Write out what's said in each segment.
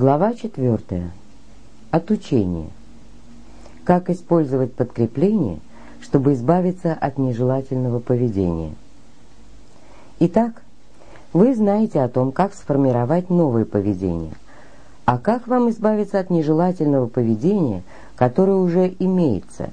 Глава 4. Отучение. Как использовать подкрепление, чтобы избавиться от нежелательного поведения. Итак, вы знаете о том, как сформировать новое поведение. А как вам избавиться от нежелательного поведения, которое уже имеется?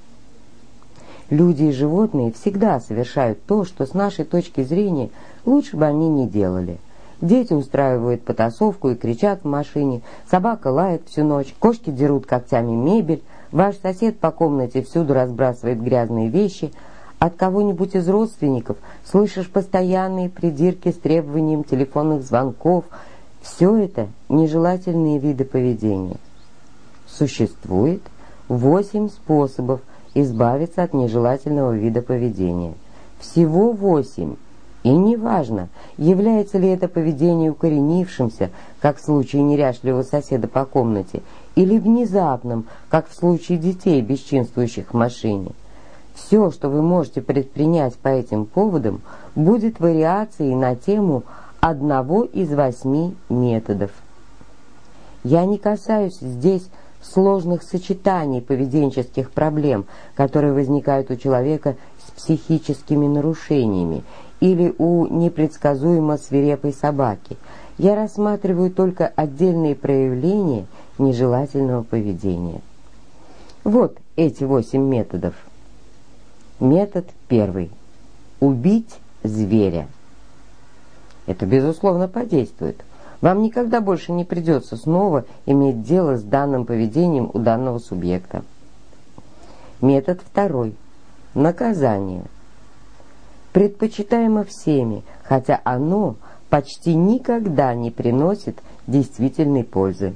Люди и животные всегда совершают то, что с нашей точки зрения лучше бы они не делали – Дети устраивают потасовку и кричат в машине, собака лает всю ночь, кошки дерут когтями мебель, ваш сосед по комнате всюду разбрасывает грязные вещи, от кого-нибудь из родственников слышишь постоянные придирки с требованием телефонных звонков. Все это нежелательные виды поведения. Существует восемь способов избавиться от нежелательного вида поведения. Всего восемь. И неважно, является ли это поведение укоренившимся, как в случае неряшливого соседа по комнате, или внезапным, как в случае детей, бесчинствующих в машине. Все, что вы можете предпринять по этим поводам, будет вариацией на тему одного из восьми методов. Я не касаюсь здесь сложных сочетаний поведенческих проблем, которые возникают у человека с психическими нарушениями или у непредсказуемо свирепой собаки. Я рассматриваю только отдельные проявления нежелательного поведения. Вот эти восемь методов. Метод первый. Убить зверя. Это, безусловно, подействует. Вам никогда больше не придется снова иметь дело с данным поведением у данного субъекта. Метод второй. Наказание предпочитаемо всеми, хотя оно почти никогда не приносит действительной пользы.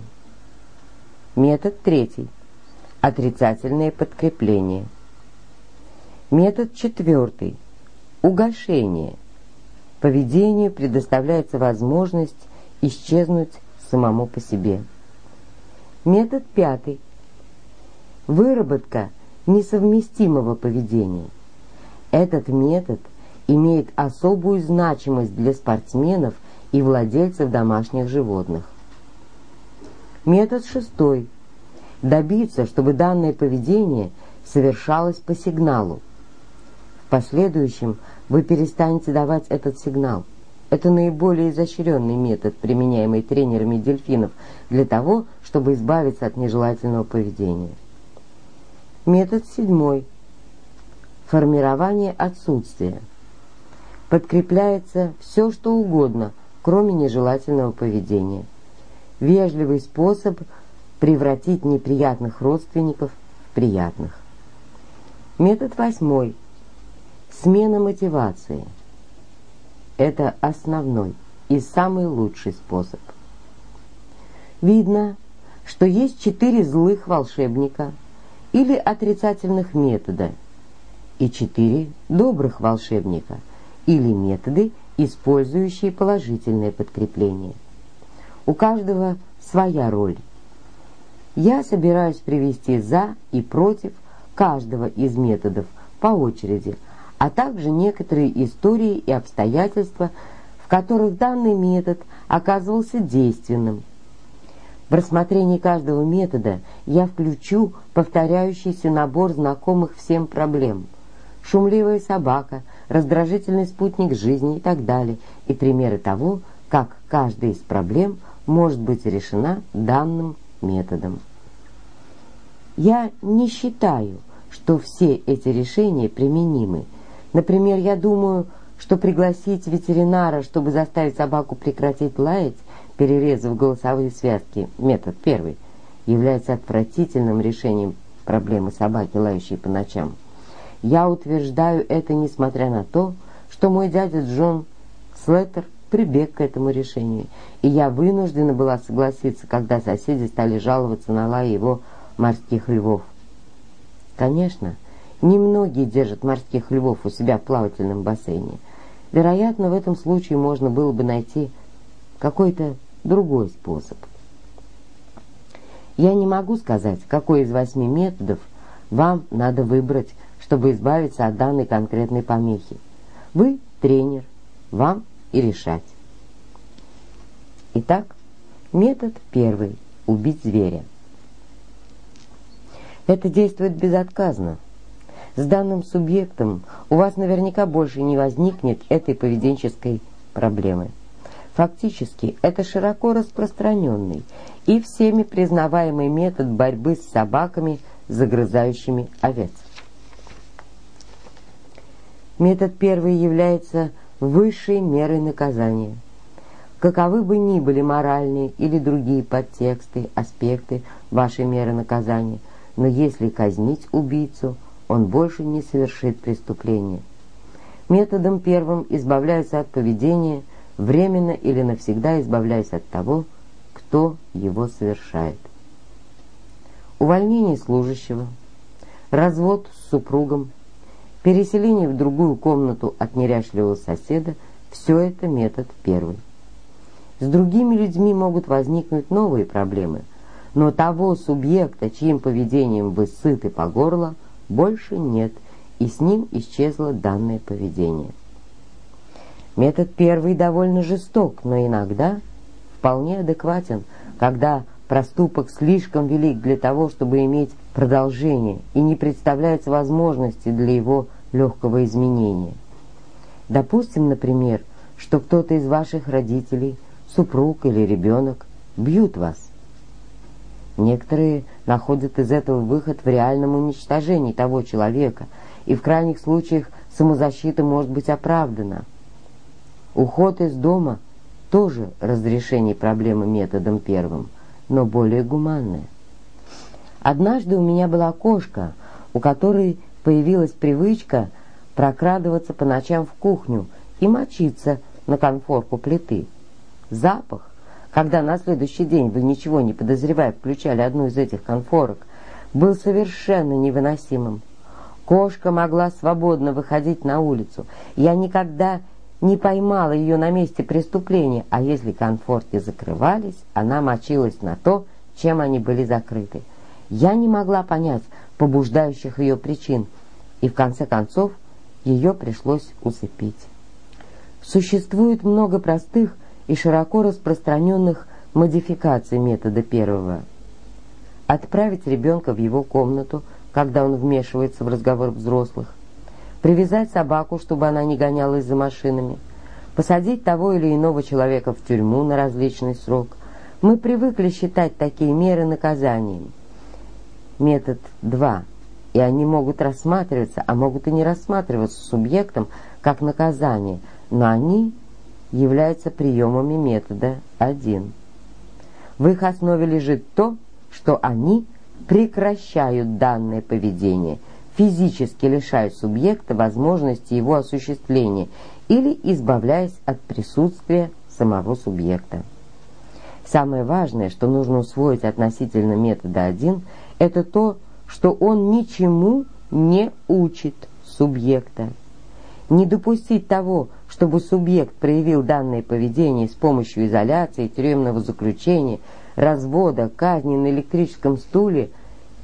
Метод третий. Отрицательное подкрепление. Метод четвертый. Угошение. Поведению предоставляется возможность исчезнуть самому по себе. Метод пятый. Выработка несовместимого поведения. Этот метод – имеет особую значимость для спортсменов и владельцев домашних животных. Метод шестой. Добиться, чтобы данное поведение совершалось по сигналу. В последующем вы перестанете давать этот сигнал. Это наиболее изощренный метод, применяемый тренерами дельфинов для того, чтобы избавиться от нежелательного поведения. Метод седьмой. Формирование отсутствия подкрепляется все, что угодно, кроме нежелательного поведения. Вежливый способ превратить неприятных родственников в приятных. Метод восьмой. Смена мотивации. Это основной и самый лучший способ. Видно, что есть четыре злых волшебника или отрицательных метода и четыре добрых волшебника – или методы, использующие положительное подкрепление. У каждого своя роль. Я собираюсь привести «за» и «против» каждого из методов по очереди, а также некоторые истории и обстоятельства, в которых данный метод оказывался действенным. В рассмотрении каждого метода я включу повторяющийся набор знакомых всем проблем. Шумливая собака – раздражительный спутник жизни и так далее, и примеры того, как каждая из проблем может быть решена данным методом. Я не считаю, что все эти решения применимы. Например, я думаю, что пригласить ветеринара, чтобы заставить собаку прекратить лаять, перерезав голосовые связки, метод первый, является отвратительным решением проблемы собаки, лающей по ночам. Я утверждаю это, несмотря на то, что мой дядя Джон Слеттер прибег к этому решению, и я вынуждена была согласиться, когда соседи стали жаловаться на лай его морских львов. Конечно, немногие держат морских львов у себя в плавательном бассейне. Вероятно, в этом случае можно было бы найти какой-то другой способ. Я не могу сказать, какой из восьми методов вам надо выбрать, чтобы избавиться от данной конкретной помехи. Вы тренер, вам и решать. Итак, метод первый – убить зверя. Это действует безотказно. С данным субъектом у вас наверняка больше не возникнет этой поведенческой проблемы. Фактически, это широко распространенный и всеми признаваемый метод борьбы с собаками, загрызающими овец. Метод первый является высшей мерой наказания. Каковы бы ни были моральные или другие подтексты, аспекты вашей меры наказания, но если казнить убийцу, он больше не совершит преступления. Методом первым избавляется от поведения, временно или навсегда избавляясь от того, кто его совершает. Увольнение служащего, развод с супругом, Переселение в другую комнату от неряшливого соседа – все это метод первый. С другими людьми могут возникнуть новые проблемы, но того субъекта, чьим поведением вы сыты по горло, больше нет, и с ним исчезло данное поведение. Метод первый довольно жесток, но иногда вполне адекватен, когда проступок слишком велик для того, чтобы иметь продолжение и не представляется возможности для его легкого изменения. Допустим, например, что кто-то из ваших родителей, супруг или ребенок, бьют вас. Некоторые находят из этого выход в реальном уничтожении того человека, и в крайних случаях самозащита может быть оправдана. Уход из дома тоже разрешение проблемы методом первым, но более гуманное. Однажды у меня была кошка, у которой появилась привычка прокрадываться по ночам в кухню и мочиться на конфорку плиты. Запах, когда на следующий день вы ничего не подозревая включали одну из этих конфорок, был совершенно невыносимым. Кошка могла свободно выходить на улицу. Я никогда не поймала ее на месте преступления, а если конфорки закрывались, она мочилась на то, чем они были закрыты. Я не могла понять побуждающих ее причин, и в конце концов ее пришлось усыпить. Существует много простых и широко распространенных модификаций метода первого. Отправить ребенка в его комнату, когда он вмешивается в разговор взрослых, привязать собаку, чтобы она не гонялась за машинами, посадить того или иного человека в тюрьму на различный срок. Мы привыкли считать такие меры наказанием метод 2, и они могут рассматриваться, а могут и не рассматриваться субъектом как наказание, но они являются приемами метода 1. В их основе лежит то, что они прекращают данное поведение, физически лишая субъекта возможности его осуществления или избавляясь от присутствия самого субъекта. Самое важное, что нужно усвоить относительно метода 1, это то, что он ничему не учит субъекта. Не допустить того, чтобы субъект проявил данное поведение с помощью изоляции, тюремного заключения, развода, казни на электрическом стуле,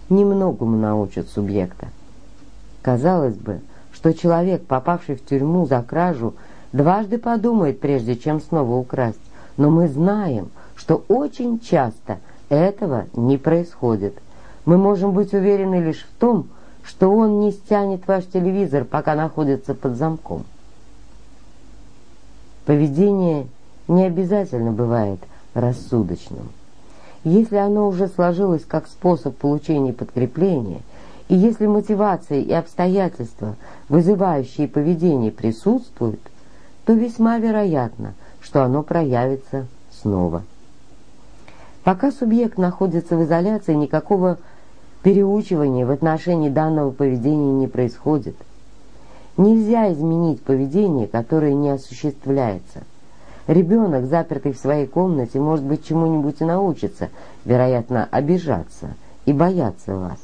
немногому научат субъекта. Казалось бы, что человек, попавший в тюрьму за кражу, дважды подумает, прежде чем снова украсть. Но мы знаем, что очень часто этого не происходит. Мы можем быть уверены лишь в том, что он не стянет ваш телевизор, пока находится под замком. Поведение не обязательно бывает рассудочным. Если оно уже сложилось как способ получения подкрепления, и если мотивация и обстоятельства, вызывающие поведение, присутствуют, то весьма вероятно, что оно проявится снова. Пока субъект находится в изоляции, никакого Переучивание в отношении данного поведения не происходит. Нельзя изменить поведение, которое не осуществляется. Ребенок, запертый в своей комнате, может быть, чему-нибудь и научится, вероятно, обижаться и бояться вас.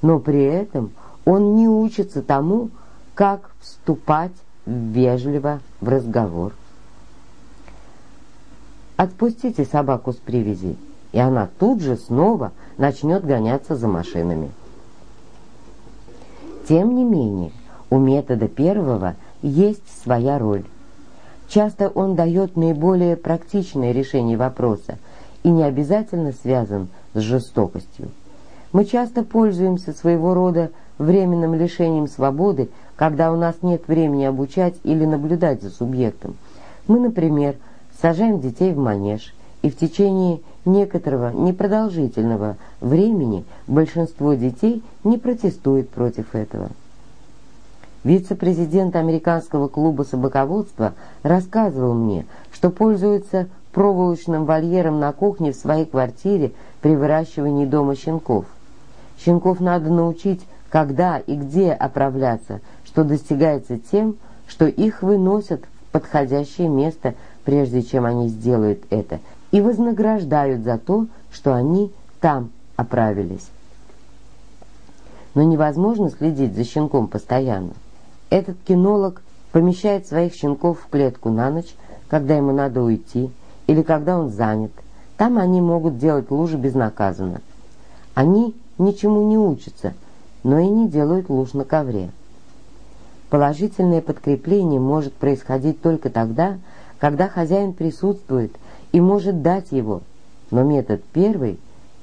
Но при этом он не учится тому, как вступать вежливо в разговор. Отпустите собаку с привязи, и она тут же снова начнет гоняться за машинами. Тем не менее, у метода первого есть своя роль. Часто он дает наиболее практичное решение вопроса и не обязательно связан с жестокостью. Мы часто пользуемся своего рода временным лишением свободы, когда у нас нет времени обучать или наблюдать за субъектом. Мы, например, сажаем детей в манеж, и в течение некоторого непродолжительного времени большинство детей не протестует против этого. Вице-президент американского клуба собаководства рассказывал мне, что пользуется проволочным вольером на кухне в своей квартире при выращивании дома щенков. Щенков надо научить, когда и где оправляться, что достигается тем, что их выносят в подходящее место, прежде чем они сделают это, и вознаграждают за то, что они там оправились. Но невозможно следить за щенком постоянно. Этот кинолог помещает своих щенков в клетку на ночь, когда ему надо уйти, или когда он занят. Там они могут делать лужи безнаказанно. Они ничему не учатся, но и не делают луж на ковре. Положительное подкрепление может происходить только тогда, когда хозяин присутствует и может дать его, но метод первый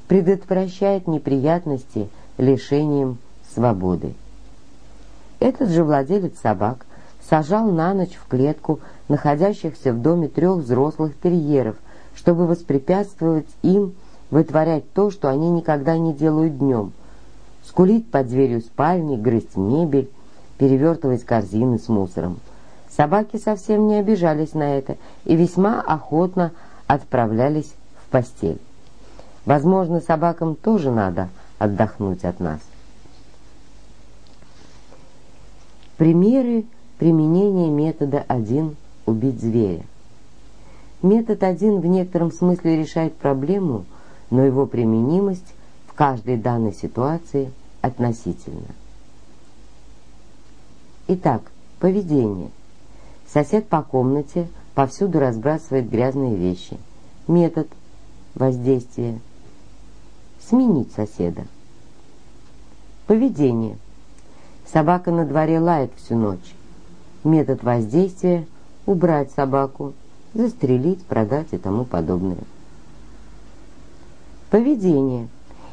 предотвращает неприятности лишением свободы. Этот же владелец собак сажал на ночь в клетку находящихся в доме трех взрослых терьеров, чтобы воспрепятствовать им вытворять то, что они никогда не делают днем. Скулить под дверью спальни, грызть мебель, перевертывать корзины с мусором. Собаки совсем не обижались на это и весьма охотно отправлялись в постель. Возможно, собакам тоже надо отдохнуть от нас. Примеры применения метода 1 «убить зверя». Метод 1 в некотором смысле решает проблему, но его применимость в каждой данной ситуации относительна. Итак, поведение. Сосед по комнате повсюду разбрасывает грязные вещи. Метод воздействия. Сменить соседа. Поведение. Собака на дворе лает всю ночь. Метод воздействия – убрать собаку, застрелить, продать и тому подобное. Поведение.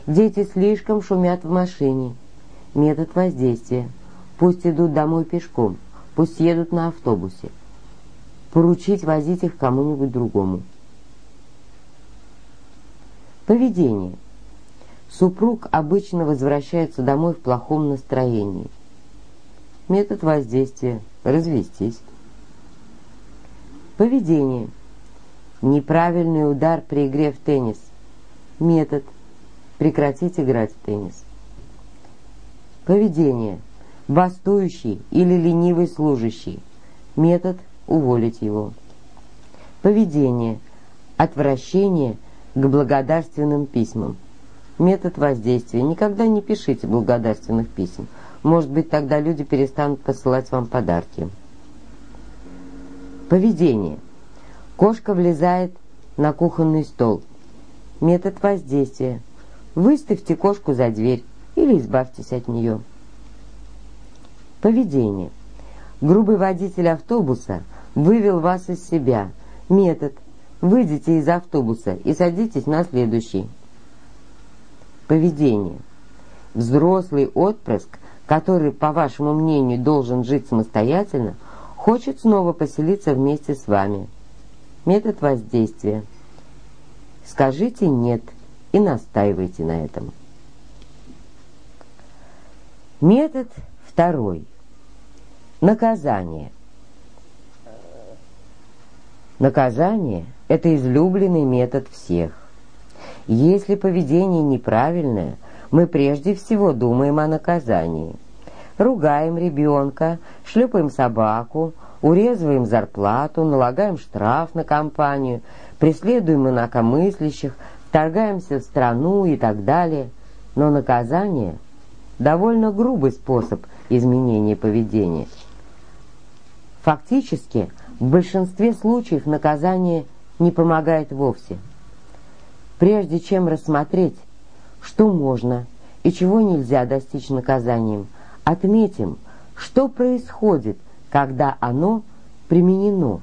Дети слишком шумят в машине. Метод воздействия. Пусть идут домой пешком, пусть едут на автобусе поручить возить их кому-нибудь другому. Поведение. Супруг обычно возвращается домой в плохом настроении. Метод воздействия – развестись. Поведение. Неправильный удар при игре в теннис. Метод – прекратить играть в теннис. Поведение. Бастующий или ленивый служащий. Метод уволить его. Поведение. Отвращение к благодарственным письмам. Метод воздействия. Никогда не пишите благодарственных писем. Может быть, тогда люди перестанут посылать вам подарки. Поведение. Кошка влезает на кухонный стол. Метод воздействия. Выставьте кошку за дверь или избавьтесь от нее. Поведение. Грубый водитель автобуса – вывел вас из себя. Метод. Выйдите из автобуса и садитесь на следующий. Поведение. Взрослый отпрыск, который, по вашему мнению, должен жить самостоятельно, хочет снова поселиться вместе с вами. Метод воздействия. Скажите «нет» и настаивайте на этом. Метод второй. Наказание. Наказание – это излюбленный метод всех. Если поведение неправильное, мы прежде всего думаем о наказании. Ругаем ребенка, шлепаем собаку, урезываем зарплату, налагаем штраф на компанию, преследуем инакомыслящих, вторгаемся в страну и так далее. Но наказание – довольно грубый способ изменения поведения. Фактически – в большинстве случаев наказание не помогает вовсе. Прежде чем рассмотреть, что можно и чего нельзя достичь наказанием, отметим, что происходит, когда оно применено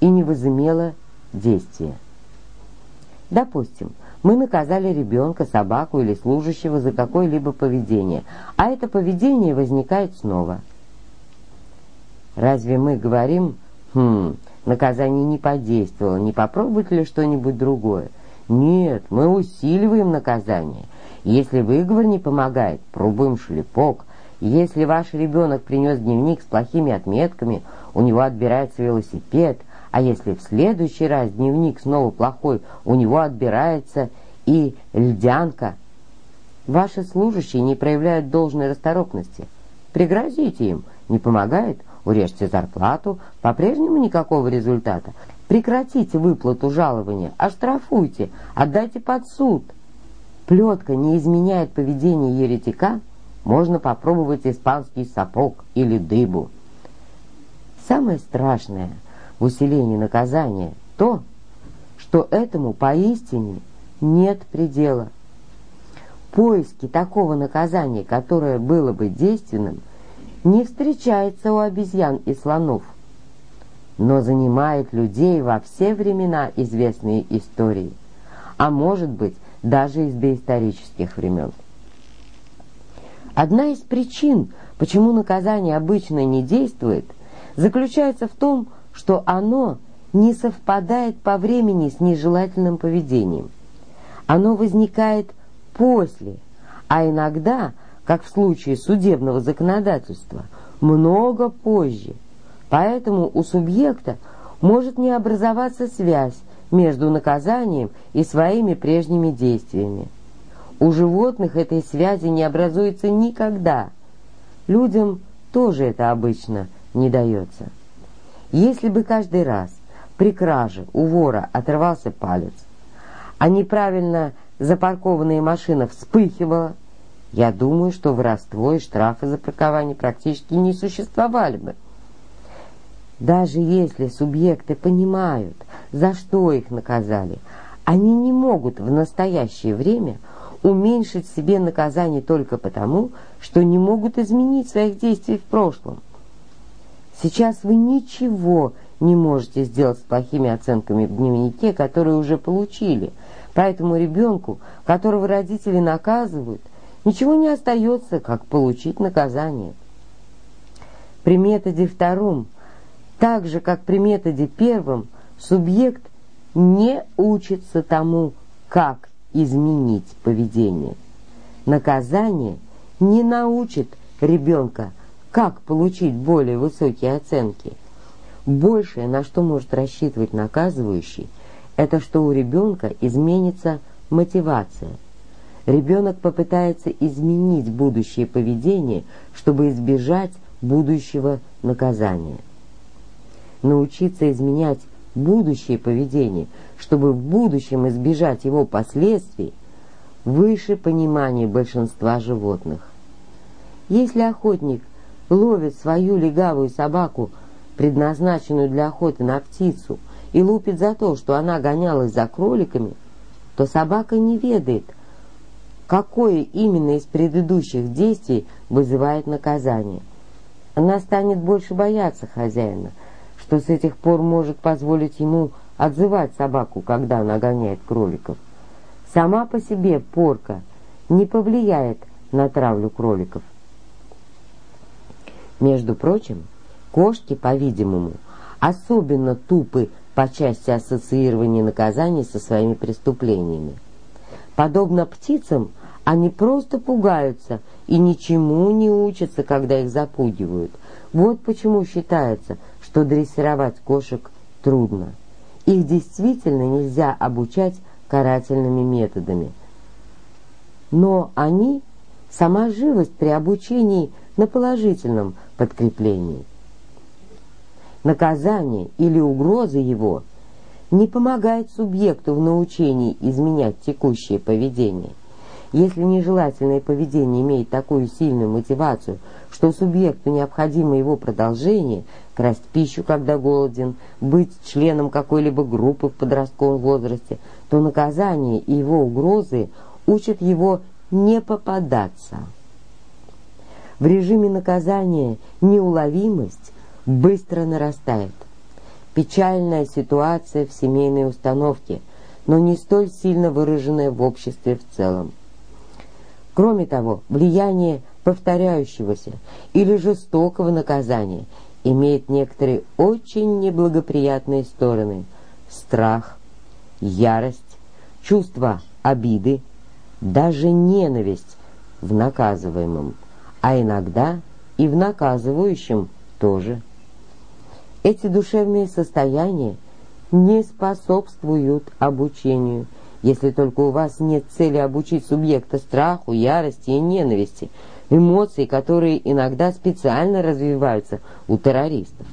и не возымело действия. Допустим, Мы наказали ребенка, собаку или служащего за какое-либо поведение, а это поведение возникает снова. Разве мы говорим, хм, наказание не подействовало, не попробовать ли что-нибудь другое? Нет, мы усиливаем наказание. Если выговор не помогает, пробуем шлепок. Если ваш ребенок принес дневник с плохими отметками, у него отбирается велосипед, а если в следующий раз дневник снова плохой, у него отбирается и льдянка. Ваши служащие не проявляют должной расторопности. Пригрозите им, не помогает, урежьте зарплату, по-прежнему никакого результата. Прекратите выплату жалования, оштрафуйте, отдайте под суд. Плетка не изменяет поведение еретика, можно попробовать испанский сапог или дыбу. Самое страшное в усилении наказания то, что этому поистине нет предела. Поиски такого наказания, которое было бы действенным, не встречается у обезьян и слонов, но занимает людей во все времена известные истории, а может быть даже из доисторических времен. Одна из причин, почему наказание обычно не действует, заключается в том, что оно не совпадает по времени с нежелательным поведением. Оно возникает после, а иногда, как в случае судебного законодательства, много позже. Поэтому у субъекта может не образоваться связь между наказанием и своими прежними действиями. У животных этой связи не образуется никогда. Людям тоже это обычно не дается. Если бы каждый раз при краже у вора отрывался палец, а неправильно запаркованная машина вспыхивала, я думаю, что воровство и штрафы за паркование практически не существовали бы. Даже если субъекты понимают, за что их наказали, они не могут в настоящее время уменьшить себе наказание только потому, что не могут изменить своих действий в прошлом. Сейчас вы ничего не можете сделать с плохими оценками в дневнике, которые уже получили. Поэтому ребенку, которого родители наказывают, ничего не остается, как получить наказание. При методе втором – так же, как при методе первом, субъект не учится тому, как изменить поведение. Наказание не научит ребенка, как получить более высокие оценки. Большее, на что может рассчитывать наказывающий, это что у ребенка изменится мотивация. Ребенок попытается изменить будущее поведение, чтобы избежать будущего наказания научиться изменять будущее поведение, чтобы в будущем избежать его последствий, выше понимания большинства животных. Если охотник ловит свою легавую собаку, предназначенную для охоты на птицу, и лупит за то, что она гонялась за кроликами, то собака не ведает, какое именно из предыдущих действий вызывает наказание. Она станет больше бояться хозяина, что с этих пор может позволить ему отзывать собаку, когда она гоняет кроликов. Сама по себе порка не повлияет на травлю кроликов. Между прочим, кошки, по-видимому, особенно тупы по части ассоциирования наказаний со своими преступлениями. Подобно птицам, они просто пугаются и ничему не учатся, когда их запугивают. Вот почему считается, что дрессировать кошек трудно. Их действительно нельзя обучать карательными методами. Но они – сама живость при обучении на положительном подкреплении. Наказание или угроза его не помогает субъекту в научении изменять текущее поведение. Если нежелательное поведение имеет такую сильную мотивацию, что субъекту необходимо его продолжение, красть пищу, когда голоден, быть членом какой-либо группы в подростковом возрасте, то наказание и его угрозы учат его не попадаться. В режиме наказания неуловимость быстро нарастает. Печальная ситуация в семейной установке. но не столь сильно выраженное в обществе в целом. Кроме того, влияние повторяющегося или жестокого наказания имеет некоторые очень неблагоприятные стороны – страх, ярость, чувство обиды, даже ненависть в наказываемом, а иногда и в наказывающем тоже. Эти душевные состояния не способствуют обучению, если только у вас нет цели обучить субъекта страху, ярости и ненависти, эмоций, которые иногда специально развиваются у террористов.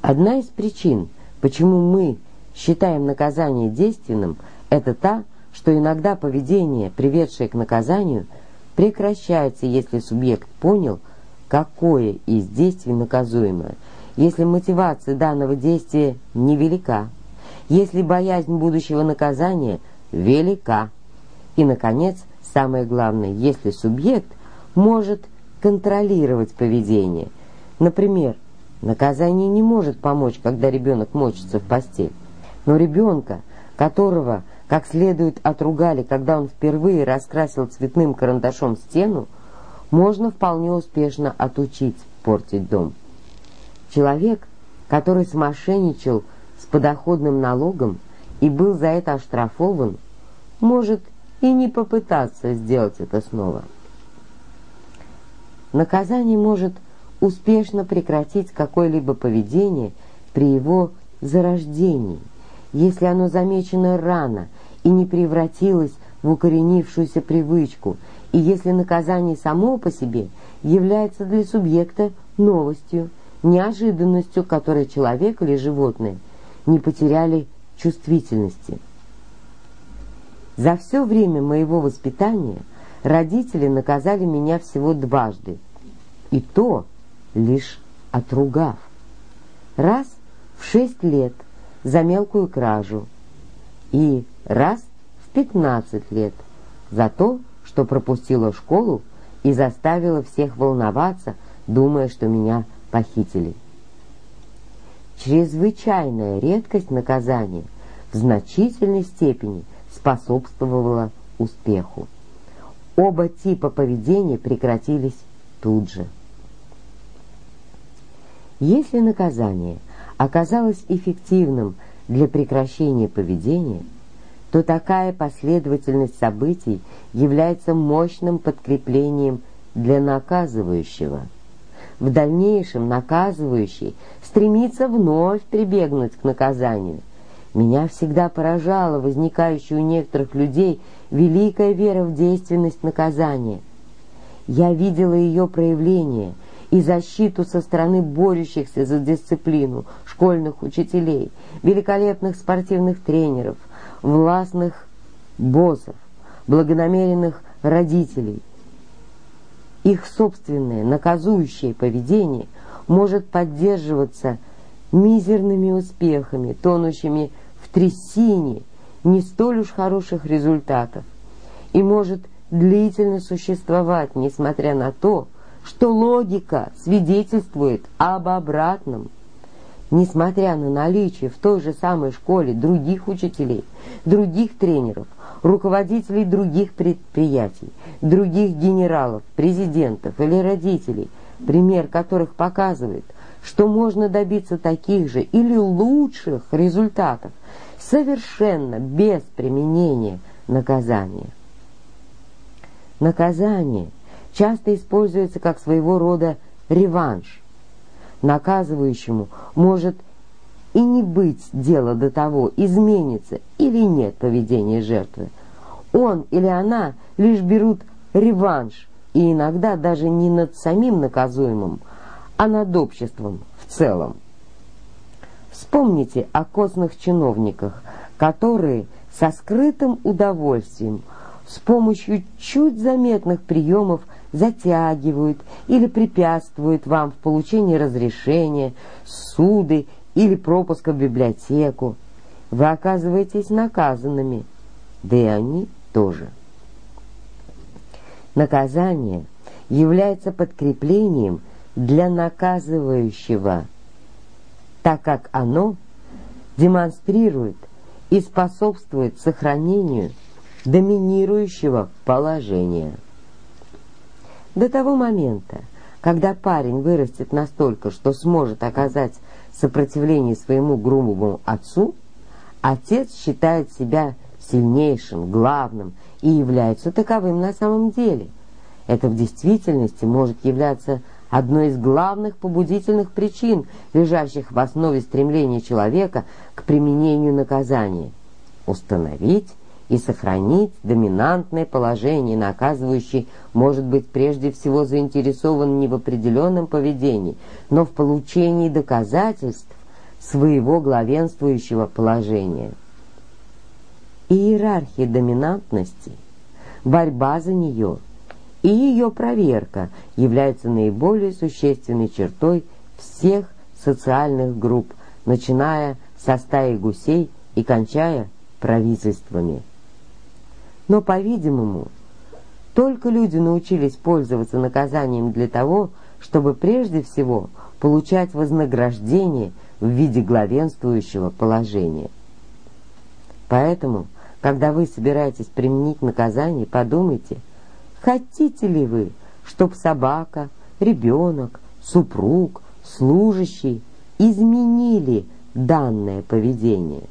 Одна из причин, почему мы считаем наказание действенным, это та, что иногда поведение, приведшее к наказанию, прекращается, если субъект понял, какое из действий наказуемое, если мотивация данного действия невелика, если боязнь будущего наказания велика, и, наконец, самое главное, если субъект может контролировать поведение. Например, наказание не может помочь, когда ребенок мочится в постель, но ребенка, которого как следует отругали, когда он впервые раскрасил цветным карандашом стену, можно вполне успешно отучить портить дом. Человек, который смошенничал с подоходным налогом и был за это оштрафован, может и не попытаться сделать это снова. Наказание может успешно прекратить какое-либо поведение при его зарождении, если оно замечено рано – и не превратилась в укоренившуюся привычку, и если наказание само по себе является для субъекта новостью, неожиданностью, которой человек или животное не потеряли чувствительности. За все время моего воспитания родители наказали меня всего дважды, и то лишь отругав. Раз в шесть лет за мелкую кражу и раз в 15 лет за то, что пропустила школу и заставила всех волноваться, думая, что меня похитили. Чрезвычайная редкость наказания в значительной степени способствовала успеху. Оба типа поведения прекратились тут же. Если наказание оказалось эффективным для прекращения поведения – то такая последовательность событий является мощным подкреплением для наказывающего. В дальнейшем наказывающий стремится вновь прибегнуть к наказанию. Меня всегда поражала возникающая у некоторых людей великая вера в действенность наказания. Я видела ее проявление и защиту со стороны борющихся за дисциплину школьных учителей, великолепных спортивных тренеров – властных боссов, благонамеренных родителей. Их собственное наказующее поведение может поддерживаться мизерными успехами, тонущими в трясине не столь уж хороших результатов, и может длительно существовать, несмотря на то, что логика свидетельствует об обратном – Несмотря на наличие в той же самой школе других учителей, других тренеров, руководителей других предприятий, других генералов, президентов или родителей, пример которых показывает, что можно добиться таких же или лучших результатов совершенно без применения наказания. Наказание часто используется как своего рода реванш, наказывающему может и не быть дела до того, изменится или нет поведение жертвы. Он или она лишь берут реванш, и иногда даже не над самим наказуемым, а над обществом в целом. Вспомните о костных чиновниках, которые со скрытым удовольствием с помощью чуть заметных приемов затягивают или препятствуют вам в получении разрешения, суды или пропуска в библиотеку. Вы оказываетесь наказанными, да и они тоже. Наказание является подкреплением для наказывающего, так как оно демонстрирует и способствует сохранению доминирующего положения. До того момента, когда парень вырастет настолько, что сможет оказать сопротивление своему грубому отцу, отец считает себя сильнейшим, главным и является таковым на самом деле. Это в действительности может являться одной из главных побудительных причин, лежащих в основе стремления человека к применению наказания – установить и сохранить доминантное положение, наказывающий может быть прежде всего заинтересован не в определенном поведении, но в получении доказательств своего главенствующего положения. Иерархия доминантности, борьба за нее и ее проверка являются наиболее существенной чертой всех социальных групп, начиная со стаи гусей и кончая правительствами. Но, по-видимому, только люди научились пользоваться наказанием для того, чтобы прежде всего получать вознаграждение в виде главенствующего положения. Поэтому, когда вы собираетесь применить наказание, подумайте, хотите ли вы, чтобы собака, ребенок, супруг, служащий изменили данное поведение.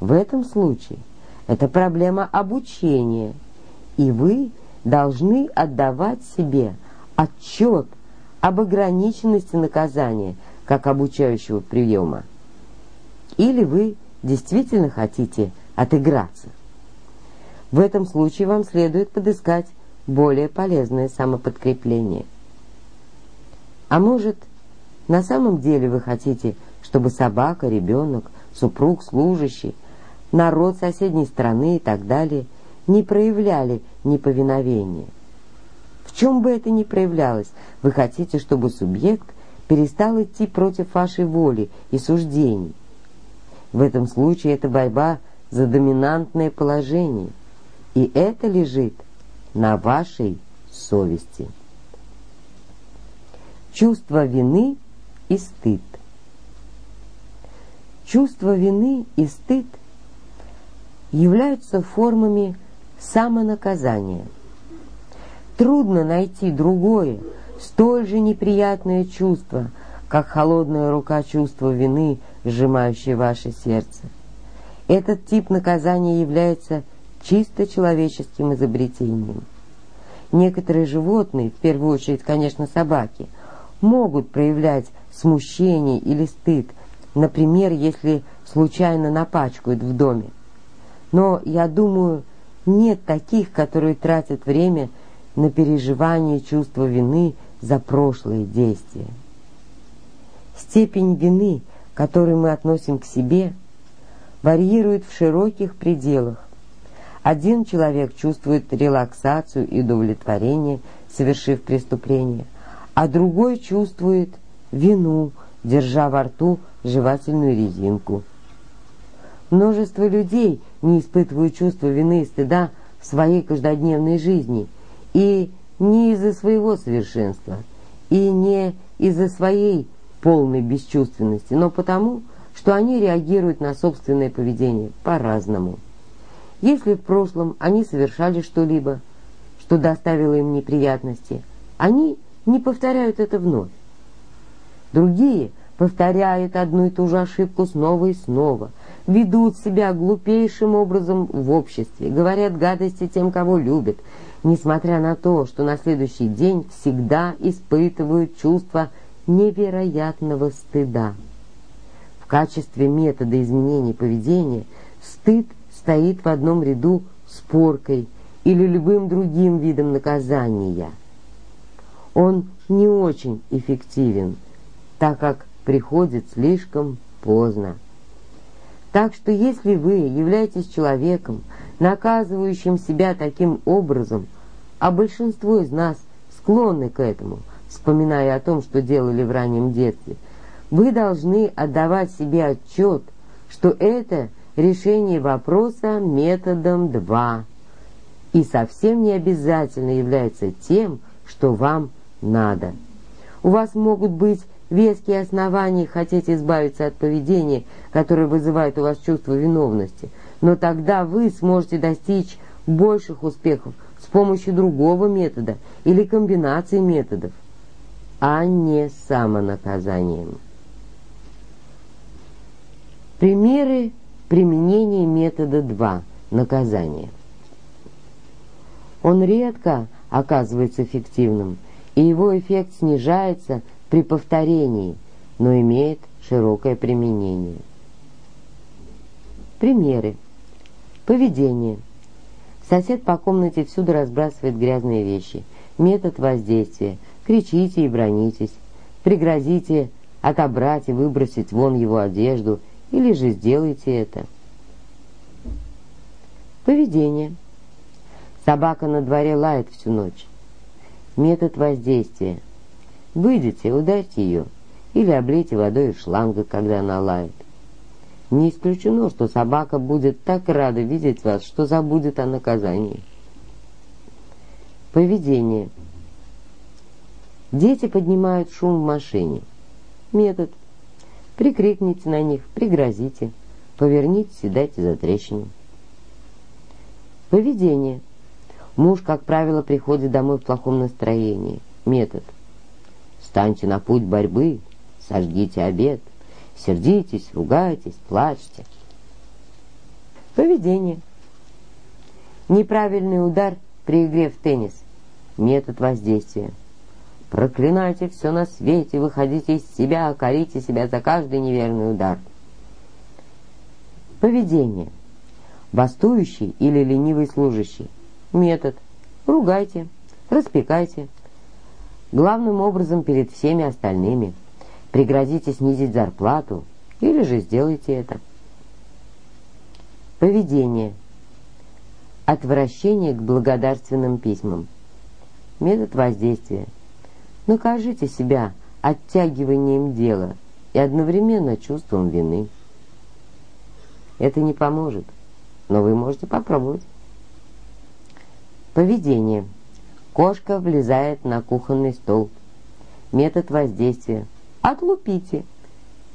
В этом случае это проблема обучения, и вы должны отдавать себе отчет об ограниченности наказания как обучающего приема. Или вы действительно хотите отыграться. В этом случае вам следует подыскать более полезное самоподкрепление. А может, на самом деле вы хотите, чтобы собака, ребенок, супруг, служащий – народ соседней страны и так далее не проявляли неповиновения. В чем бы это ни проявлялось, вы хотите, чтобы субъект перестал идти против вашей воли и суждений. В этом случае это борьба за доминантное положение, и это лежит на вашей совести. Чувство вины и стыд. Чувство вины и стыд являются формами самонаказания. Трудно найти другое, столь же неприятное чувство, как холодная рука чувства вины, сжимающая ваше сердце. Этот тип наказания является чисто человеческим изобретением. Некоторые животные, в первую очередь, конечно, собаки, могут проявлять смущение или стыд, например, если случайно напачкают в доме. Но, я думаю, нет таких, которые тратят время на переживание чувства вины за прошлые действия. Степень вины, которую мы относим к себе, варьирует в широких пределах. Один человек чувствует релаксацию и удовлетворение, совершив преступление, а другой чувствует вину, держа во рту жевательную резинку. Множество людей не испытывают чувства вины и стыда в своей каждодневной жизни, и не из-за своего совершенства, и не из-за своей полной бесчувственности, но потому, что они реагируют на собственное поведение по-разному. Если в прошлом они совершали что-либо, что доставило им неприятности, они не повторяют это вновь. Другие повторяют одну и ту же ошибку снова и снова – ведут себя глупейшим образом в обществе, говорят гадости тем, кого любят, несмотря на то, что на следующий день всегда испытывают чувство невероятного стыда. В качестве метода изменения поведения стыд стоит в одном ряду с поркой или любым другим видом наказания. Он не очень эффективен, так как приходит слишком поздно. Так что если вы являетесь человеком, наказывающим себя таким образом, а большинство из нас склонны к этому, вспоминая о том, что делали в раннем детстве, вы должны отдавать себе отчет, что это решение вопроса методом 2 и совсем не обязательно является тем, что вам надо. У вас могут быть веские основания хотеть избавиться от поведения, которое вызывает у вас чувство виновности, но тогда вы сможете достичь больших успехов с помощью другого метода или комбинации методов, а не самонаказанием. Примеры применения метода 2 – наказания. Он редко оказывается эффективным, и его эффект снижается при повторении, но имеет широкое применение. Примеры. Поведение. Сосед по комнате всюду разбрасывает грязные вещи. Метод воздействия. Кричите и бронитесь. Пригрозите отобрать и выбросить вон его одежду, или же сделайте это. Поведение. Собака на дворе лает всю ночь. Метод воздействия. Выйдите, ударьте ее или облейте водой из шланга, когда она лает. Не исключено, что собака будет так рада видеть вас, что забудет о наказании. Поведение. Дети поднимают шум в машине. Метод. Прикрикните на них, пригрозите, повернитесь и дайте за трещину. Поведение. Муж, как правило, приходит домой в плохом настроении. Метод. Станьте на путь борьбы, сожгите обед, сердитесь, ругайтесь, плачьте. Поведение. Неправильный удар при игре в теннис. Метод воздействия. Проклинайте все на свете, выходите из себя, корите себя за каждый неверный удар. Поведение. Бастующий или ленивый служащий. Метод. Ругайте, распекайте, главным образом перед всеми остальными. Пригрозите снизить зарплату или же сделайте это. Поведение. Отвращение к благодарственным письмам. Метод воздействия. Накажите себя оттягиванием дела и одновременно чувством вины. Это не поможет, но вы можете попробовать. Поведение. Кошка влезает на кухонный стол. Метод воздействия. Отлупите.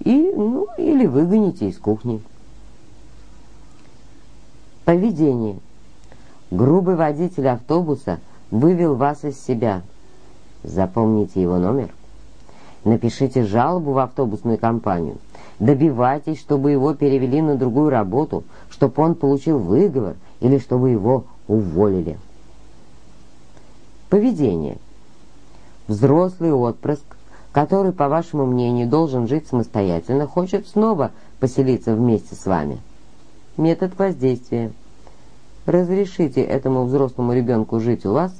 И, ну, или выгоните из кухни. Поведение. Грубый водитель автобуса вывел вас из себя. Запомните его номер. Напишите жалобу в автобусную компанию. Добивайтесь, чтобы его перевели на другую работу, чтобы он получил выговор или чтобы его уволили. Поведение. Взрослый отпрыск, который, по вашему мнению, должен жить самостоятельно, хочет снова поселиться вместе с вами. Метод воздействия. Разрешите этому взрослому ребенку жить у вас,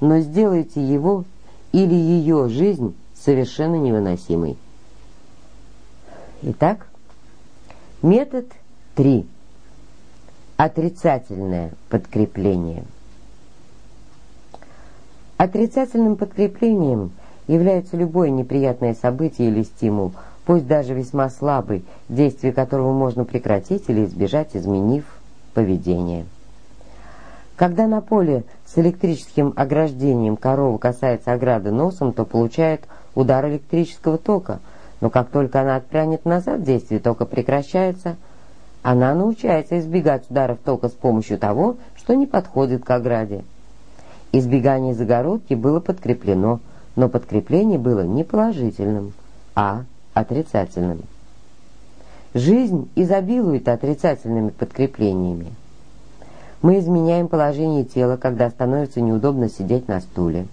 но сделайте его или ее жизнь совершенно невыносимой. Итак, метод 3. Отрицательное подкрепление. Отрицательным подкреплением является любое неприятное событие или стимул, пусть даже весьма слабый, действие которого можно прекратить или избежать, изменив поведение. Когда на поле с электрическим ограждением корова касается ограды носом, то получает удар электрического тока, но как только она отпрянет назад, действие тока прекращается, она научается избегать ударов тока с помощью того, что не подходит к ограде. Избегание загородки было подкреплено, но подкрепление было не положительным, а отрицательным. Жизнь изобилует отрицательными подкреплениями. Мы изменяем положение тела, когда становится неудобно сидеть на стуле.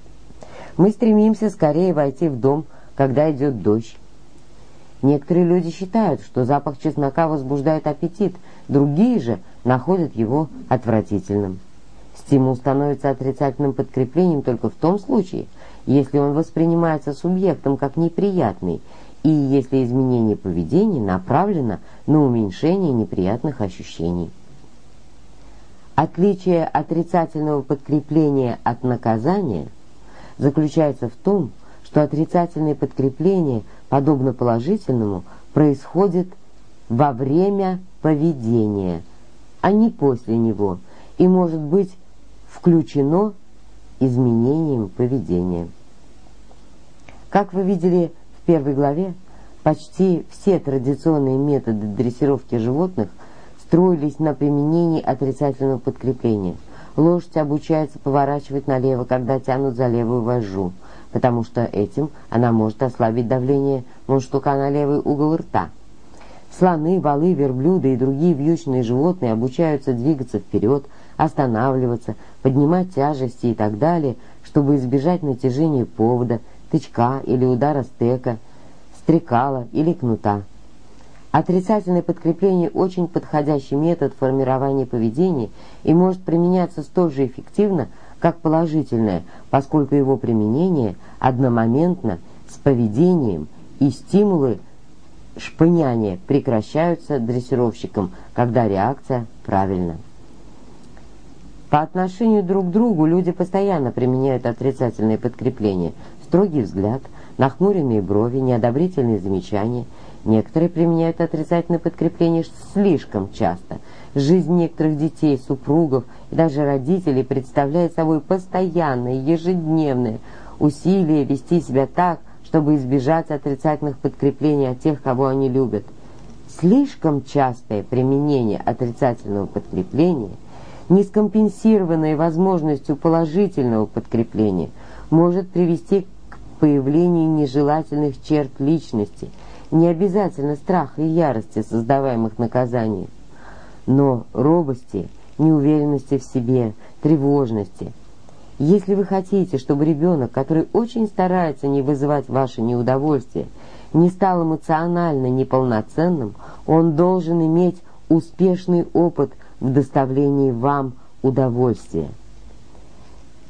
Мы стремимся скорее войти в дом, когда идет дождь. Некоторые люди считают, что запах чеснока возбуждает аппетит, другие же находят его отвратительным. Стимул становится отрицательным подкреплением только в том случае, если он воспринимается субъектом как неприятный и если изменение поведения направлено на уменьшение неприятных ощущений. Отличие отрицательного подкрепления от наказания заключается в том, что отрицательное подкрепление, подобно положительному, происходит во время поведения, а не после него, и может быть включено изменением поведения. Как вы видели в первой главе, почти все традиционные методы дрессировки животных строились на применении отрицательного подкрепления. Лошадь обучается поворачивать налево, когда тянут за левую вожжу, потому что этим она может ослабить давление мундштука на левый угол рта. Слоны, валы, верблюды и другие вьючные животные обучаются двигаться вперед, останавливаться, поднимать тяжести и так далее, чтобы избежать натяжения повода, тычка или удара стека, стрекала или кнута. Отрицательное подкрепление – очень подходящий метод формирования поведения и может применяться столь же эффективно, как положительное, поскольку его применение одномоментно с поведением и стимулы шпыняния прекращаются дрессировщиком, когда реакция правильна. По отношению друг к другу люди постоянно применяют отрицательные подкрепления, строгий взгляд, нахмуренные брови, неодобрительные замечания. Некоторые применяют отрицательное подкрепление слишком часто. Жизнь некоторых детей, супругов и даже родителей представляет собой постоянное, ежедневное усилие вести себя так, чтобы избежать отрицательных подкреплений от тех, кого они любят. Слишком частое применение отрицательного подкрепления, нескомпенсированное возможностью положительного подкрепления, может привести к появлению нежелательных черт личности, не обязательно страха и ярости, создаваемых наказанием, но робости, неуверенности в себе, тревожности – если вы хотите, чтобы ребенок, который очень старается не вызывать ваше неудовольствие, не стал эмоционально неполноценным, он должен иметь успешный опыт в доставлении вам удовольствия.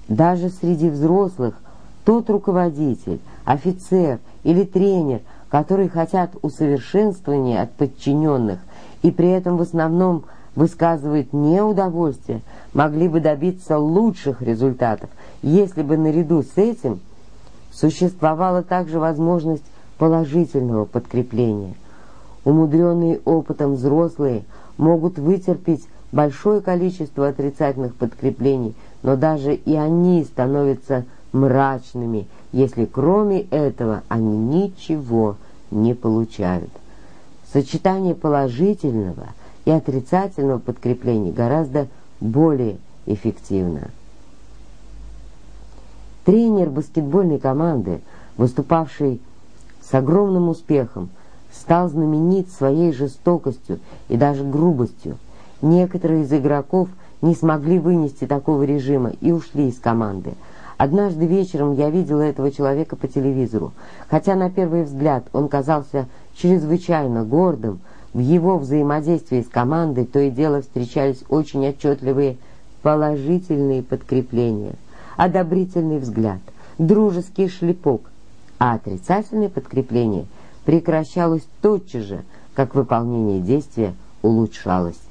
Даже среди взрослых тот руководитель, офицер или тренер, которые хотят усовершенствования от подчиненных и при этом в основном высказывают неудовольствие, могли бы добиться лучших результатов, если бы наряду с этим существовала также возможность положительного подкрепления. Умудренные опытом взрослые могут вытерпеть большое количество отрицательных подкреплений, но даже и они становятся мрачными, если кроме этого они ничего не получают. Сочетание положительного – и отрицательного подкрепления гораздо более эффективно. Тренер баскетбольной команды, выступавший с огромным успехом, стал знаменит своей жестокостью и даже грубостью. Некоторые из игроков не смогли вынести такого режима и ушли из команды. Однажды вечером я видела этого человека по телевизору. Хотя на первый взгляд он казался чрезвычайно гордым, в его взаимодействии с командой то и дело встречались очень отчетливые положительные подкрепления, одобрительный взгляд, дружеский шлепок, а отрицательное подкрепление прекращалось тотчас же, как выполнение действия улучшалось.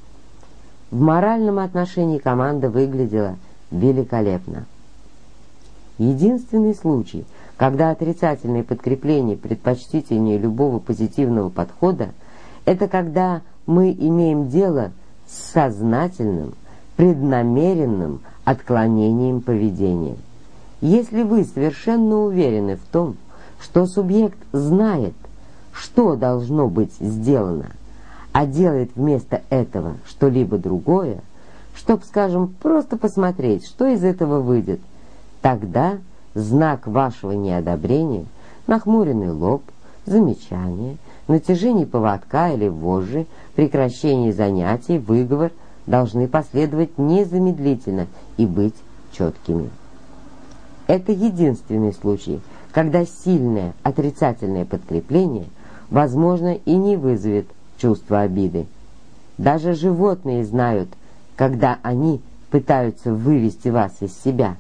В моральном отношении команда выглядела великолепно. Единственный случай, когда отрицательное подкрепление предпочтительнее любого позитивного подхода – это когда мы имеем дело с сознательным, преднамеренным отклонением поведения. Если вы совершенно уверены в том, что субъект знает, что должно быть сделано, а делает вместо этого что-либо другое, чтобы, скажем, просто посмотреть, что из этого выйдет, тогда знак вашего неодобрения, нахмуренный лоб, замечание – натяжении поводка или вожжи, прекращении занятий, выговор должны последовать незамедлительно и быть четкими. Это единственный случай, когда сильное отрицательное подкрепление, возможно, и не вызовет чувство обиды. Даже животные знают, когда они пытаются вывести вас из себя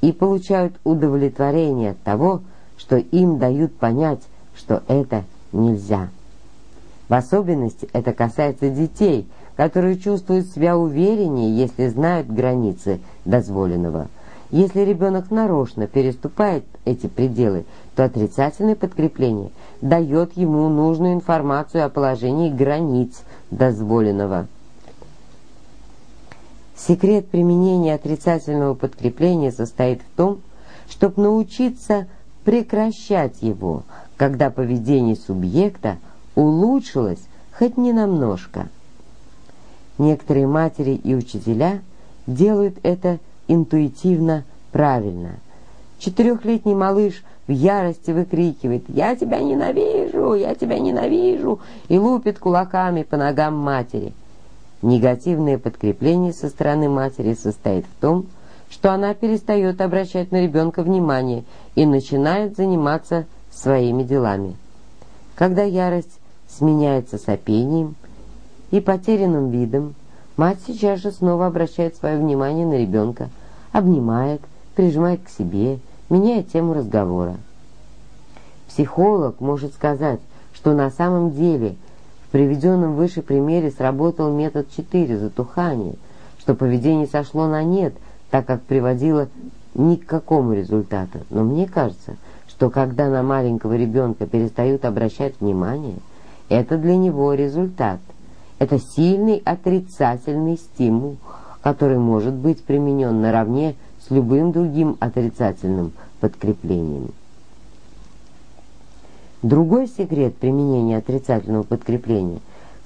и получают удовлетворение от того, что им дают понять, что это нельзя. В особенности это касается детей, которые чувствуют себя увереннее, если знают границы дозволенного. Если ребенок нарочно переступает эти пределы, то отрицательное подкрепление дает ему нужную информацию о положении границ дозволенного. Секрет применения отрицательного подкрепления состоит в том, чтобы научиться прекращать его – когда поведение субъекта улучшилось хоть ненамножко. Некоторые матери и учителя делают это интуитивно правильно. Четырехлетний малыш в ярости выкрикивает «Я тебя ненавижу! Я тебя ненавижу!» и лупит кулаками по ногам матери. Негативное подкрепление со стороны матери состоит в том, что она перестает обращать на ребенка внимание и начинает заниматься своими делами. Когда ярость сменяется сопением и потерянным видом, мать сейчас же снова обращает свое внимание на ребенка, обнимает, прижимает к себе, меняет тему разговора. Психолог может сказать, что на самом деле в приведенном выше примере сработал метод 4 затухания, что поведение сошло на нет – так как приводило ни к какому результату. Но мне кажется, что когда на маленького ребенка перестают обращать внимание, это для него результат. Это сильный отрицательный стимул, который может быть применен наравне с любым другим отрицательным подкреплением. Другой секрет применения отрицательного подкрепления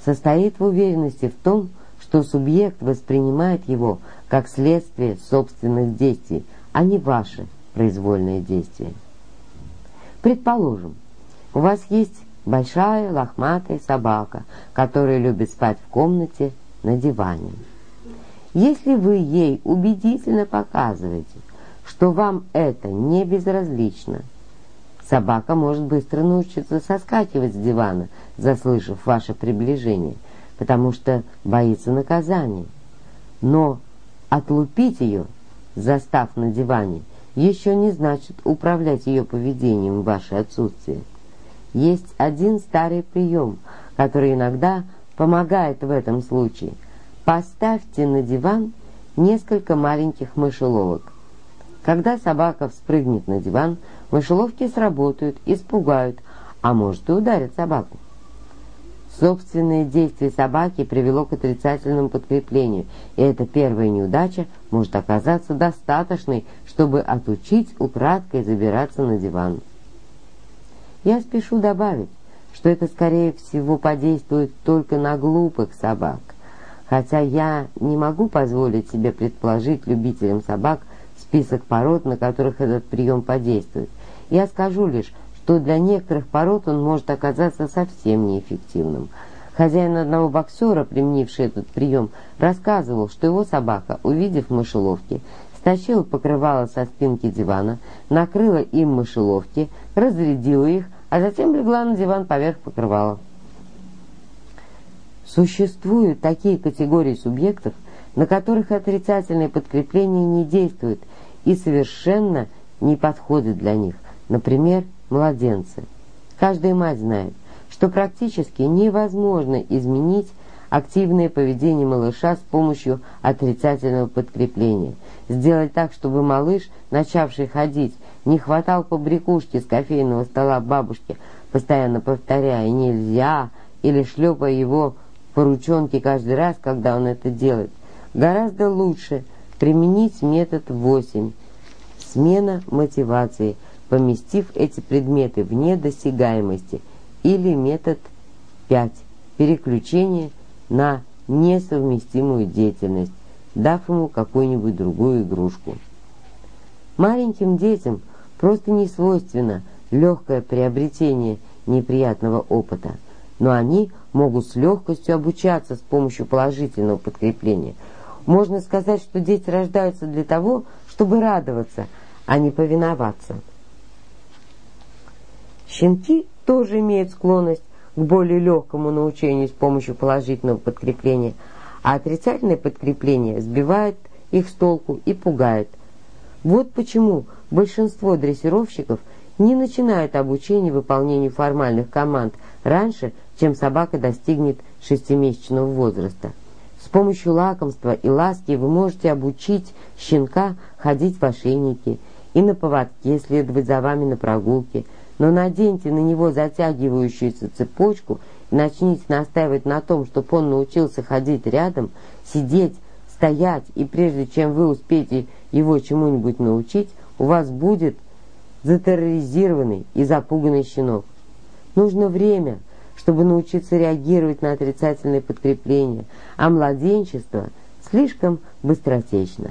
состоит в уверенности в том, что субъект воспринимает его как следствие собственных действий, а не ваши произвольные действия. Предположим, у вас есть большая лохматая собака, которая любит спать в комнате на диване. Если вы ей убедительно показываете, что вам это не безразлично, собака может быстро научиться соскакивать с дивана, заслышав ваше приближение, потому что боится наказания. Но отлупить ее, застав на диване, еще не значит управлять ее поведением в ваше отсутствие. Есть один старый прием, который иногда помогает в этом случае. Поставьте на диван несколько маленьких мышеловок. Когда собака вспрыгнет на диван, мышеловки сработают, испугают, а может и ударят собаку. Собственное действие собаки привело к отрицательному подкреплению, и эта первая неудача может оказаться достаточной, чтобы отучить украдкой забираться на диван. Я спешу добавить, что это, скорее всего, подействует только на глупых собак, хотя я не могу позволить себе предположить любителям собак список пород, на которых этот прием подействует. Я скажу лишь, что для некоторых пород он может оказаться совсем неэффективным. Хозяин одного боксера, применивший этот прием, рассказывал, что его собака, увидев мышеловки, стащила покрывало со спинки дивана, накрыла им мышеловки, разрядила их, а затем легла на диван поверх покрывала. Существуют такие категории субъектов, на которых отрицательное подкрепление не действует и совершенно не подходит для них. Например, младенцы. Каждая мать знает, что практически невозможно изменить активное поведение малыша с помощью отрицательного подкрепления. Сделать так, чтобы малыш, начавший ходить, не хватал по брякушке с кофейного стола бабушки, постоянно повторяя «нельзя» или шлепая его по ручонке каждый раз, когда он это делает. Гораздо лучше применить метод 8 – смена мотивации – поместив эти предметы вне досягаемости, или метод 5 – переключение на несовместимую деятельность, дав ему какую-нибудь другую игрушку. Маленьким детям просто не свойственно легкое приобретение неприятного опыта, но они могут с легкостью обучаться с помощью положительного подкрепления. Можно сказать, что дети рождаются для того, чтобы радоваться, а не повиноваться. Щенки тоже имеют склонность к более легкому научению с помощью положительного подкрепления, а отрицательное подкрепление сбивает их с толку и пугает. Вот почему большинство дрессировщиков не начинают обучение выполнению формальных команд раньше, чем собака достигнет шестимесячного возраста. С помощью лакомства и ласки вы можете обучить щенка ходить в ошейнике и на поводке следовать за вами на прогулке – но наденьте на него затягивающуюся цепочку и начните настаивать на том, чтобы он научился ходить рядом, сидеть, стоять, и прежде чем вы успеете его чему-нибудь научить, у вас будет затерроризированный и запуганный щенок. Нужно время, чтобы научиться реагировать на отрицательные подкрепления, а младенчество слишком быстротечно.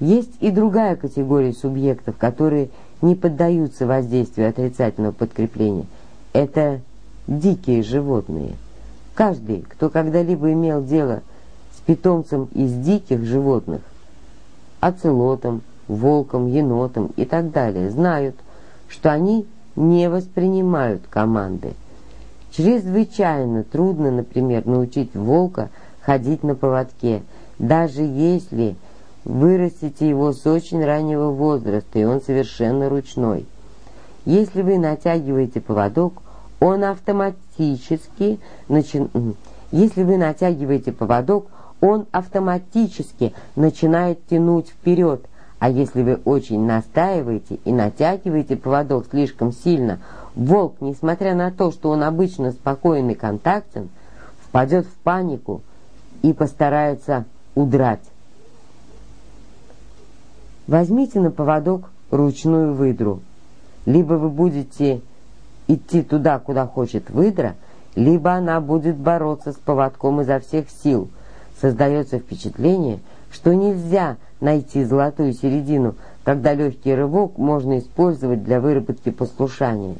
Есть и другая категория субъектов, которые не поддаются воздействию отрицательного подкрепления. Это дикие животные. Каждый, кто когда-либо имел дело с питомцем из диких животных, оцелотом, волком, енотом и так далее, знают, что они не воспринимают команды. Чрезвычайно трудно, например, научить волка ходить на поводке, даже если вырастите его с очень раннего возраста, и он совершенно ручной. Если вы натягиваете поводок, он автоматически начи... Если вы натягиваете поводок, он автоматически начинает тянуть вперед, а если вы очень настаиваете и натягиваете поводок слишком сильно, волк, несмотря на то, что он обычно спокойный и контактен, впадет в панику и постарается удрать. Возьмите на поводок ручную выдру. Либо вы будете идти туда, куда хочет выдра, либо она будет бороться с поводком изо всех сил. Создается впечатление, что нельзя найти золотую середину, когда легкий рывок можно использовать для выработки послушания.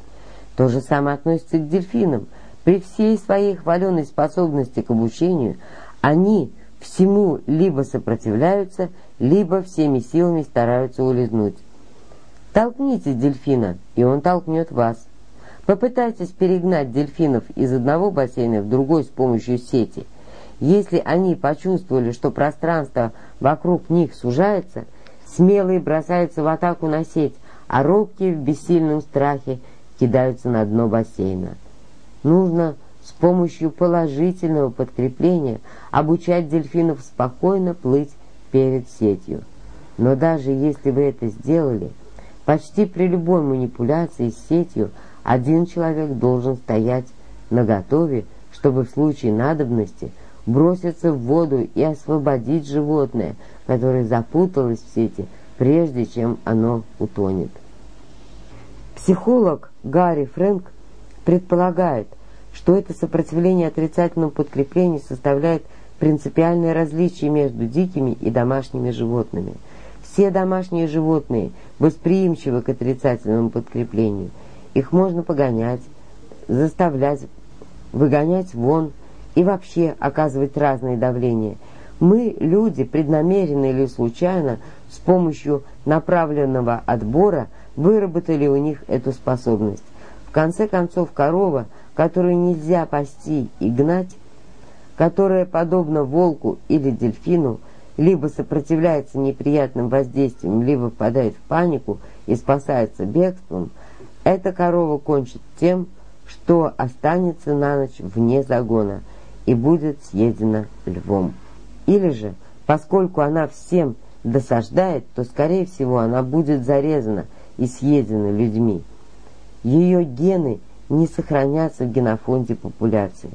То же самое относится к дельфинам. При всей своей хваленой способности к обучению они всему либо сопротивляются, либо всеми силами стараются улизнуть. Толкните дельфина, и он толкнет вас. Попытайтесь перегнать дельфинов из одного бассейна в другой с помощью сети. Если они почувствовали, что пространство вокруг них сужается, смелые бросаются в атаку на сеть, а робкие в бессильном страхе кидаются на дно бассейна. Нужно с помощью положительного подкрепления обучать дельфинов спокойно плыть перед сетью. Но даже если вы это сделали, почти при любой манипуляции с сетью один человек должен стоять наготове, чтобы в случае надобности броситься в воду и освободить животное, которое запуталось в сети, прежде чем оно утонет. Психолог Гарри Фрэнк предполагает, что это сопротивление отрицательному подкреплению составляет принципиальное различие между дикими и домашними животными. Все домашние животные восприимчивы к отрицательному подкреплению. Их можно погонять, заставлять, выгонять вон и вообще оказывать разные давления. Мы, люди, преднамеренно или случайно, с помощью направленного отбора выработали у них эту способность. В конце концов, корова, которую нельзя пасти и гнать, которая, подобно волку или дельфину, либо сопротивляется неприятным воздействиям, либо впадает в панику и спасается бегством, эта корова кончит тем, что останется на ночь вне загона и будет съедена львом. Или же, поскольку она всем досаждает, то, скорее всего, она будет зарезана и съедена людьми. Ее гены не сохранятся в генофонде популяции.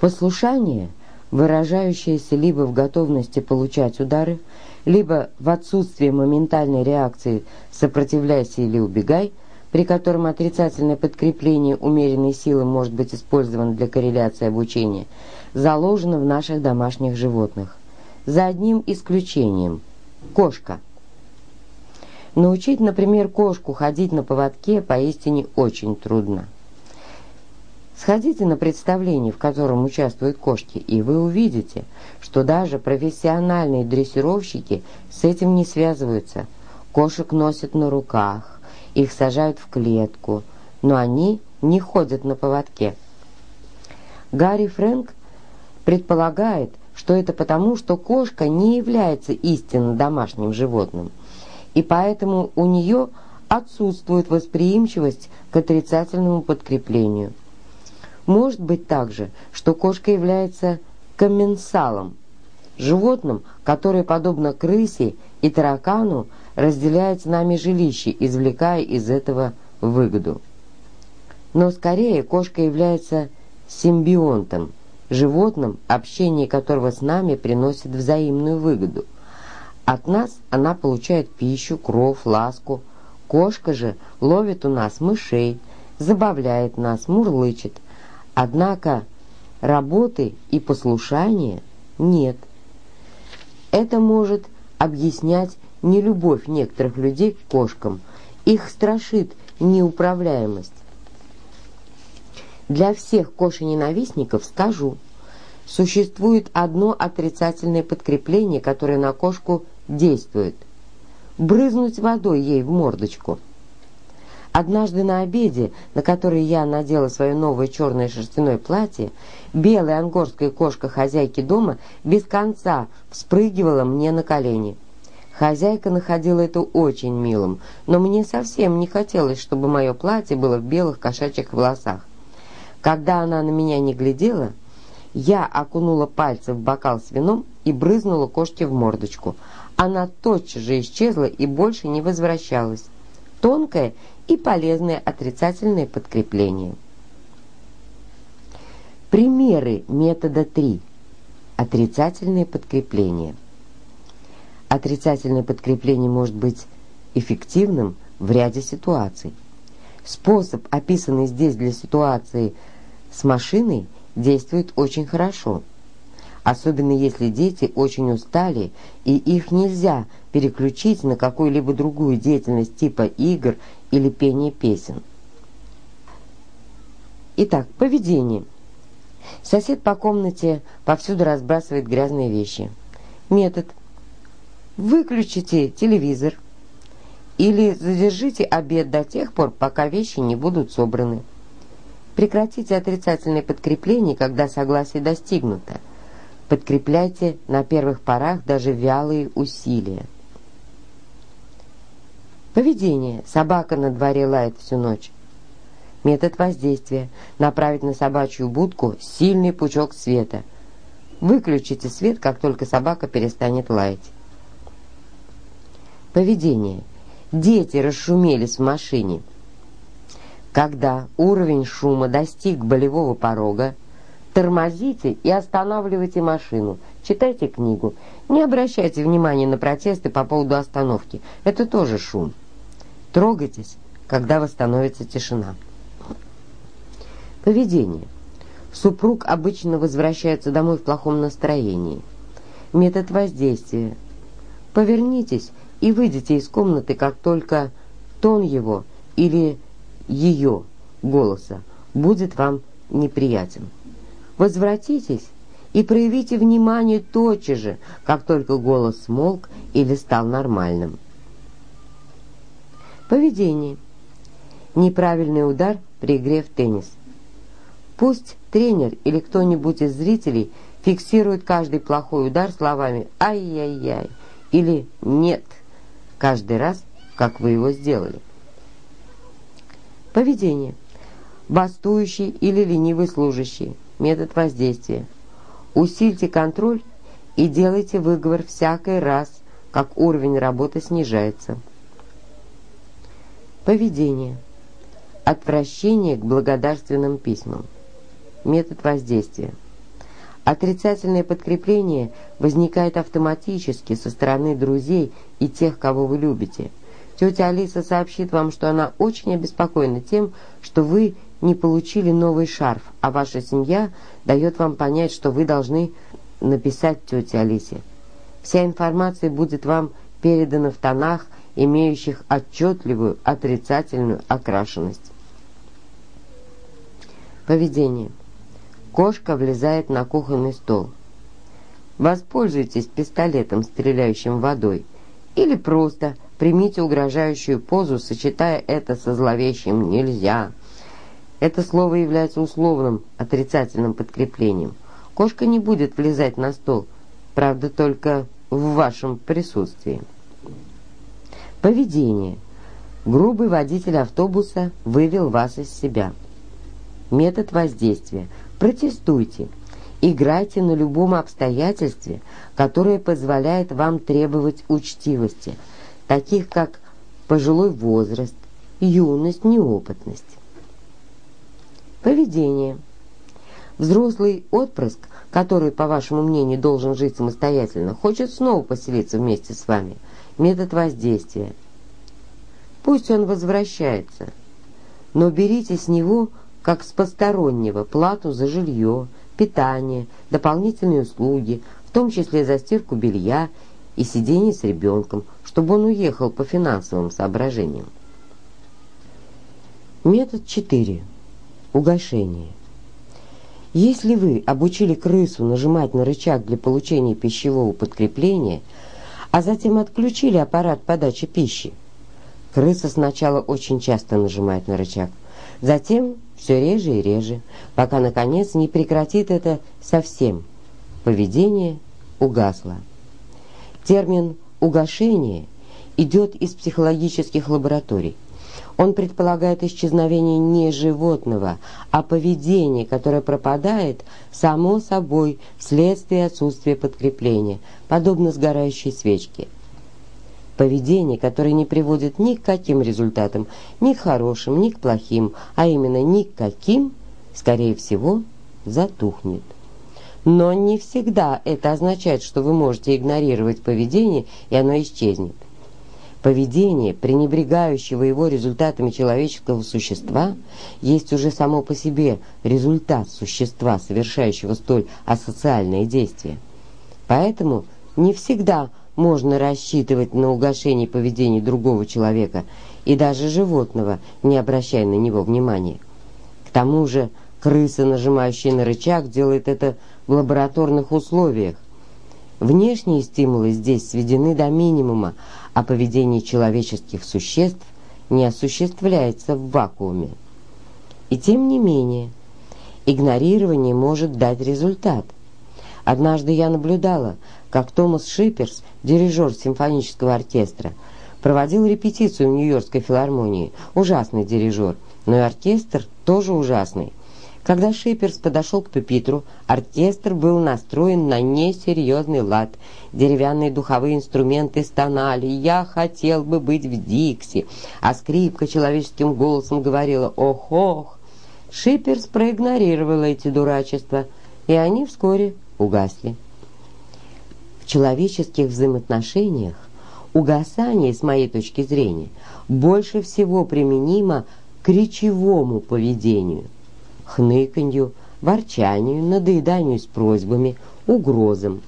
Послушание, выражающееся либо в готовности получать удары, либо в отсутствии моментальной реакции «сопротивляйся или убегай», при котором отрицательное подкрепление умеренной силы может быть использовано для корреляции обучения, заложено в наших домашних животных. За одним исключением – кошка. Научить, например, кошку ходить на поводке поистине очень трудно. Сходите на представление, в котором участвуют кошки, и вы увидите, что даже профессиональные дрессировщики с этим не связываются. Кошек носят на руках, их сажают в клетку, но они не ходят на поводке. Гарри Фрэнк предполагает, что это потому, что кошка не является истинно домашним животным, и поэтому у нее отсутствует восприимчивость к отрицательному подкреплению – может быть также, что кошка является комменсалом, животным, которое, подобно крысе и таракану, разделяет с нами жилище, извлекая из этого выгоду. Но скорее кошка является симбионтом, животным, общение которого с нами приносит взаимную выгоду. От нас она получает пищу, кровь, ласку. Кошка же ловит у нас мышей, забавляет нас, мурлычет. Однако работы и послушания нет. Это может объяснять нелюбовь некоторых людей к кошкам. Их страшит неуправляемость. Для всех кошененавистников скажу, существует одно отрицательное подкрепление, которое на кошку действует. Брызнуть водой ей в мордочку. Однажды на обеде, на который я надела свое новое черное шерстяное платье, белая ангорская кошка хозяйки дома без конца вспрыгивала мне на колени. Хозяйка находила это очень милым, но мне совсем не хотелось, чтобы мое платье было в белых кошачьих волосах. Когда она на меня не глядела, я окунула пальцы в бокал с вином и брызнула кошке в мордочку. Она тотчас же исчезла и больше не возвращалась. Тонкое и полезное отрицательное подкрепление. Примеры метода 3. Отрицательное подкрепление. Отрицательное подкрепление может быть эффективным в ряде ситуаций. Способ, описанный здесь для ситуации с машиной, действует очень хорошо – особенно если дети очень устали и их нельзя переключить на какую-либо другую деятельность типа игр или пения песен. Итак, поведение. Сосед по комнате повсюду разбрасывает грязные вещи. Метод. Выключите телевизор или задержите обед до тех пор, пока вещи не будут собраны. Прекратите отрицательное подкрепление, когда согласие достигнуто. Подкрепляйте на первых порах даже вялые усилия. Поведение. Собака на дворе лает всю ночь. Метод воздействия. Направить на собачью будку сильный пучок света. Выключите свет, как только собака перестанет лаять. Поведение. Дети расшумелись в машине. Когда уровень шума достиг болевого порога, Тормозите и останавливайте машину. Читайте книгу. Не обращайте внимания на протесты по поводу остановки. Это тоже шум. Трогайтесь, когда восстановится тишина. Поведение. Супруг обычно возвращается домой в плохом настроении. Метод воздействия. Повернитесь и выйдите из комнаты, как только тон его или ее голоса будет вам неприятен. Возвратитесь и проявите внимание тотчас же, как только голос смолк или стал нормальным. Поведение. Неправильный удар при игре в теннис. Пусть тренер или кто-нибудь из зрителей фиксирует каждый плохой удар словами «ай-яй-яй» или «нет» каждый раз, как вы его сделали. Поведение. Бастующий или ленивый служащий метод воздействия. Усильте контроль и делайте выговор всякий раз, как уровень работы снижается. Поведение. Отвращение к благодарственным письмам. Метод воздействия. Отрицательное подкрепление возникает автоматически со стороны друзей и тех, кого вы любите. Тетя Алиса сообщит вам, что она очень обеспокоена тем, что вы не получили новый шарф, а ваша семья дает вам понять, что вы должны написать тете Алисе. Вся информация будет вам передана в тонах, имеющих отчетливую отрицательную окрашенность. Поведение. Кошка влезает на кухонный стол. Воспользуйтесь пистолетом, стреляющим водой, или просто примите угрожающую позу, сочетая это со зловещим «нельзя», это слово является условным отрицательным подкреплением. Кошка не будет влезать на стол, правда, только в вашем присутствии. Поведение. Грубый водитель автобуса вывел вас из себя. Метод воздействия. Протестуйте. Играйте на любом обстоятельстве, которое позволяет вам требовать учтивости, таких как пожилой возраст, юность, неопытность. Поведение. Взрослый отпрыск, который, по вашему мнению, должен жить самостоятельно, хочет снова поселиться вместе с вами. Метод воздействия. Пусть он возвращается, но берите с него, как с постороннего, плату за жилье, питание, дополнительные услуги, в том числе за стирку белья и сидение с ребенком, чтобы он уехал по финансовым соображениям. Метод 4. Угошение. Если вы обучили крысу нажимать на рычаг для получения пищевого подкрепления, а затем отключили аппарат подачи пищи, крыса сначала очень часто нажимает на рычаг, затем все реже и реже, пока, наконец, не прекратит это совсем. Поведение угасло. Термин «угошение» идет из психологических лабораторий. Он предполагает исчезновение не животного, а поведения, которое пропадает само собой вследствие отсутствия подкрепления, подобно сгорающей свечке. Поведение, которое не приводит ни к каким результатам, ни к хорошим, ни к плохим, а именно ни к каким, скорее всего, затухнет. Но не всегда это означает, что вы можете игнорировать поведение, и оно исчезнет. Поведение, пренебрегающего его результатами человеческого существа, есть уже само по себе результат существа, совершающего столь асоциальные действия. Поэтому не всегда можно рассчитывать на угошение поведения другого человека и даже животного, не обращая на него внимания. К тому же крыса, нажимающая на рычаг, делает это в лабораторных условиях. Внешние стимулы здесь сведены до минимума, а поведение человеческих существ не осуществляется в вакууме. И тем не менее, игнорирование может дать результат. Однажды я наблюдала, как Томас Шиперс, дирижер симфонического оркестра, проводил репетицию в Нью-Йоркской филармонии. Ужасный дирижер, но и оркестр тоже ужасный – когда Шиперс подошел к пепитру, оркестр был настроен на несерьезный лад. Деревянные духовые инструменты стонали «Я хотел бы быть в Дикси», а скрипка человеческим голосом говорила «Ох-ох». Шиперс проигнорировал эти дурачества, и они вскоре угасли. В человеческих взаимоотношениях угасание, с моей точки зрения, больше всего применимо к речевому поведению хныканью, ворчанию, надоеданию с просьбами, угрозам.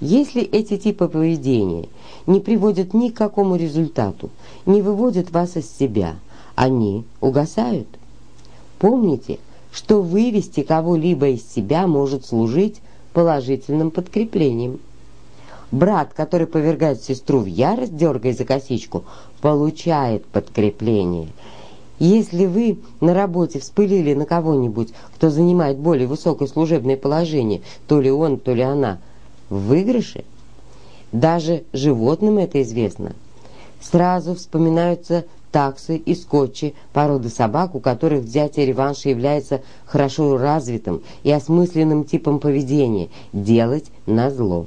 Если эти типы поведения не приводят ни к какому результату, не выводят вас из себя, они угасают. Помните, что вывести кого-либо из себя может служить положительным подкреплением. Брат, который повергает сестру в ярость, дергая за косичку, получает подкрепление – если вы на работе вспылили на кого-нибудь, кто занимает более высокое служебное положение, то ли он, то ли она, в выигрыше, даже животным это известно, сразу вспоминаются таксы и скотчи породы собак, у которых взятие реванша является хорошо развитым и осмысленным типом поведения – делать на зло.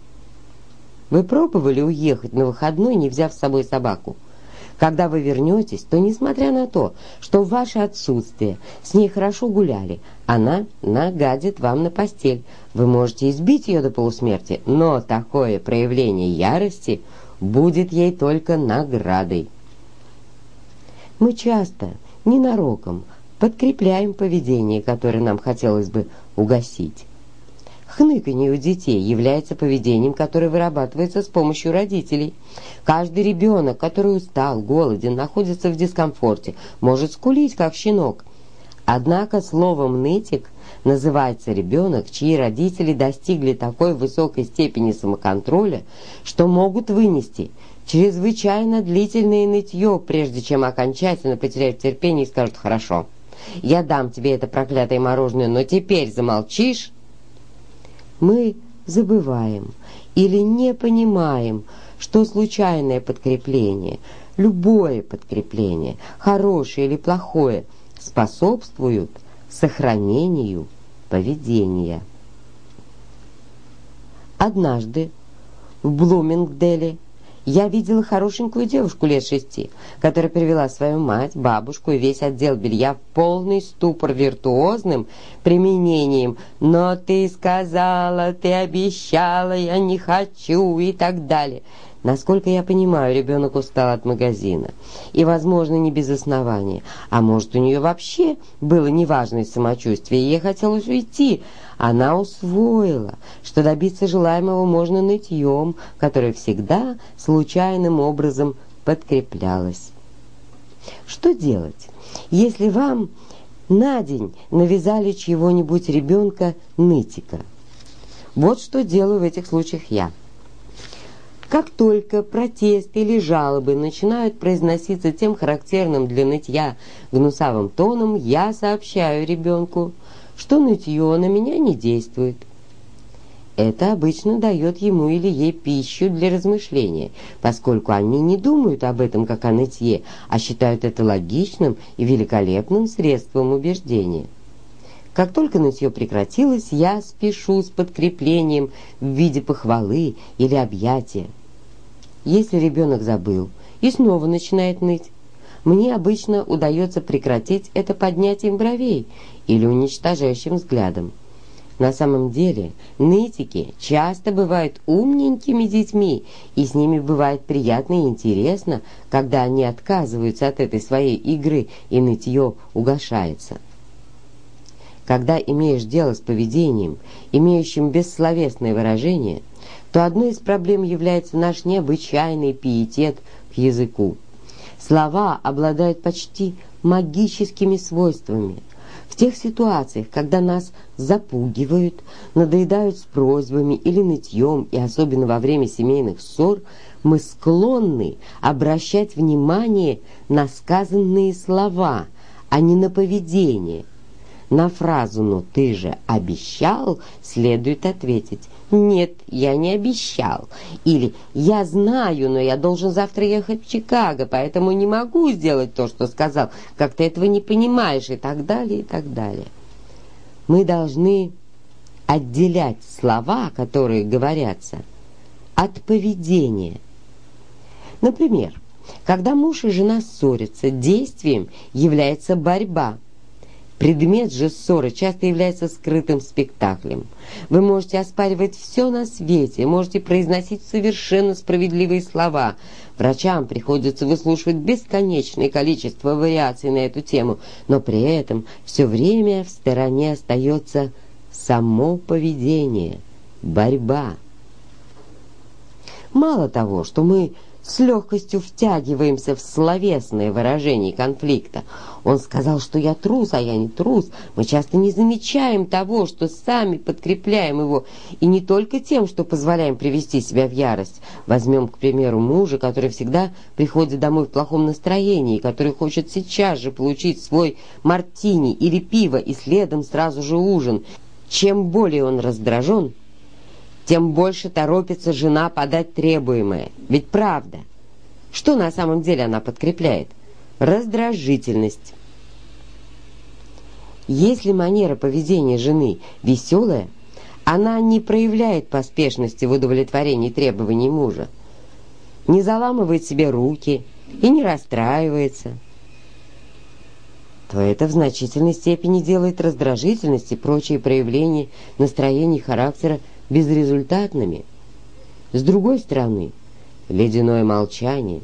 Вы пробовали уехать на выходной, не взяв с собой собаку? Когда вы вернетесь, то, несмотря на то, что в ваше отсутствие с ней хорошо гуляли, она нагадит вам на постель. Вы можете избить ее до полусмерти, но такое проявление ярости будет ей только наградой. Мы часто, ненароком, подкрепляем поведение, которое нам хотелось бы угасить. Хныканье у детей является поведением, которое вырабатывается с помощью родителей. Каждый ребенок, который устал, голоден, находится в дискомфорте, может скулить, как щенок. Однако словом «нытик» называется ребенок, чьи родители достигли такой высокой степени самоконтроля, что могут вынести чрезвычайно длительное нытье, прежде чем окончательно потерять терпение и скажут «хорошо». Я дам тебе это проклятое мороженое, но теперь замолчишь мы забываем или не понимаем, что случайное подкрепление, любое подкрепление, хорошее или плохое, способствуют сохранению поведения. Однажды в Блумингделе Я видела хорошенькую девушку лет шести, которая привела свою мать, бабушку и весь отдел белья в полный ступор виртуозным применением. «Но ты сказала, ты обещала, я не хочу» и так далее. Насколько я понимаю, ребенок устал от магазина. И, возможно, не без основания. А может, у нее вообще было неважное самочувствие, и ей хотелось уйти. Она усвоила, что добиться желаемого можно нытьем, которое всегда случайным образом подкреплялось. Что делать, если вам на день навязали чьего-нибудь ребенка-нытика? Вот что делаю в этих случаях я. Как только протесты или жалобы начинают произноситься тем характерным для нытья гнусавым тоном, я сообщаю ребенку, что нытье на меня не действует. Это обычно дает ему или ей пищу для размышления, поскольку они не думают об этом как о нытье, а считают это логичным и великолепным средством убеждения. Как только нытье прекратилось, я спешу с подкреплением в виде похвалы или объятия. Если ребенок забыл и снова начинает ныть, мне обычно удается прекратить это поднятием бровей или уничтожающим взглядом. На самом деле, нытики часто бывают умненькими детьми, и с ними бывает приятно и интересно, когда они отказываются от этой своей игры, и нытье угошается. Когда имеешь дело с поведением, имеющим бессловесное выражение – то одной из проблем является наш необычайный пиетет к языку. Слова обладают почти магическими свойствами. В тех ситуациях, когда нас запугивают, надоедают с просьбами или нытьем, и особенно во время семейных ссор, мы склонны обращать внимание на сказанные слова, а не на поведение. На фразу «но ты же обещал» следует ответить «Нет, я не обещал». Или «Я знаю, но я должен завтра ехать в Чикаго, поэтому не могу сделать то, что сказал. Как ты этого не понимаешь?» и так далее, и так далее. Мы должны отделять слова, которые говорятся, от поведения. Например, когда муж и жена ссорятся, действием является борьба – Предмет же ссоры часто является скрытым спектаклем. Вы можете оспаривать все на свете, можете произносить совершенно справедливые слова. Врачам приходится выслушивать бесконечное количество вариаций на эту тему, но при этом все время в стороне остается само поведение, борьба. Мало того, что мы с легкостью втягиваемся в словесное выражение конфликта. Он сказал, что я трус, а я не трус. Мы часто не замечаем того, что сами подкрепляем его, и не только тем, что позволяем привести себя в ярость. Возьмем, к примеру, мужа, который всегда приходит домой в плохом настроении, который хочет сейчас же получить свой мартини или пиво, и следом сразу же ужин. Чем более он раздражен, тем больше торопится жена подать требуемое. Ведь правда. Что на самом деле она подкрепляет? Раздражительность. Если манера поведения жены веселая, она не проявляет поспешности в удовлетворении требований мужа, не заламывает себе руки и не расстраивается, то это в значительной степени делает раздражительность и прочие проявления настроений характера безрезультатными. С другой стороны, ледяное молчание,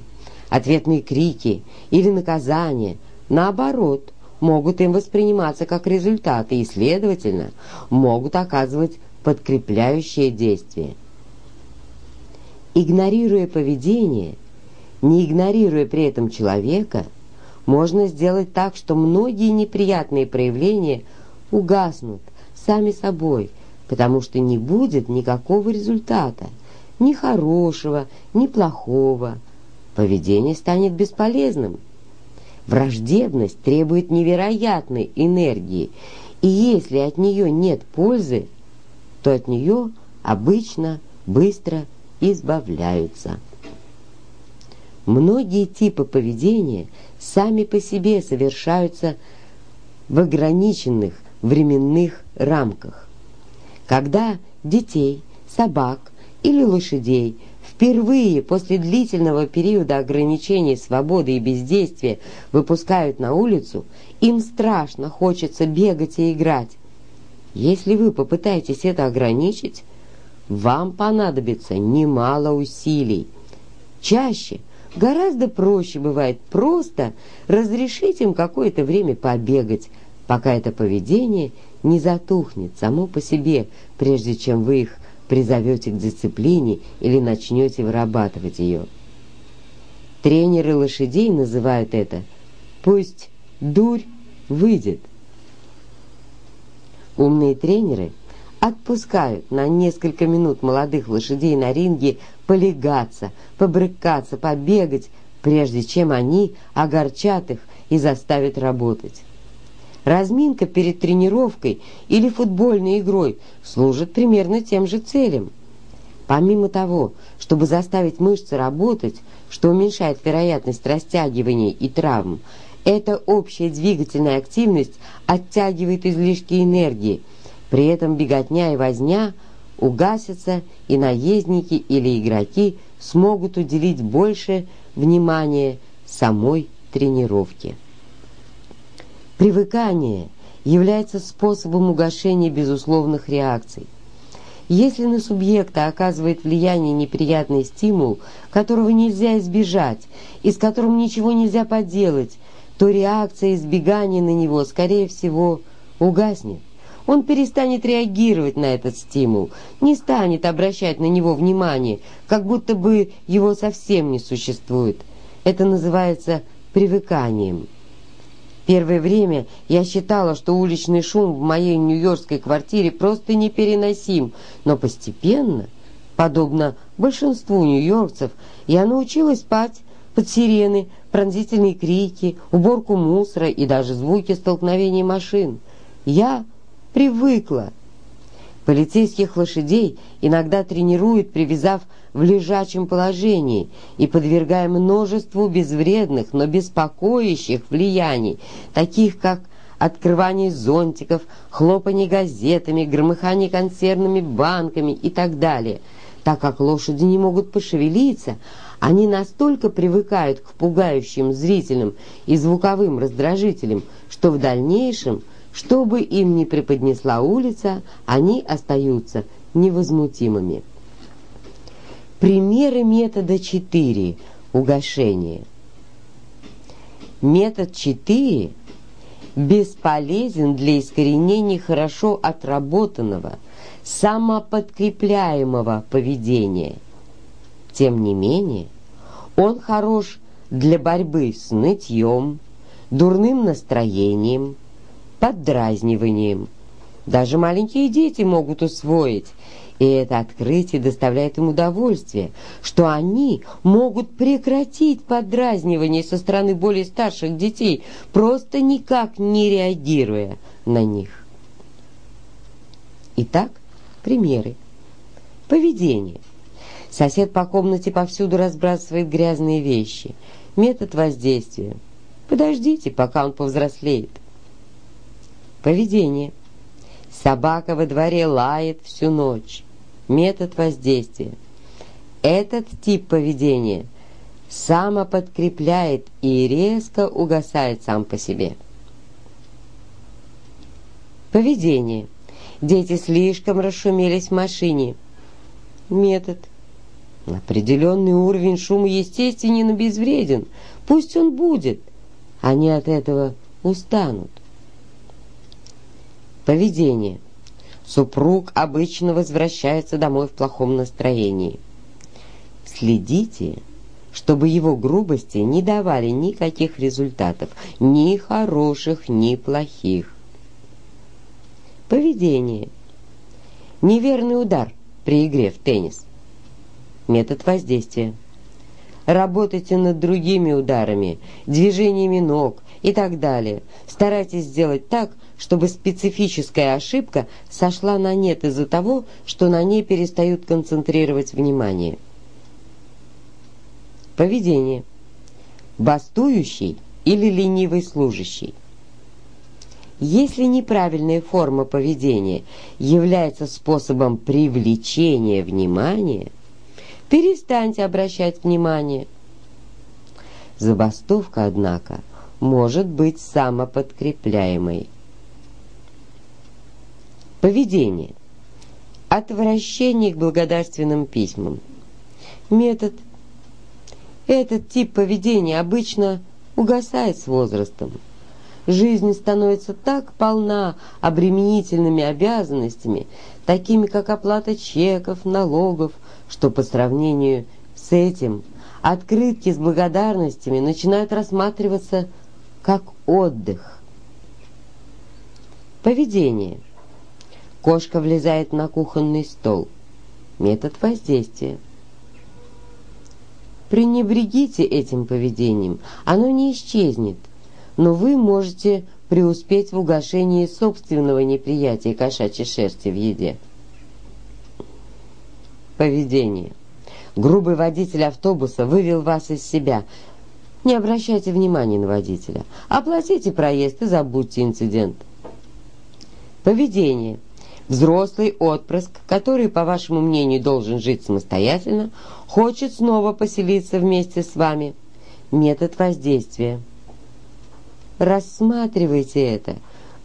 ответные крики или наказания, наоборот, могут им восприниматься как результаты и, следовательно, могут оказывать подкрепляющее действие. Игнорируя поведение, не игнорируя при этом человека, можно сделать так, что многие неприятные проявления угаснут сами собой – потому что не будет никакого результата, ни хорошего, ни плохого. Поведение станет бесполезным. Враждебность требует невероятной энергии, и если от нее нет пользы, то от нее обычно быстро избавляются. Многие типы поведения сами по себе совершаются в ограниченных временных рамках. Когда детей, собак или лошадей впервые после длительного периода ограничений свободы и бездействия выпускают на улицу, им страшно хочется бегать и играть. Если вы попытаетесь это ограничить, вам понадобится немало усилий. Чаще, гораздо проще бывает просто разрешить им какое-то время побегать, пока это поведение не затухнет само по себе, прежде чем вы их призовете к дисциплине или начнете вырабатывать ее. Тренеры лошадей называют это «пусть дурь выйдет». Умные тренеры отпускают на несколько минут молодых лошадей на ринге полегаться, побрыкаться, побегать, прежде чем они огорчат их и заставят работать. Разминка перед тренировкой или футбольной игрой служит примерно тем же целям. Помимо того, чтобы заставить мышцы работать, что уменьшает вероятность растягивания и травм, эта общая двигательная активность оттягивает излишки энергии. При этом беготня и возня угасятся, и наездники или игроки смогут уделить больше внимания самой тренировке. Привыкание является способом угошения безусловных реакций. Если на субъекта оказывает влияние неприятный стимул, которого нельзя избежать и с которым ничего нельзя поделать, то реакция избегания на него, скорее всего, угаснет. Он перестанет реагировать на этот стимул, не станет обращать на него внимание, как будто бы его совсем не существует. Это называется привыканием. Первое время я считала, что уличный шум в моей нью-йоркской квартире просто непереносим, но постепенно, подобно большинству нью-йоркцев, я научилась спать под сирены, пронзительные крики, уборку мусора и даже звуки столкновений машин. Я привыкла Полицейских лошадей иногда тренируют, привязав в лежачем положении и подвергая множеству безвредных, но беспокоящих влияний, таких как открывание зонтиков, хлопание газетами, громыхание консервными банками и так далее. Так как лошади не могут пошевелиться, они настолько привыкают к пугающим зрительным и звуковым раздражителям, что в дальнейшем – что бы им ни преподнесла улица, они остаются невозмутимыми. Примеры метода 4. Угошение. Метод 4 бесполезен для искоренения хорошо отработанного, самоподкрепляемого поведения. Тем не менее, он хорош для борьбы с нытьем, дурным настроением, поддразниванием. Даже маленькие дети могут усвоить, и это открытие доставляет им удовольствие, что они могут прекратить поддразнивание со стороны более старших детей, просто никак не реагируя на них. Итак, примеры. Поведение. Сосед по комнате повсюду разбрасывает грязные вещи. Метод воздействия. Подождите, пока он повзрослеет. Поведение. Собака во дворе лает всю ночь. Метод воздействия. Этот тип поведения самоподкрепляет и резко угасает сам по себе. Поведение. Дети слишком расшумелись в машине. Метод. Определенный уровень шума естественен и безвреден. Пусть он будет. Они от этого устанут. Поведение. Супруг обычно возвращается домой в плохом настроении. Следите, чтобы его грубости не давали никаких результатов, ни хороших, ни плохих. Поведение. Неверный удар при игре в теннис. Метод воздействия. Работайте над другими ударами, движениями ног и так далее. Старайтесь сделать так, чтобы специфическая ошибка сошла на нет из-за того, что на ней перестают концентрировать внимание. Поведение. Бастующий или ленивый служащий. Если неправильная форма поведения является способом привлечения внимания, перестаньте обращать внимание. Забастовка, однако, может быть самоподкрепляемой. Поведение. Отвращение к благодарственным письмам. Метод. Этот тип поведения обычно угасает с возрастом. Жизнь становится так полна обременительными обязанностями, такими как оплата чеков, налогов, что по сравнению с этим открытки с благодарностями начинают рассматриваться как отдых. Поведение. Кошка влезает на кухонный стол. Метод воздействия. Пренебрегите этим поведением, оно не исчезнет, но вы можете преуспеть в угошении собственного неприятия кошачьей шерсти в еде. Поведение. Грубый водитель автобуса вывел вас из себя. Не обращайте внимания на водителя. Оплатите проезд и забудьте инцидент. Поведение. Взрослый отпрыск, который, по вашему мнению, должен жить самостоятельно, хочет снова поселиться вместе с вами. Метод воздействия. Рассматривайте это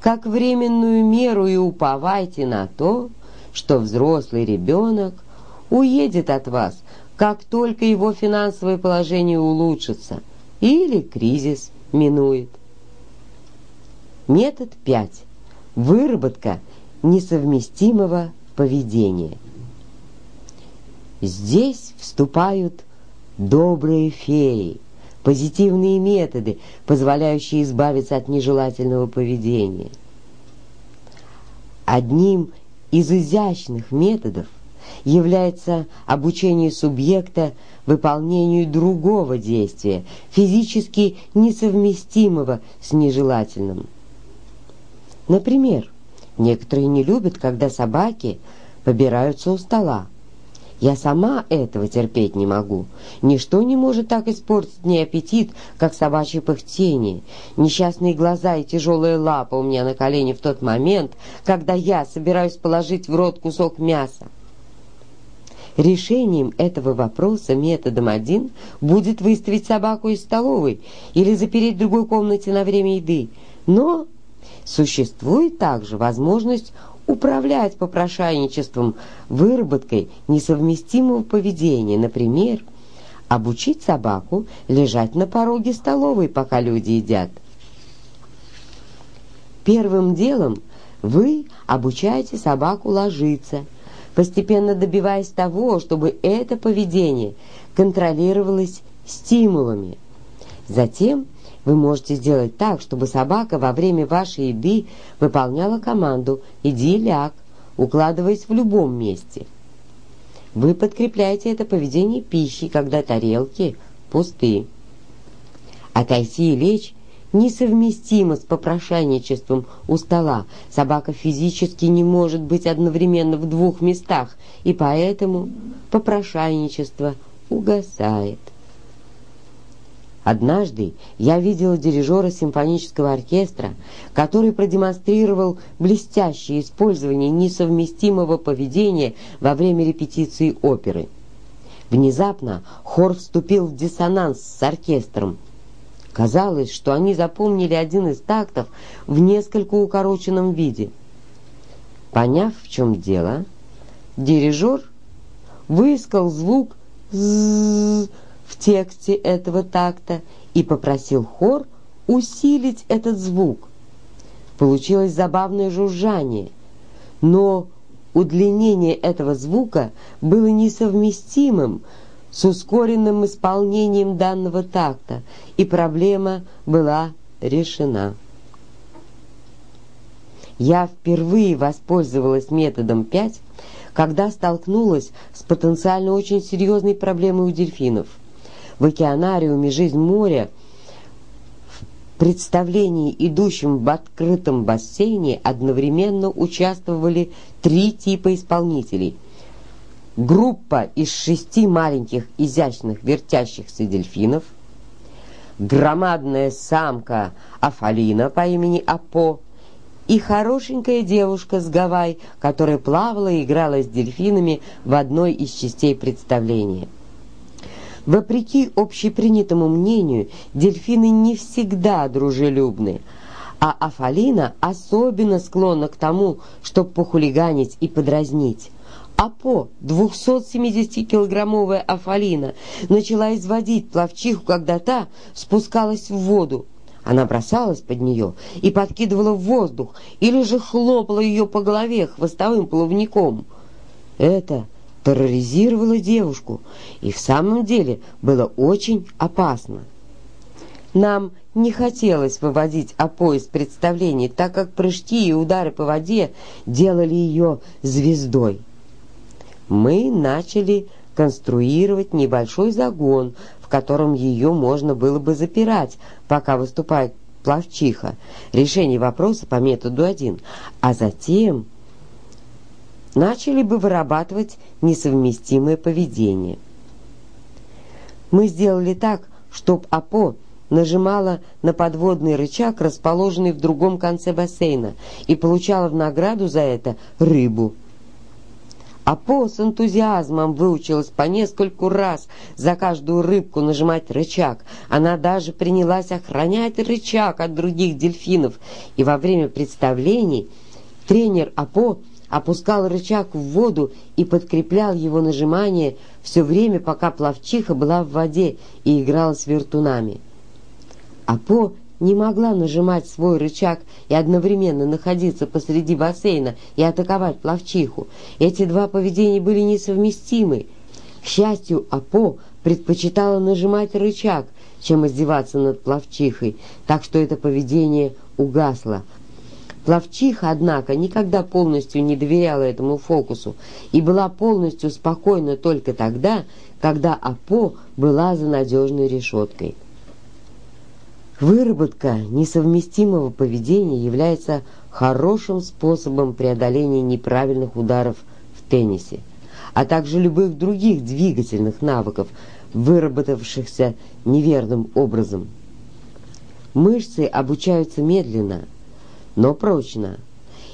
как временную меру и уповайте на то, что взрослый ребенок уедет от вас, как только его финансовое положение улучшится или кризис минует. Метод 5. Выработка несовместимого поведения. Здесь вступают добрые феи, позитивные методы, позволяющие избавиться от нежелательного поведения. Одним из изящных методов – является обучение субъекта выполнению другого действия, физически несовместимого с нежелательным. Например, некоторые не любят, когда собаки побираются у стола. Я сама этого терпеть не могу. Ничто не может так испортить мне аппетит, как собачье пыхтение, несчастные глаза и тяжелая лапа у меня на колене в тот момент, когда я собираюсь положить в рот кусок мяса. Решением этого вопроса методом один будет выставить собаку из столовой или запереть в другой комнате на время еды. Но существует также возможность управлять попрошайничеством выработкой несовместимого поведения, например, обучить собаку лежать на пороге столовой, пока люди едят. Первым делом вы обучаете собаку ложиться – постепенно добиваясь того, чтобы это поведение контролировалось стимулами. Затем вы можете сделать так, чтобы собака во время вашей еды выполняла команду «иди ляг», укладываясь в любом месте. Вы подкрепляете это поведение пищей, когда тарелки пусты. Отойти и лечь несовместимо с попрошайничеством у стола. Собака физически не может быть одновременно в двух местах, и поэтому попрошайничество угасает. Однажды я видела дирижера симфонического оркестра, который продемонстрировал блестящее использование несовместимого поведения во время репетиции оперы. Внезапно хор вступил в диссонанс с оркестром – Казалось, что они запомнили один из тактов в несколько укороченном виде. Поняв, в чем дело, дирижер выискал звук «з» в тексте этого такта и попросил хор усилить этот звук. Получилось забавное жужжание, но удлинение этого звука было несовместимым с ускоренным исполнением данного такта, и проблема была решена. Я впервые воспользовалась методом 5, когда столкнулась с потенциально очень серьезной проблемой у дельфинов. В океанариуме «Жизнь моря» в представлении, идущем в открытом бассейне, одновременно участвовали три типа исполнителей – группа из шести маленьких изящных вертящихся дельфинов, громадная самка Афалина по имени Апо. И хорошенькая девушка с Гавай, которая плавала и играла с дельфинами в одной из частей представления. Вопреки общепринятому мнению, дельфины не всегда дружелюбны, а Афалина особенно склонна к тому, чтобы похулиганить и подразнить. Апо, 270-килограммовая Афалина, начала изводить пловчиху, когда та спускалась в воду. Она бросалась под нее и подкидывала в воздух, или же хлопала ее по голове хвостовым плавником. Это терроризировало девушку и в самом деле было очень опасно. Нам не хотелось выводить Апо из представлений, так как прыжки и удары по воде делали ее звездой. Мы начали конструировать небольшой загон, в котором ее можно было бы запирать, пока выступает плавчиха. Решение вопроса по методу один. А затем начали бы вырабатывать несовместимое поведение. Мы сделали так, чтобы Апо нажимала на подводный рычаг, расположенный в другом конце бассейна, и получала в награду за это рыбу. Апо с энтузиазмом выучилась по нескольку раз за каждую рыбку нажимать рычаг. Она даже принялась охранять рычаг от других дельфинов, и во время представлений тренер Апо опускал рычаг в воду и подкреплял его нажимание все время, пока плавчиха была в воде и играла с вертунами. Апо не могла нажимать свой рычаг и одновременно находиться посреди бассейна и атаковать плавчиху. Эти два поведения были несовместимы. К счастью, Апо предпочитала нажимать рычаг, чем издеваться над плавчихой, так что это поведение угасло. Плавчиха, однако, никогда полностью не доверяла этому фокусу и была полностью спокойна только тогда, когда Апо была за надежной решеткой. Выработка несовместимого поведения является хорошим способом преодоления неправильных ударов в теннисе, а также любых других двигательных навыков, выработавшихся неверным образом. Мышцы обучаются медленно, но прочно.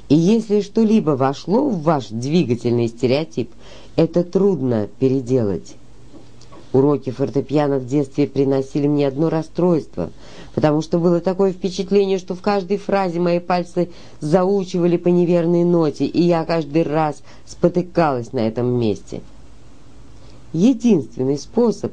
И если что-либо вошло в ваш двигательный стереотип, это трудно переделать. Уроки фортепиано в детстве приносили мне одно расстройство – потому что было такое впечатление, что в каждой фразе мои пальцы заучивали по неверной ноте, и я каждый раз спотыкалась на этом месте. Единственный способ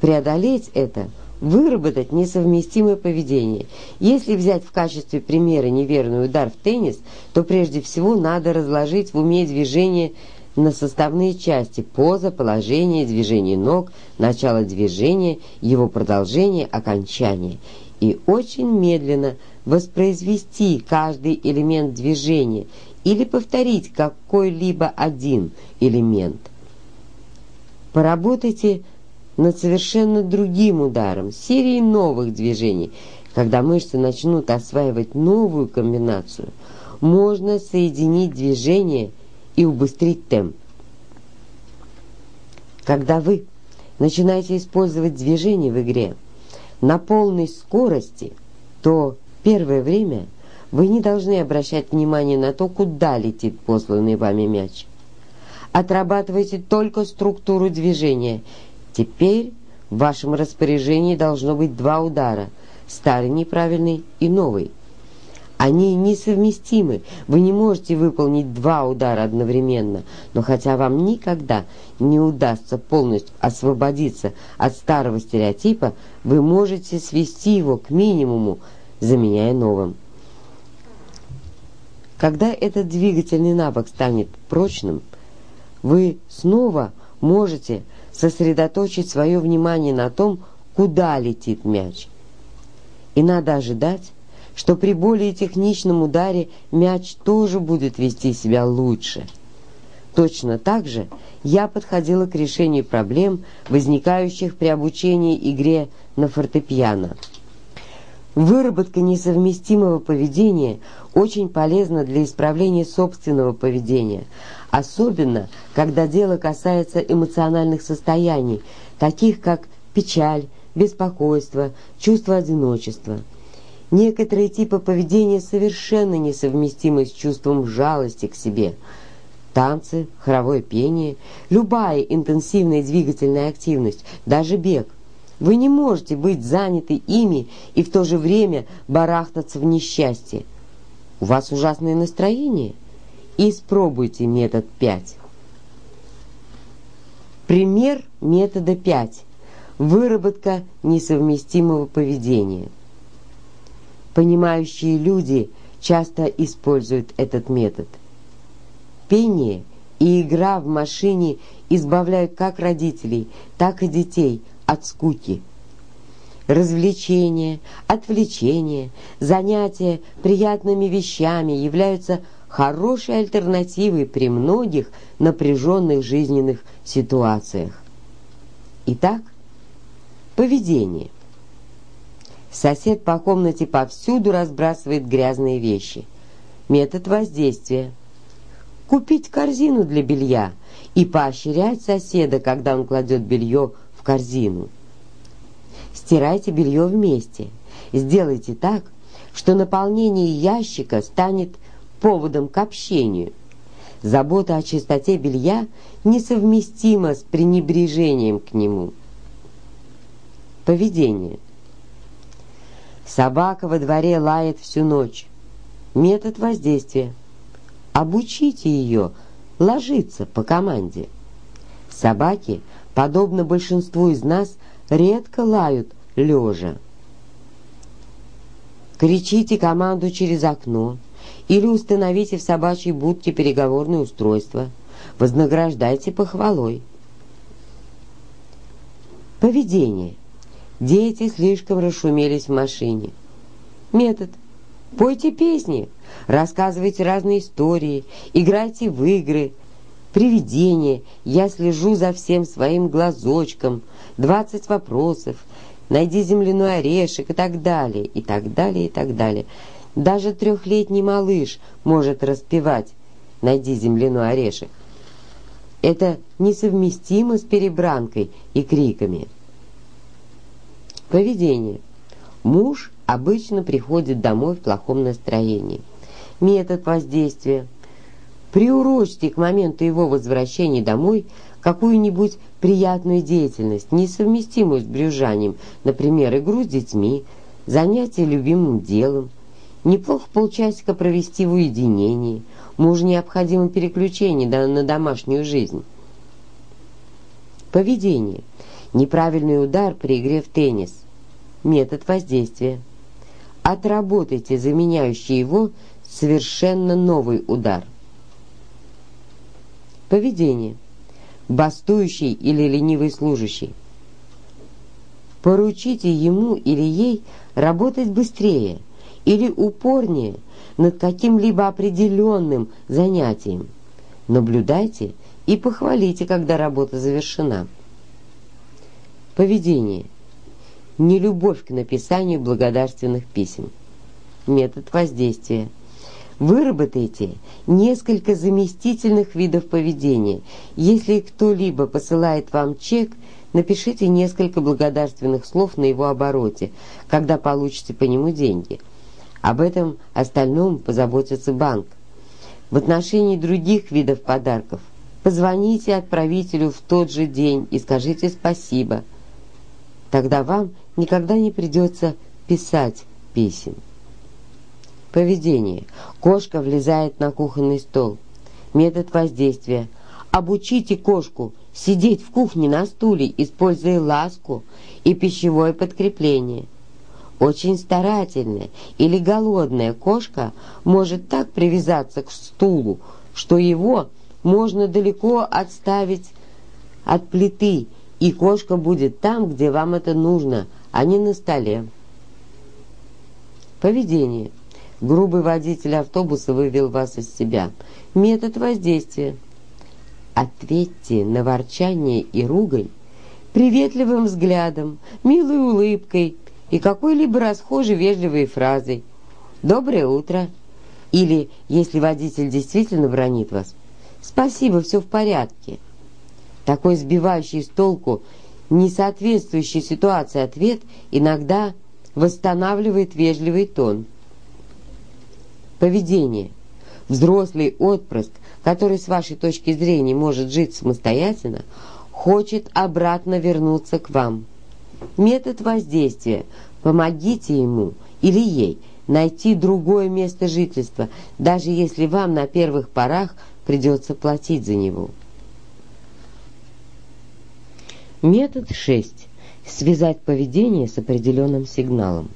преодолеть это – выработать несовместимое поведение. Если взять в качестве примера неверный удар в теннис, то прежде всего надо разложить в уме движение на составные части – поза, положение, движение ног, начало движения, его продолжение, окончание – и очень медленно воспроизвести каждый элемент движения или повторить какой-либо один элемент. Поработайте над совершенно другим ударом, серией новых движений. Когда мышцы начнут осваивать новую комбинацию, можно соединить движение и убыстрить темп. Когда вы начинаете использовать движение в игре – на полной скорости, то первое время вы не должны обращать внимание на то, куда летит посланный вами мяч. Отрабатывайте только структуру движения. Теперь в вашем распоряжении должно быть два удара – старый неправильный и новый – они несовместимы. Вы не можете выполнить два удара одновременно. Но хотя вам никогда не удастся полностью освободиться от старого стереотипа, вы можете свести его к минимуму, заменяя новым. Когда этот двигательный навык станет прочным, вы снова можете сосредоточить свое внимание на том, куда летит мяч. И надо ожидать, что при более техничном ударе мяч тоже будет вести себя лучше. Точно так же я подходила к решению проблем, возникающих при обучении игре на фортепиано. Выработка несовместимого поведения очень полезна для исправления собственного поведения, особенно когда дело касается эмоциональных состояний, таких как печаль, беспокойство, чувство одиночества – Некоторые типы поведения совершенно несовместимы с чувством жалости к себе. Танцы, хоровое пение, любая интенсивная двигательная активность, даже бег. Вы не можете быть заняты ими и в то же время барахтаться в несчастье. У вас ужасное настроение? Испробуйте метод 5. Пример метода 5. Выработка несовместимого поведения. Понимающие люди часто используют этот метод. Пение и игра в машине избавляют как родителей, так и детей от скуки. Развлечения, отвлечения, занятия приятными вещами являются хорошей альтернативой при многих напряженных жизненных ситуациях. Итак, поведение – Сосед по комнате повсюду разбрасывает грязные вещи. Метод воздействия. Купить корзину для белья и поощрять соседа, когда он кладет белье в корзину. Стирайте белье вместе. Сделайте так, что наполнение ящика станет поводом к общению. Забота о чистоте белья несовместима с пренебрежением к нему. Поведение – Собака во дворе лает всю ночь. Метод воздействия. Обучите ее ложиться по команде. Собаки, подобно большинству из нас, редко лают лежа. Кричите команду через окно или установите в собачьей будке переговорное устройство. Вознаграждайте похвалой. Поведение. Дети слишком расшумелись в машине. Метод. Пойте песни, рассказывайте разные истории, играйте в игры. Привидение, я слежу за всем своим глазочком, двадцать вопросов, найди земляной орешек и так далее, и так далее, и так далее. Даже трехлетний малыш может распевать «Найди земляной орешек». Это несовместимо с перебранкой и криками. Поведение. Муж обычно приходит домой в плохом настроении. Метод воздействия. Приурочьте к моменту его возвращения домой какую-нибудь приятную деятельность, несовместимую с брюжанием, например, игру с детьми, занятие любимым делом. Неплохо полчасика провести в уединении. Мужу необходимо переключение на домашнюю жизнь. Поведение. Неправильный удар при игре в теннис. Метод воздействия. Отработайте заменяющий его совершенно новый удар. Поведение. Бастующий или ленивый служащий. Поручите ему или ей работать быстрее или упорнее над каким-либо определенным занятием. Наблюдайте и похвалите, когда работа завершена. Поведение. Нелюбовь к написанию благодарственных писем. Метод воздействия. Выработайте несколько заместительных видов поведения. Если кто-либо посылает вам чек, напишите несколько благодарственных слов на его обороте, когда получите по нему деньги. Об этом остальном позаботится банк. В отношении других видов подарков позвоните отправителю в тот же день и скажите спасибо – Тогда вам никогда не придется писать писем. Поведение. Кошка влезает на кухонный стол. Метод воздействия. Обучите кошку сидеть в кухне на стуле, используя ласку и пищевое подкрепление. Очень старательная или голодная кошка может так привязаться к стулу, что его можно далеко отставить от плиты и кошка будет там, где вам это нужно, а не на столе. Поведение. Грубый водитель автобуса вывел вас из себя. Метод воздействия. Ответьте на ворчание и ругань приветливым взглядом, милой улыбкой и какой-либо расхожей вежливой фразой. «Доброе утро!» Или, если водитель действительно бронит вас, «Спасибо, все в порядке!» Такой сбивающий с толку, несоответствующий ситуации ответ иногда восстанавливает вежливый тон. Поведение. Взрослый отпрыск, который с вашей точки зрения может жить самостоятельно, хочет обратно вернуться к вам. Метод воздействия. Помогите ему или ей найти другое место жительства, даже если вам на первых порах придется платить за него. Метод 6. Связать поведение с определенным сигналом.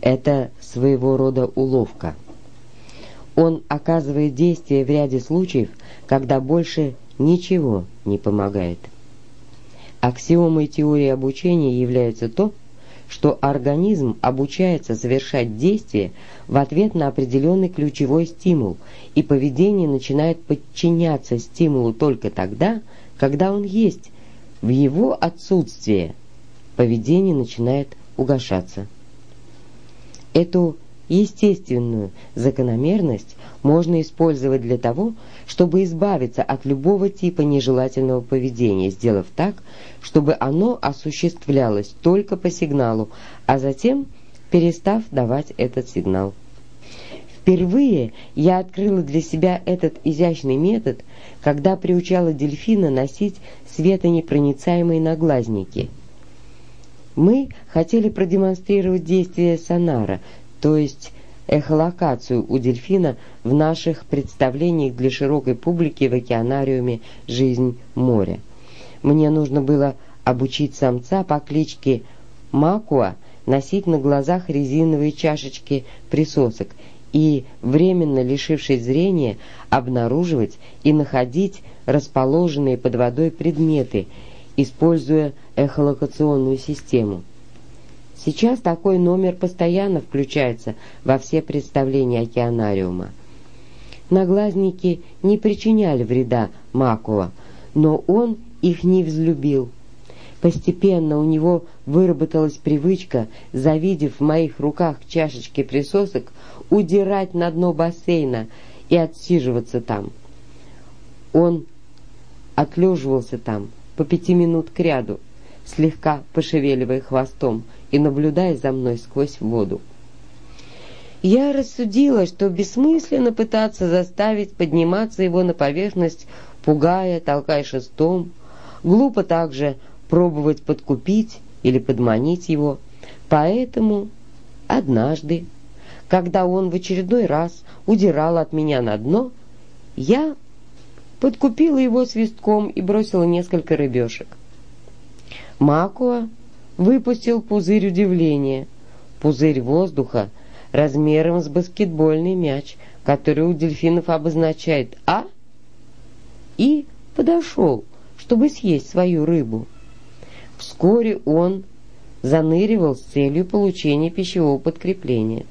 Это своего рода уловка. Он оказывает действие в ряде случаев, когда больше ничего не помогает. Аксиомой теории обучения является то, что организм обучается совершать действия в ответ на определенный ключевой стимул, и поведение начинает подчиняться стимулу только тогда, когда он есть. В его отсутствие поведение начинает угошаться. Эту естественную закономерность можно использовать для того, чтобы избавиться от любого типа нежелательного поведения, сделав так, чтобы оно осуществлялось только по сигналу, а затем перестав давать этот сигнал. Впервые я открыла для себя этот изящный метод, когда приучала дельфина носить светонепроницаемые наглазники. Мы хотели продемонстрировать действие сонара, то есть эхолокацию у дельфина в наших представлениях для широкой публики в океанариуме «Жизнь моря». Мне нужно было обучить самца по кличке Макуа носить на глазах резиновые чашечки присосок и, временно лишившись зрения, обнаруживать и находить расположенные под водой предметы, используя эхолокационную систему. Сейчас такой номер постоянно включается во все представления океанариума. Наглазники не причиняли вреда Макуа, но он их не взлюбил. Постепенно у него выработалась привычка, завидев в моих руках чашечки присосок, удирать на дно бассейна и отсиживаться там. Он отлеживался там по пяти минут к ряду, слегка пошевеливая хвостом и наблюдая за мной сквозь воду. Я рассудила, что бессмысленно пытаться заставить подниматься его на поверхность, пугая, толкая шестом. Глупо также пробовать подкупить или подманить его. Поэтому однажды, когда он в очередной раз удирал от меня на дно, я подкупила его свистком и бросила несколько рыбешек. Макуа выпустил пузырь удивления, пузырь воздуха размером с баскетбольный мяч, который у дельфинов обозначает «А», и подошел, чтобы съесть свою рыбу. Вскоре он заныривал с целью получения пищевого подкрепления.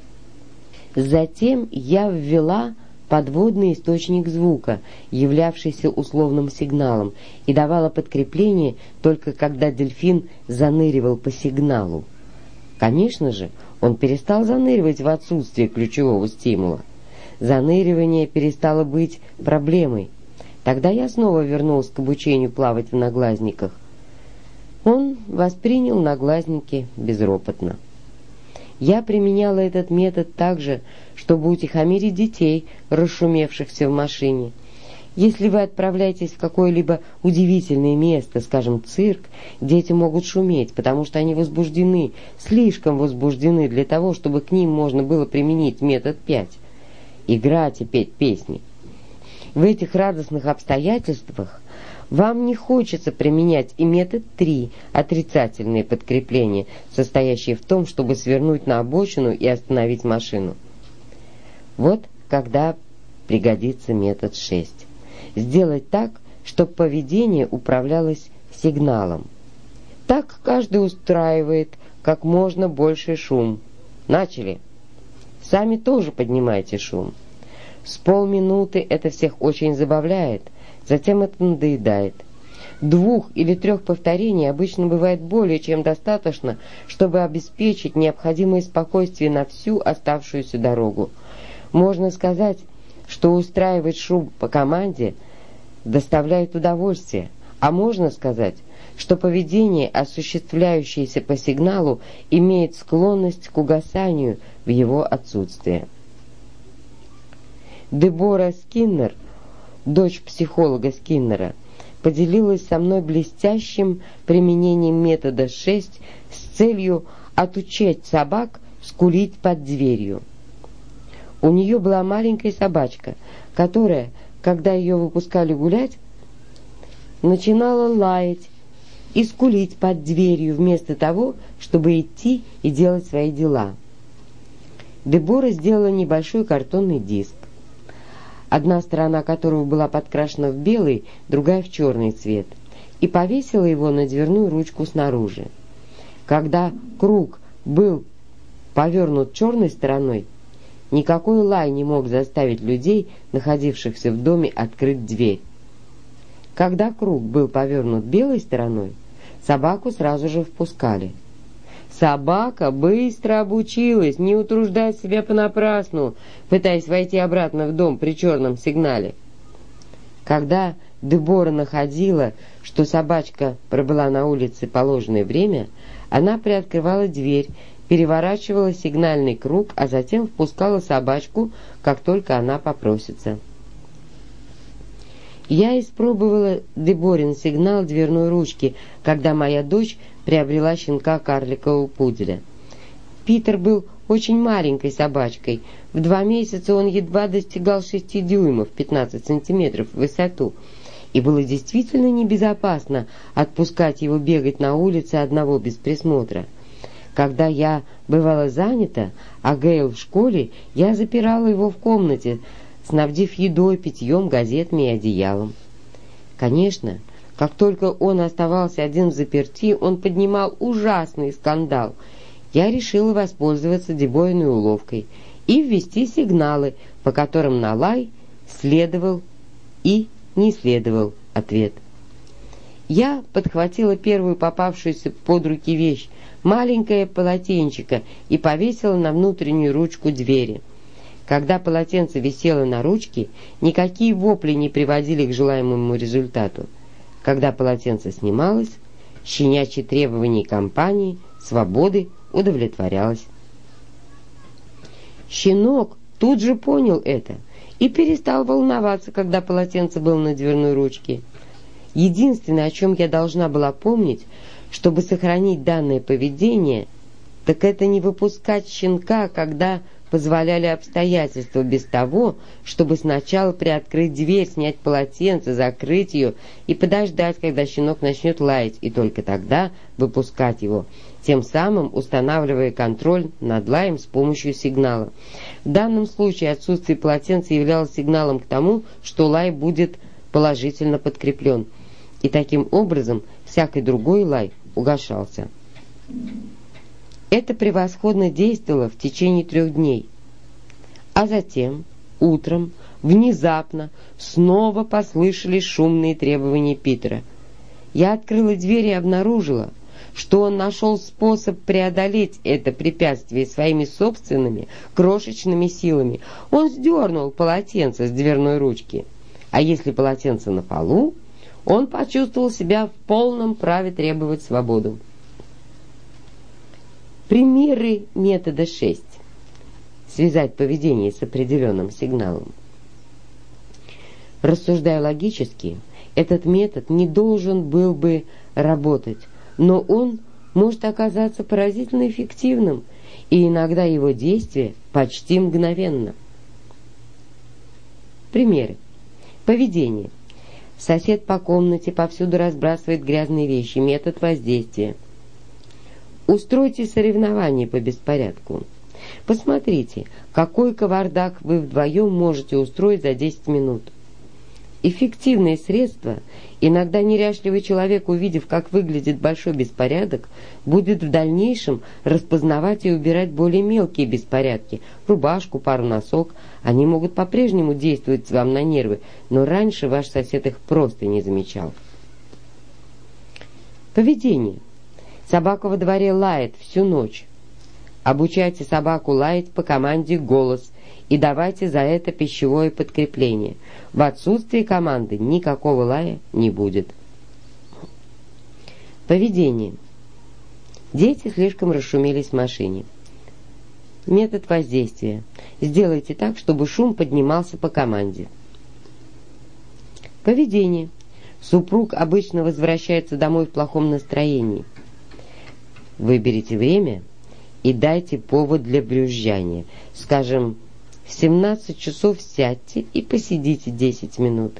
Затем я ввела подводный источник звука, являвшийся условным сигналом, и давала подкрепление только когда дельфин заныривал по сигналу. Конечно же, он перестал заныривать в отсутствие ключевого стимула. Заныривание перестало быть проблемой. Тогда я снова вернулся к обучению плавать в наглазниках. Он воспринял наглазники безропотно. Я применяла этот метод также, чтобы утихомирить детей, расшумевшихся в машине. Если вы отправляетесь в какое-либо удивительное место, скажем, цирк, дети могут шуметь, потому что они возбуждены, слишком возбуждены для того, чтобы к ним можно было применить метод 5. Играть и петь песни. В этих радостных обстоятельствах вам не хочется применять и метод 3 – отрицательные подкрепления, состоящие в том, чтобы свернуть на обочину и остановить машину. Вот когда пригодится метод 6. Сделать так, чтобы поведение управлялось сигналом. Так каждый устраивает как можно больше шум. Начали. Сами тоже поднимайте шум. С полминуты это всех очень забавляет – Затем это надоедает. Двух или трех повторений обычно бывает более чем достаточно, чтобы обеспечить необходимое спокойствие на всю оставшуюся дорогу. Можно сказать, что устраивать шум по команде доставляет удовольствие, а можно сказать, что поведение, осуществляющееся по сигналу, имеет склонность к угасанию в его отсутствие. Дебора Скиннер, дочь психолога Скиннера, поделилась со мной блестящим применением метода 6 с целью отучать собак скулить под дверью. У нее была маленькая собачка, которая, когда ее выпускали гулять, начинала лаять и скулить под дверью вместо того, чтобы идти и делать свои дела. Дебора сделала небольшой картонный диск, одна сторона которого была подкрашена в белый, другая в черный цвет, и повесила его на дверную ручку снаружи. Когда круг был повернут черной стороной, никакой лай не мог заставить людей, находившихся в доме, открыть дверь. Когда круг был повернут белой стороной, собаку сразу же впускали. Собака быстро обучилась не утруждать себя понапрасну, пытаясь войти обратно в дом при черном сигнале. Когда Дебора находила, что собачка пробыла на улице положенное время, она приоткрывала дверь, переворачивала сигнальный круг, а затем впускала собачку, как только она попросится. Я испробовала Деборин сигнал дверной ручки, когда моя дочь приобрела щенка карликового пуделя. Питер был очень маленькой собачкой. В два месяца он едва достигал шести дюймов, 15 сантиметров в высоту. И было действительно небезопасно отпускать его бегать на улице одного без присмотра. Когда я бывала занята, а Гейл в школе, я запирала его в комнате, снабдив едой, питьем, газетами и одеялом. Конечно, как только он оставался один в заперти, он поднимал ужасный скандал. Я решила воспользоваться дебойной уловкой и ввести сигналы, по которым на лай следовал и не следовал ответ. Я подхватила первую попавшуюся под руки вещь, маленькое полотенчико, и повесила на внутреннюю ручку двери. Когда полотенце висело на ручке, никакие вопли не приводили к желаемому результату. Когда полотенце снималось, щенячьи требования компании, свободы удовлетворялось. Щенок тут же понял это и перестал волноваться, когда полотенце было на дверной ручке. Единственное, о чем я должна была помнить, чтобы сохранить данное поведение, так это не выпускать щенка, когда позволяли обстоятельства без того, чтобы сначала приоткрыть дверь, снять полотенце, закрыть ее и подождать, когда щенок начнет лаять, и только тогда выпускать его, тем самым устанавливая контроль над лаем с помощью сигнала. В данном случае отсутствие полотенца являлось сигналом к тому, что лай будет положительно подкреплен, и таким образом всякий другой лай угошался. Это превосходно действовало в течение трех дней. А затем, утром, внезапно, снова послышались шумные требования Питера. Я открыла дверь и обнаружила, что он нашел способ преодолеть это препятствие своими собственными крошечными силами. Он сдернул полотенце с дверной ручки. А если полотенце на полу, он почувствовал себя в полном праве требовать свободу. Примеры метода 6. Связать поведение с определенным сигналом. Рассуждая логически, этот метод не должен был бы работать, но он может оказаться поразительно эффективным, и иногда его действие почти мгновенно. Примеры. Поведение. Сосед по комнате повсюду разбрасывает грязные вещи. Метод воздействия – Устройте соревнование по беспорядку. Посмотрите, какой кавардак вы вдвоем можете устроить за 10 минут. Эффективные средства, иногда неряшливый человек, увидев, как выглядит большой беспорядок, будет в дальнейшем распознавать и убирать более мелкие беспорядки, рубашку, пару носок. Они могут по-прежнему действовать вам на нервы, но раньше ваш сосед их просто не замечал. Поведение – Собака во дворе лает всю ночь. Обучайте собаку лаять по команде «голос» и давайте за это пищевое подкрепление. В отсутствие команды никакого лая не будет. Поведение. Дети слишком расшумелись в машине. Метод воздействия. Сделайте так, чтобы шум поднимался по команде. Поведение. Супруг обычно возвращается домой в плохом настроении. Выберите время и дайте повод для брюзжания. Скажем, в 17 часов сядьте и посидите 10 минут.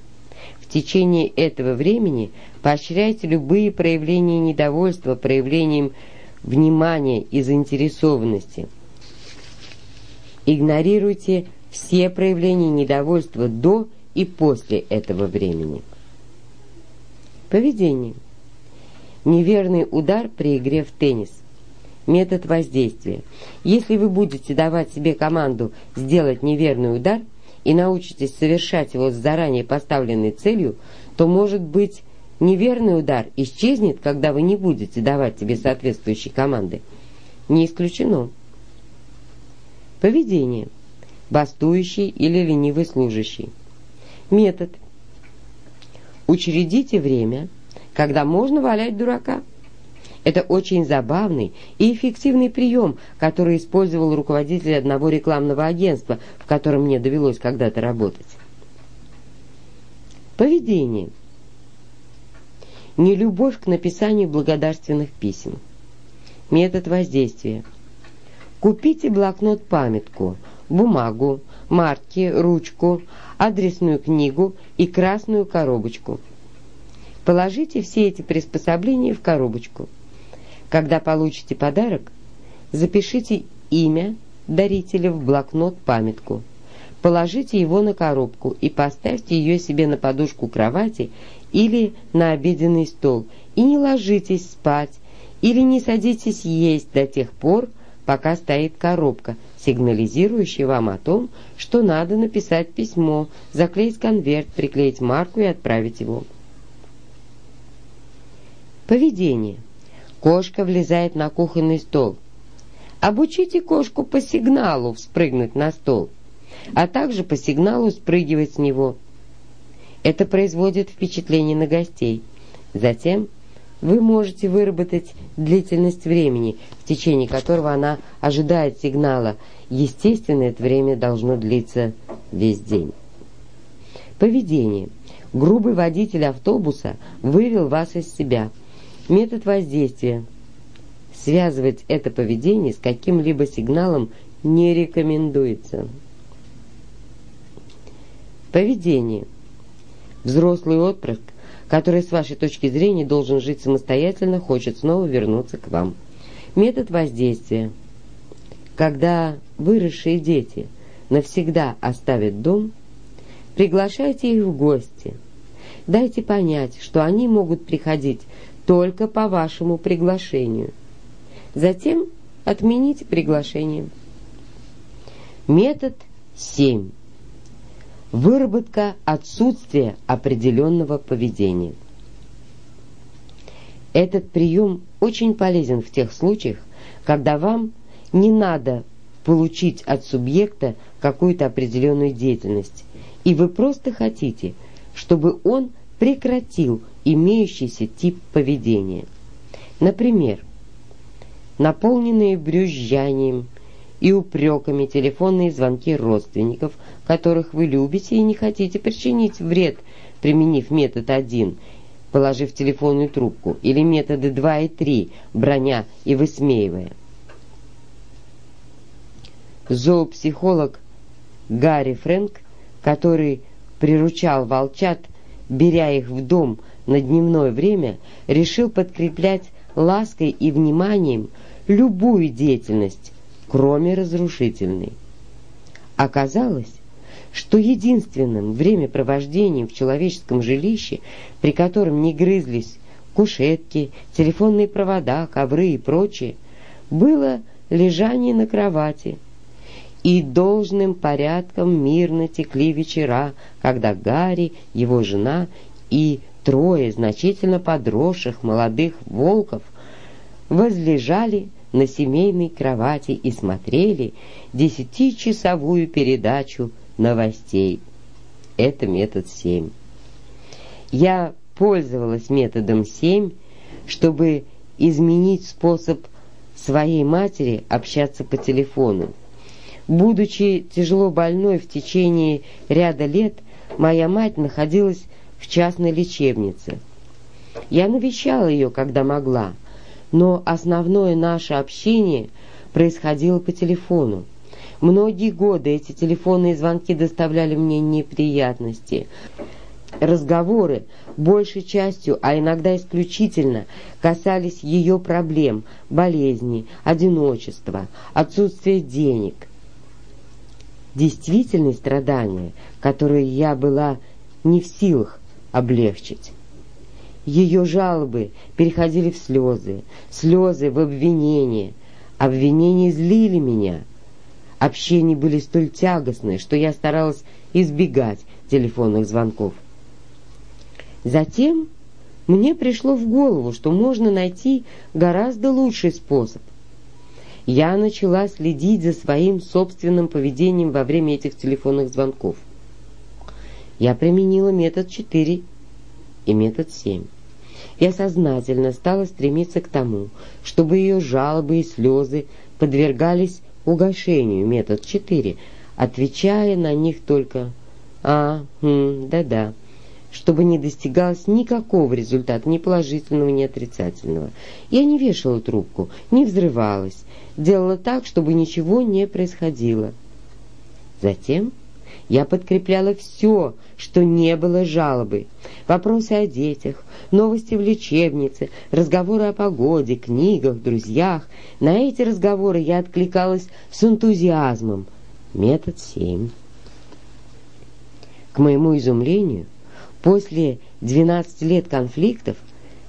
В течение этого времени поощряйте любые проявления недовольства проявлением внимания и заинтересованности. Игнорируйте все проявления недовольства до и после этого времени. Поведение. Неверный удар при игре в теннис. Метод воздействия. Если вы будете давать себе команду сделать неверный удар – и научитесь совершать его с заранее поставленной целью, то, может быть, неверный удар исчезнет, когда вы не будете давать тебе соответствующие команды. Не исключено. Поведение. Бастующий или ленивый служащий. Метод. Учредите время, когда можно валять дурака. Это очень забавный и эффективный прием, который использовал руководитель одного рекламного агентства, в котором мне довелось когда-то работать. Поведение. Нелюбовь к написанию благодарственных писем. Метод воздействия. Купите блокнот-памятку, бумагу, марки, ручку, адресную книгу и красную коробочку. Положите все эти приспособления в коробочку – когда получите подарок, запишите имя дарителя в блокнот-памятку. Положите его на коробку и поставьте ее себе на подушку кровати или на обеденный стол и не ложитесь спать или не садитесь есть до тех пор, пока стоит коробка, сигнализирующая вам о том, что надо написать письмо, заклеить конверт, приклеить марку и отправить его. Поведение – Кошка влезает на кухонный стол. Обучите кошку по сигналу вспрыгнуть на стол, а также по сигналу спрыгивать с него. Это производит впечатление на гостей. Затем вы можете выработать длительность времени, в течение которого она ожидает сигнала. Естественно, это время должно длиться весь день. Поведение. Грубый водитель автобуса вывел вас из себя – Метод воздействия. Связывать это поведение с каким-либо сигналом не рекомендуется. Поведение. Взрослый отпрыск, который с вашей точки зрения должен жить самостоятельно, хочет снова вернуться к вам. Метод воздействия. Когда выросшие дети навсегда оставят дом, приглашайте их в гости. Дайте понять, что они могут приходить только по вашему приглашению. Затем отмените приглашение. Метод 7. Выработка отсутствия определенного поведения. Этот прием очень полезен в тех случаях, когда вам не надо получить от субъекта какую-то определенную деятельность, и вы просто хотите, чтобы он прекратил имеющийся тип поведения. Например, наполненные брюзжанием и упреками телефонные звонки родственников, которых вы любите и не хотите причинить вред, применив метод 1, положив телефонную трубку, или методы 2 и 3, броня и высмеивая. Зоопсихолог Гарри Фрэнк, который приручал волчат, беря их в дом на дневное время, решил подкреплять лаской и вниманием любую деятельность, кроме разрушительной. Оказалось, что единственным времяпровождением в человеческом жилище, при котором не грызлись кушетки, телефонные провода, ковры и прочее, было лежание на кровати – и должным порядком мирно текли вечера, когда Гарри, его жена и трое значительно подросших молодых волков возлежали на семейной кровати и смотрели десятичасовую передачу новостей. Это метод 7. Я пользовалась методом 7 чтобы изменить способ своей матери общаться по телефону. Будучи тяжело больной в течение ряда лет, моя мать находилась в частной лечебнице. Я навещала ее, когда могла, но основное наше общение происходило по телефону. Многие годы эти телефонные звонки доставляли мне неприятности. Разговоры, большей частью, а иногда исключительно, касались ее проблем, болезней, одиночества, отсутствия денег. Действительные страдания, которые я была не в силах облегчить. Ее жалобы переходили в слезы, слезы в обвинения. Обвинения злили меня. Общения были столь тягостные, что я старалась избегать телефонных звонков. Затем мне пришло в голову, что можно найти гораздо лучший способ. Я начала следить за своим собственным поведением во время этих телефонных звонков. Я применила метод 4 и метод 7 я сознательно стала стремиться к тому, чтобы ее жалобы и слезы подвергались угошению, метод 4, отвечая на них только «а», «да-да», чтобы не достигалось никакого результата, ни положительного, ни отрицательного. Я не вешала трубку, не взрывалась, делала так, чтобы ничего не происходило. Затем я подкрепляла все, что не было жалобы. Вопросы о детях, новости в лечебнице, разговоры о погоде, книгах, друзьях. На эти разговоры я откликалась с энтузиазмом. Метод 7. К моему изумлению, после 12 лет конфликтов,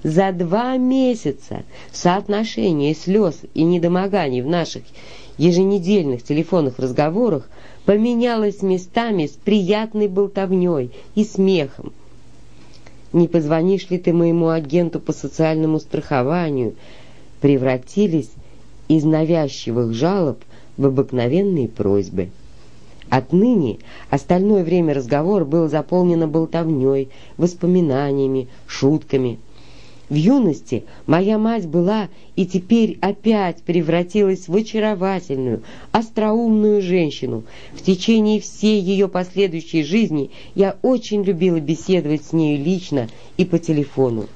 за два месяца соотношение слез и недомоганий в наших еженедельных телефонных разговорах поменялось местами с приятной болтовней и смехом. «Не позвонишь ли ты моему агенту по социальному страхованию?» превратились из навязчивых жалоб в обыкновенные просьбы. Отныне остальное время разговора было заполнено болтовней, воспоминаниями, шутками – в юности моя мать была и теперь опять превратилась в очаровательную, остроумную женщину. В течение всей ее последующей жизни я очень любила беседовать с нею лично и по телефону.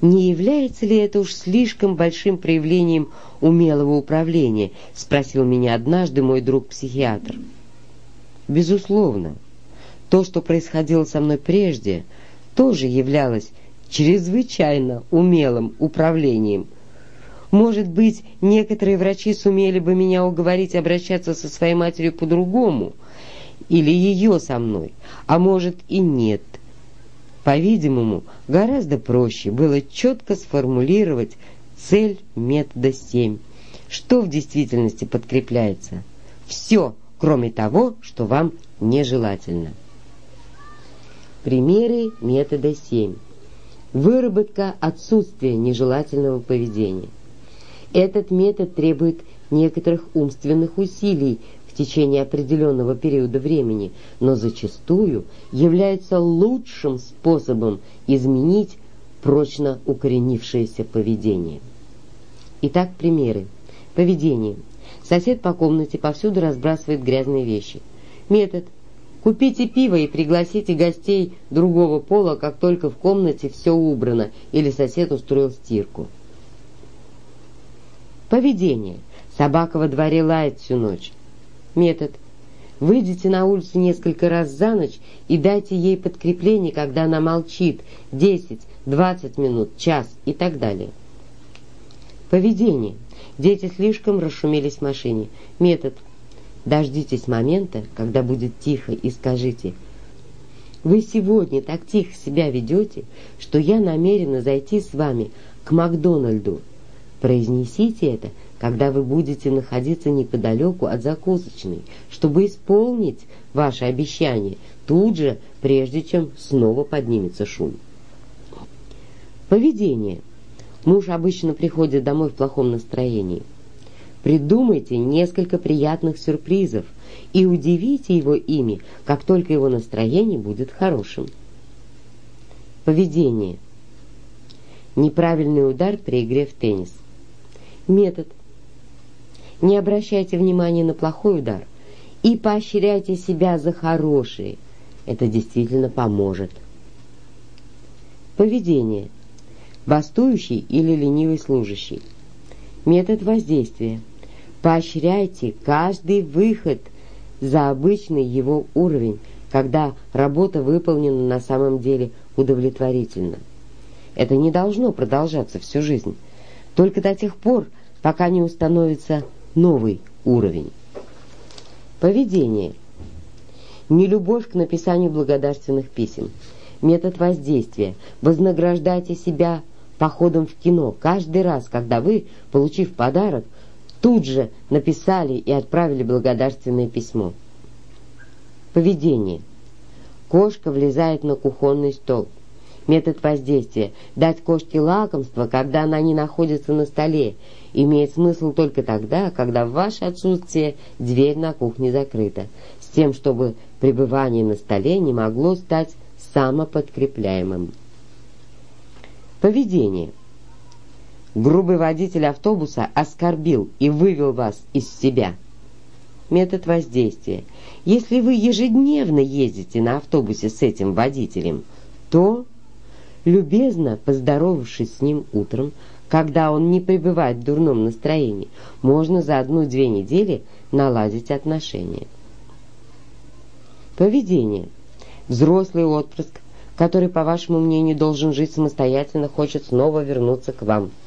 «Не является ли это уж слишком большим проявлением умелого управления?» — спросил меня однажды мой друг-психиатр. «Безусловно. То, что происходило со мной прежде, тоже являлось чрезвычайно умелым управлением. Может быть, некоторые врачи сумели бы меня уговорить обращаться со своей матерью по-другому, или ее со мной, а может и нет. По-видимому, гораздо проще было четко сформулировать цель метода 7. Что в действительности подкрепляется? Все, кроме того, что вам нежелательно. Примеры метода 7 выработка отсутствия нежелательного поведения. Этот метод требует некоторых умственных усилий в течение определенного периода времени, но зачастую является лучшим способом изменить прочно укоренившееся поведение. Итак, примеры. Поведение. Сосед по комнате повсюду разбрасывает грязные вещи. Метод – Купите пиво и пригласите гостей другого пола, как только в комнате все убрано или сосед устроил стирку. Поведение. Собака во дворе лает всю ночь. Метод. Выйдите на улицу несколько раз за ночь и дайте ей подкрепление, когда она молчит 10, 20 минут, час и так далее. Поведение. Дети слишком расшумелись в машине. Метод. Дождитесь момента, когда будет тихо, и скажите «Вы сегодня так тихо себя ведете, что я намерена зайти с вами к Макдональду». Произнесите это, когда вы будете находиться неподалеку от закусочной, чтобы исполнить ваше обещание тут же, прежде чем снова поднимется шум. Поведение. Муж обычно приходит домой в плохом настроении – Придумайте несколько приятных сюрпризов и удивите его ими, как только его настроение будет хорошим. Поведение. Неправильный удар при игре в теннис. Метод. Не обращайте внимания на плохой удар и поощряйте себя за хороший. Это действительно поможет. Поведение. Бастующий или ленивый служащий. Метод воздействия. Поощряйте каждый выход за обычный его уровень, когда работа выполнена на самом деле удовлетворительно. Это не должно продолжаться всю жизнь, только до тех пор, пока не установится новый уровень. Поведение. Нелюбовь к написанию благодарственных писем. Метод воздействия. Вознаграждайте себя походом в кино каждый раз, когда вы, получив подарок, тут же написали и отправили благодарственное письмо. Поведение. Кошка влезает на кухонный стол. Метод воздействия. Дать кошке лакомство, когда она не находится на столе, имеет смысл только тогда, когда в ваше отсутствие дверь на кухне закрыта, с тем, чтобы пребывание на столе не могло стать самоподкрепляемым. Поведение. Грубый водитель автобуса оскорбил и вывел вас из себя. Метод воздействия. Если вы ежедневно ездите на автобусе с этим водителем, то, любезно поздоровавшись с ним утром, когда он не пребывает в дурном настроении, можно за одну-две недели наладить отношения. Поведение. Взрослый отпрыск, который, по вашему мнению, должен жить самостоятельно, хочет снова вернуться к вам –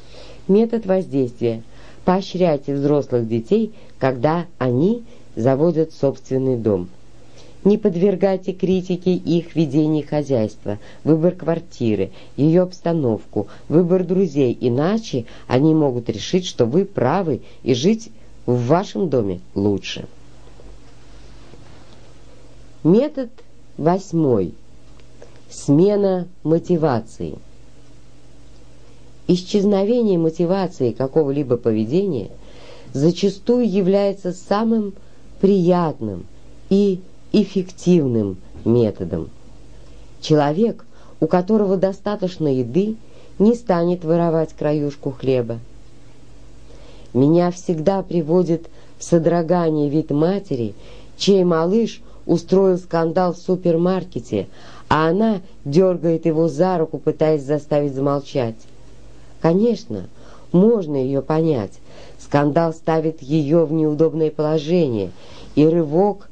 Метод воздействия. Поощряйте взрослых детей, когда они заводят собственный дом. Не подвергайте критике их ведение хозяйства, выбор квартиры, ее обстановку, выбор друзей, иначе они могут решить, что вы правы и жить в вашем доме лучше. Метод восьмой. Смена мотивации. Исчезновение мотивации какого-либо поведения зачастую является самым приятным и эффективным методом. Человек, у которого достаточно еды, не станет воровать краюшку хлеба. Меня всегда приводит в содрогание вид матери, чей малыш устроил скандал в супермаркете, а она дергает его за руку, пытаясь заставить замолчать. Конечно, можно ее понять. Скандал ставит ее в неудобное положение, и рывок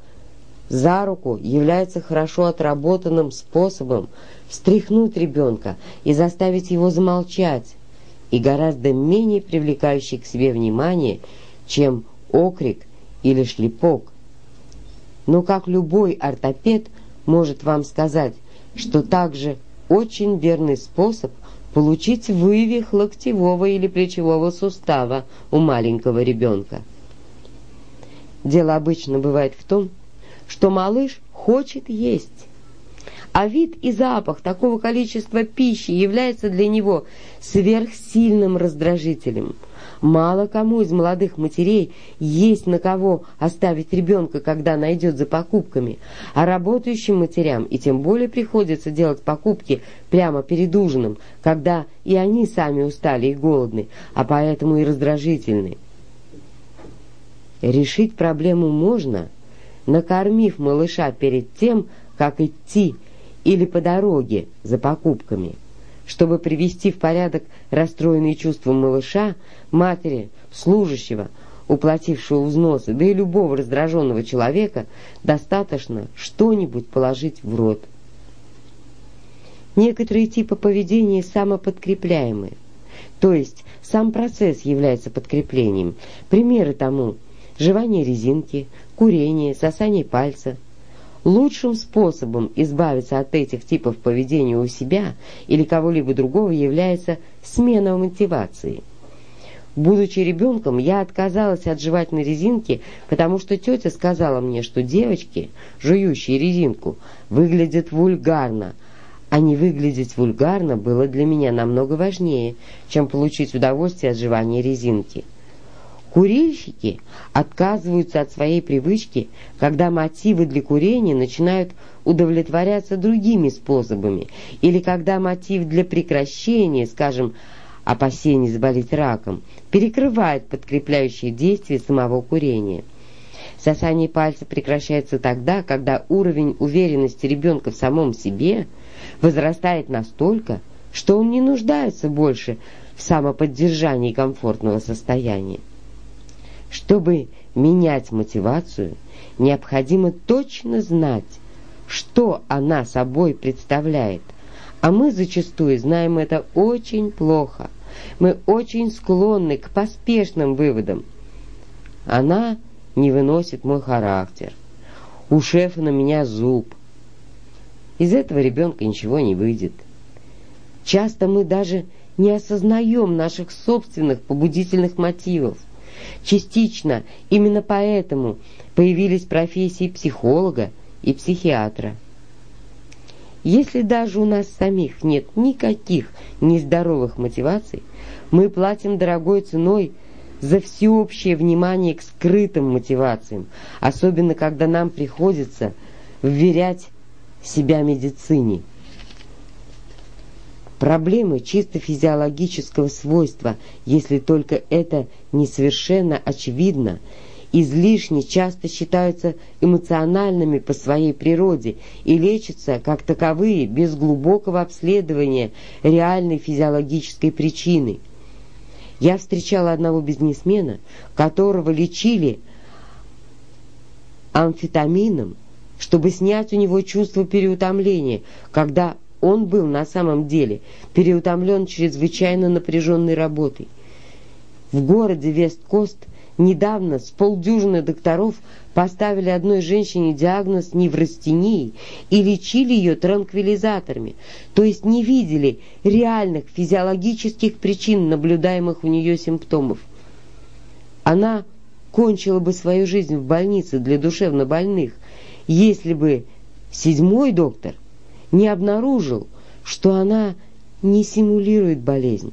за руку является хорошо отработанным способом встряхнуть ребенка и заставить его замолчать, и гораздо менее привлекающий к себе внимание, чем окрик или шлепок. Но как любой ортопед может вам сказать, что также очень верный способ получить вывих локтевого или плечевого сустава у маленького ребенка. Дело обычно бывает в том, что малыш хочет есть, а вид и запах такого количества пищи является для него сверхсильным раздражителем – Мало кому из молодых матерей есть на кого оставить ребенка, когда найдет за покупками, а работающим матерям и тем более приходится делать покупки прямо перед ужином, когда и они сами устали и голодны, а поэтому и раздражительны. Решить проблему можно, накормив малыша перед тем, как идти или по дороге за покупками. Чтобы привести в порядок расстроенные чувства малыша, матери, служащего, уплатившего взносы, да и любого раздраженного человека, достаточно что-нибудь положить в рот. Некоторые типы поведения самоподкрепляемые, то есть сам процесс является подкреплением. Примеры тому – жевание резинки, курение, сосание пальца – Лучшим способом избавиться от этих типов поведения у себя или кого-либо другого является смена мотивации. Будучи ребенком, я отказалась от жевательной резинки, потому что тетя сказала мне, что девочки, жующие резинку, выглядят вульгарно, а не выглядеть вульгарно было для меня намного важнее, чем получить удовольствие от жевания резинки. Курильщики отказываются от своей привычки, когда мотивы для курения начинают удовлетворяться другими способами, или когда мотив для прекращения, скажем, опасений заболеть раком, перекрывает подкрепляющие действия самого курения. Сосание пальца прекращается тогда, когда уровень уверенности ребенка в самом себе возрастает настолько, что он не нуждается больше в самоподдержании комфортного состояния. Чтобы менять мотивацию, необходимо точно знать, что она собой представляет, а мы зачастую знаем это очень плохо. Мы очень склонны к поспешным выводам. Она не выносит мой характер. У шефа на меня зуб. Из этого ребенка ничего не выйдет. Часто мы даже не осознаем наших собственных побудительных мотивов. Частично именно поэтому появились профессии психолога и психиатра. Если даже у нас самих нет никаких нездоровых мотиваций, мы платим дорогой ценой за всеобщее внимание к скрытым мотивациям, особенно когда нам приходится вверять себя медицине. Проблемы чисто физиологического свойства, если только это не совершенно очевидно, излишне часто считаются эмоциональными по своей природе и лечатся как таковые без глубокого обследования реальной физиологической причины. Я встречала одного бизнесмена, которого лечили амфетамином, чтобы снять у него чувство переутомления, когда он был на самом деле переутомлен чрезвычайно напряженной работой. В городе Весткост недавно с полдюжины докторов поставили одной женщине диагноз неврастении и лечили ее транквилизаторами, то есть не видели реальных физиологических причин наблюдаемых у нее симптомов. Она кончила бы свою жизнь в больнице для душевнобольных, если бы седьмой доктор не обнаружил, что она не симулирует болезнь,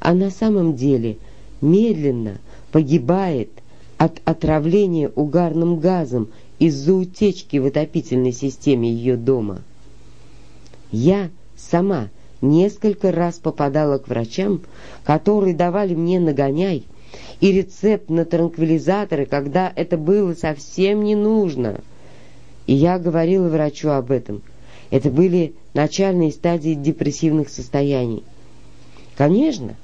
а на самом деле медленно погибает от отравления угарным газом из-за утечки в отопительной системе ее дома. Я сама несколько раз попадала к врачам, которые давали мне нагоняй и рецепт на транквилизаторы, когда это было совсем не нужно. И я говорила врачу об этом – это были начальные стадии депрессивных состояний. Конечно,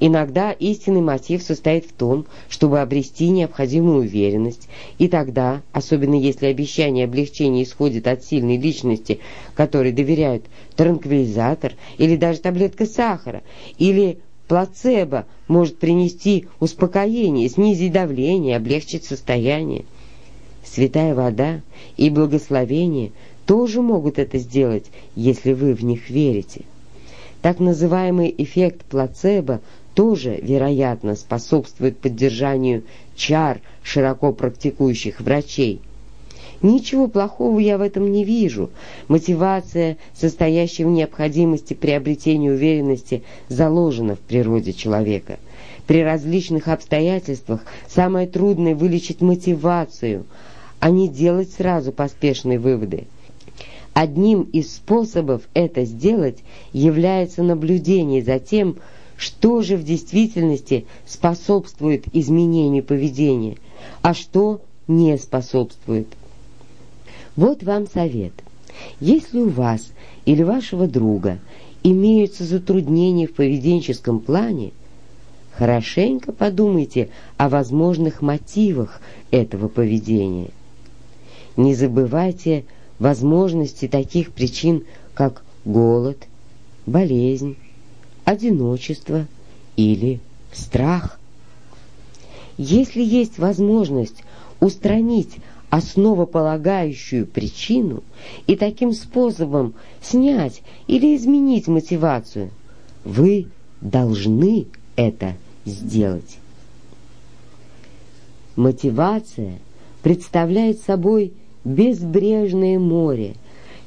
иногда истинный мотив состоит в том, чтобы обрести необходимую уверенность, и тогда, особенно если обещание облегчения исходит от сильной личности, которой доверяют транквилизатор или даже таблетка сахара, или плацебо может принести успокоение, снизить давление, облегчить состояние. Святая вода и благословение – тоже могут это сделать, если вы в них верите. Так называемый эффект плацебо тоже, вероятно, способствует поддержанию чар широко практикующих врачей. Ничего плохого я в этом не вижу. Мотивация, состоящая в необходимости приобретения уверенности, заложена в природе человека. При различных обстоятельствах самое трудное вылечить мотивацию, а не делать сразу поспешные выводы. Одним из способов это сделать является наблюдение за тем, что же в действительности способствует изменению поведения, а что не способствует. Вот вам совет. Если у вас или вашего друга имеются затруднения в поведенческом плане, хорошенько подумайте о возможных мотивах этого поведения. Не забывайте возможности таких причин, как голод, болезнь, одиночество или страх. Если есть возможность устранить основополагающую причину и таким способом снять или изменить мотивацию, вы должны это сделать. Мотивация представляет собой безбрежное море,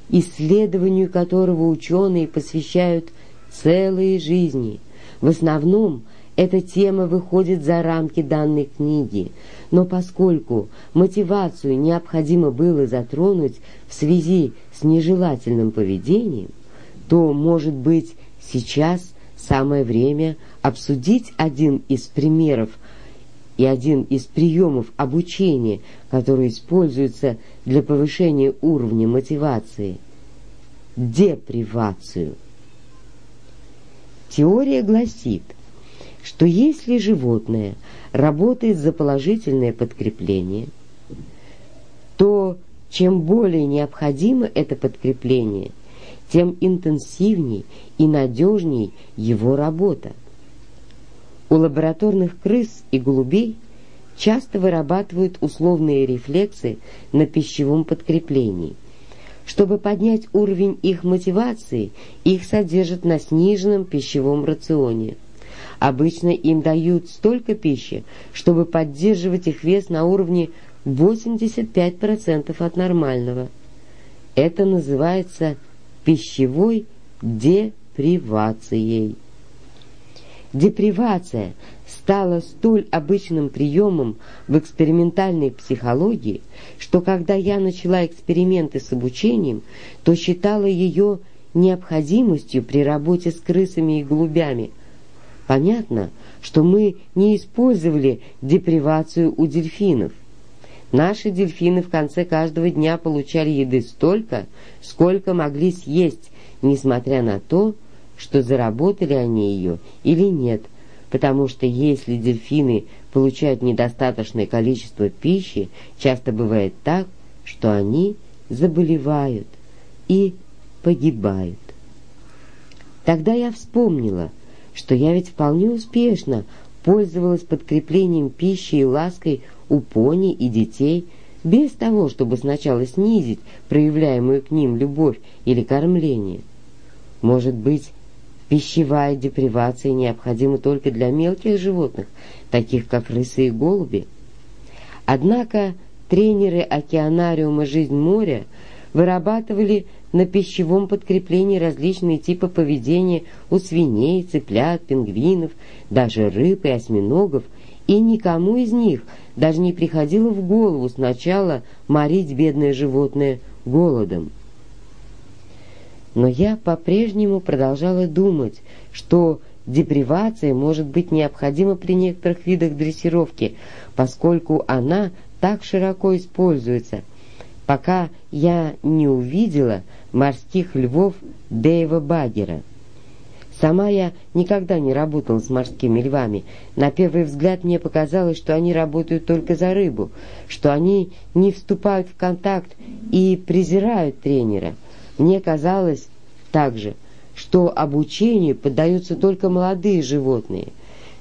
исследованию которого ученые посвящают целые жизни. В основном Эта тема выходит за рамки данной книги, но поскольку мотивацию необходимо было затронуть в связи с нежелательным поведением, то, может быть, сейчас самое время обсудить один из примеров и один из приемов обучения, который используется для повышения уровня мотивации – депривацию. Теория гласит, что если животное работает за положительное подкрепление, то чем более необходимо это подкрепление, тем интенсивней и надежней его работа. У лабораторных крыс и голубей часто вырабатывают условные рефлексы на пищевом подкреплении. Чтобы поднять уровень их мотивации, их содержат на сниженном пищевом рационе. Обычно им дают столько пищи, чтобы поддерживать их вес на уровне 85% от нормального. Это называется пищевой депривацией. Депривация стала столь обычным приемом в экспериментальной психологии, что когда я начала эксперименты с обучением, то считала ее необходимостью при работе с крысами и голубями. Понятно, что мы не использовали депривацию у дельфинов. Наши дельфины в конце каждого дня получали еды столько, сколько могли съесть, несмотря на то, что заработали они ее или нет, потому что если дельфины получают недостаточное количество пищи, часто бывает так, что они заболевают и погибают. Тогда я вспомнила, что я ведь вполне успешно пользовалась подкреплением пищи и лаской у пони и детей, без того, чтобы сначала снизить проявляемую к ним любовь или кормление. Может быть, Пищевая депривация необходима только для мелких животных, таких как рысы и голуби. Однако тренеры океанариума «Жизнь моря» вырабатывали на пищевом подкреплении различные типы поведения у свиней, цыплят, пингвинов, даже рыб и осьминогов, и никому из них даже не приходило в голову сначала морить бедное животное голодом. Но я по-прежнему продолжала думать, что депривация может быть необходима при некоторых видах дрессировки, поскольку она так широко используется, пока я не увидела морских львов Дэйва Баггера. Сама я никогда не работала с морскими львами. На первый взгляд мне показалось, что они работают только за рыбу, что они не вступают в контакт и презирают тренера. Мне казалось также, что обучению поддаются только молодые животные.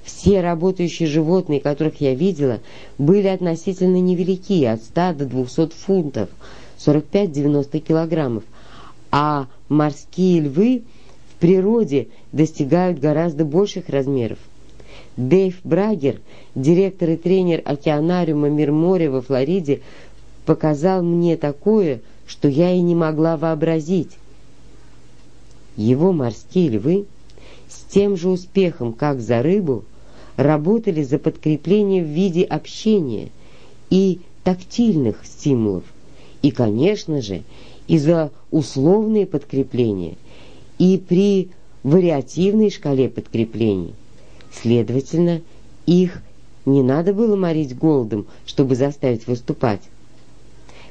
Все работающие животные, которых я видела, были относительно невелики, от 100 до 200 фунтов, 45-90 килограммов, а морские львы в природе достигают гораздо больших размеров. Дэйв Брагер, директор и тренер океанариума «Мир моря» во Флориде, показал мне такое, что я и не могла вообразить. Его морские львы с тем же успехом, как за рыбу, работали за подкрепление в виде общения и тактильных стимулов, и, конечно же, и за условные подкрепления, и при вариативной шкале подкреплений. Следовательно, их не надо было морить голодом, чтобы заставить выступать.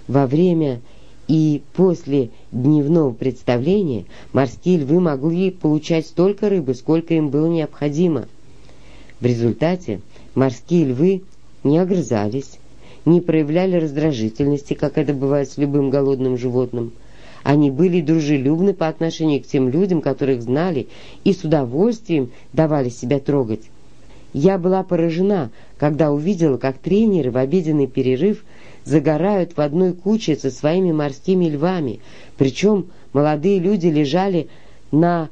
Во время и после дневного представления морские львы могли получать столько рыбы, сколько им было необходимо. В результате морские львы не огрызались, не проявляли раздражительности, как это бывает с любым голодным животным. Они были дружелюбны по отношению к тем людям, которых знали, и с удовольствием давали себя трогать. Я была поражена, когда увидела, как тренеры в обеденный перерыв загорают в одной куче со своими морскими львами, причем молодые люди лежали на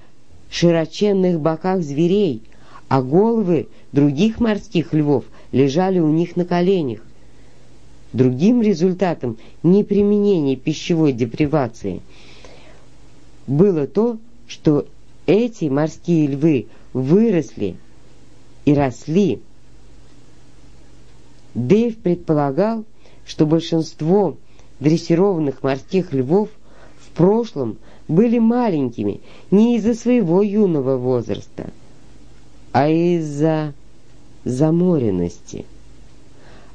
широченных боках зверей, а головы других морских львов лежали у них на коленях. Другим результатом неприменения пищевой депривации было то, что эти морские львы выросли и росли. Дэйв предполагал, что большинство дрессированных морских львов в прошлом были маленькими не из-за своего юного возраста, а из-за заморенности.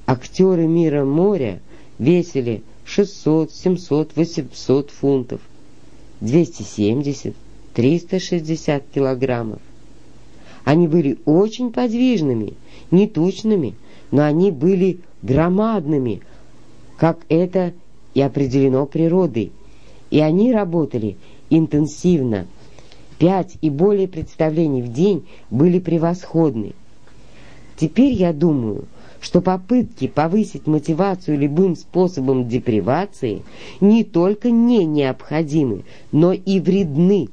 Актеры мира моря весили 600, 700, 800 фунтов, 270, 360 килограммов. Они были очень подвижными, не тучными, но они были громадными, как это и определено природой. И они работали интенсивно. Пять и более представлений в день были превосходны. Теперь я думаю, что попытки повысить мотивацию любым способом депривации не только не необходимы, но и вредны.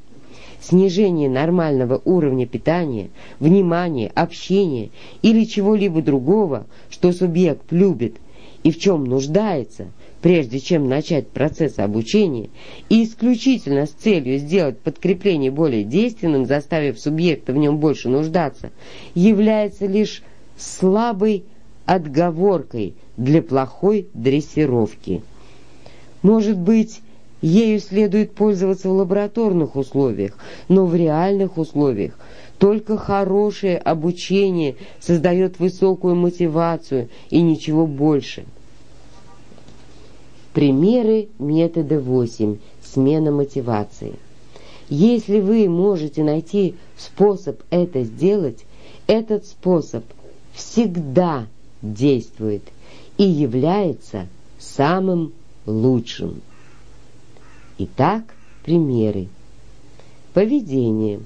Снижение нормального уровня питания, внимания, общения или чего-либо другого, что субъект любит и в чем нуждается, прежде чем начать процесс обучения, и исключительно с целью сделать подкрепление более действенным, заставив субъекта в нем больше нуждаться, является лишь слабой отговоркой для плохой дрессировки. Может быть, ею следует пользоваться в лабораторных условиях, но в реальных условиях только хорошее обучение создает высокую мотивацию и ничего больше. Примеры метода 8. Смена мотивации. Если вы можете найти способ это сделать, этот способ всегда действует и является самым лучшим. Итак, примеры. Поведение.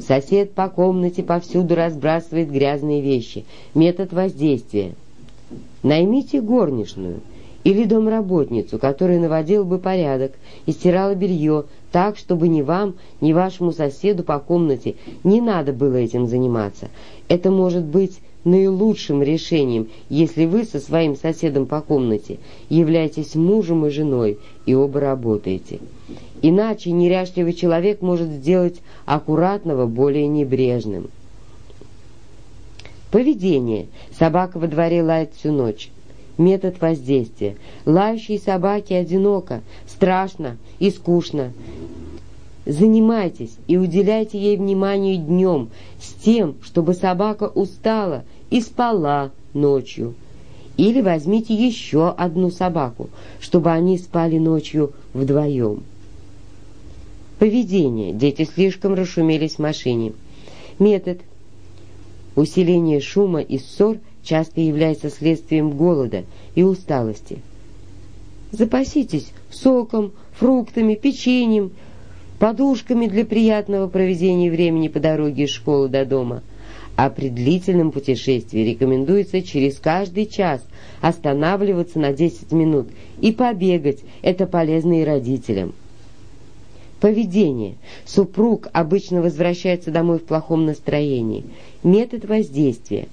Сосед по комнате повсюду разбрасывает грязные вещи. Метод воздействия. Наймите горничную или домработницу, которая наводила бы порядок и стирала белье так, чтобы ни вам, ни вашему соседу по комнате не надо было этим заниматься. Это может быть наилучшим решением, если вы со своим соседом по комнате являетесь мужем и женой и оба работаете. Иначе неряшливый человек может сделать аккуратного более небрежным. Поведение. Собака во дворе лает всю ночь. Метод воздействия. Лающие собаки одиноко, страшно и скучно. Занимайтесь и уделяйте ей внимание днем с тем, чтобы собака устала и спала ночью. Или возьмите еще одну собаку, чтобы они спали ночью вдвоем. Поведение. Дети слишком расшумелись в машине. Метод. Усиление шума и ссор часто является следствием голода и усталости. Запаситесь соком, фруктами, печеньем, подушками для приятного проведения времени по дороге из школы до дома. А при длительном путешествии рекомендуется через каждый час останавливаться на 10 минут и побегать, это полезно и родителям. Поведение. Супруг обычно возвращается домой в плохом настроении. Метод воздействия.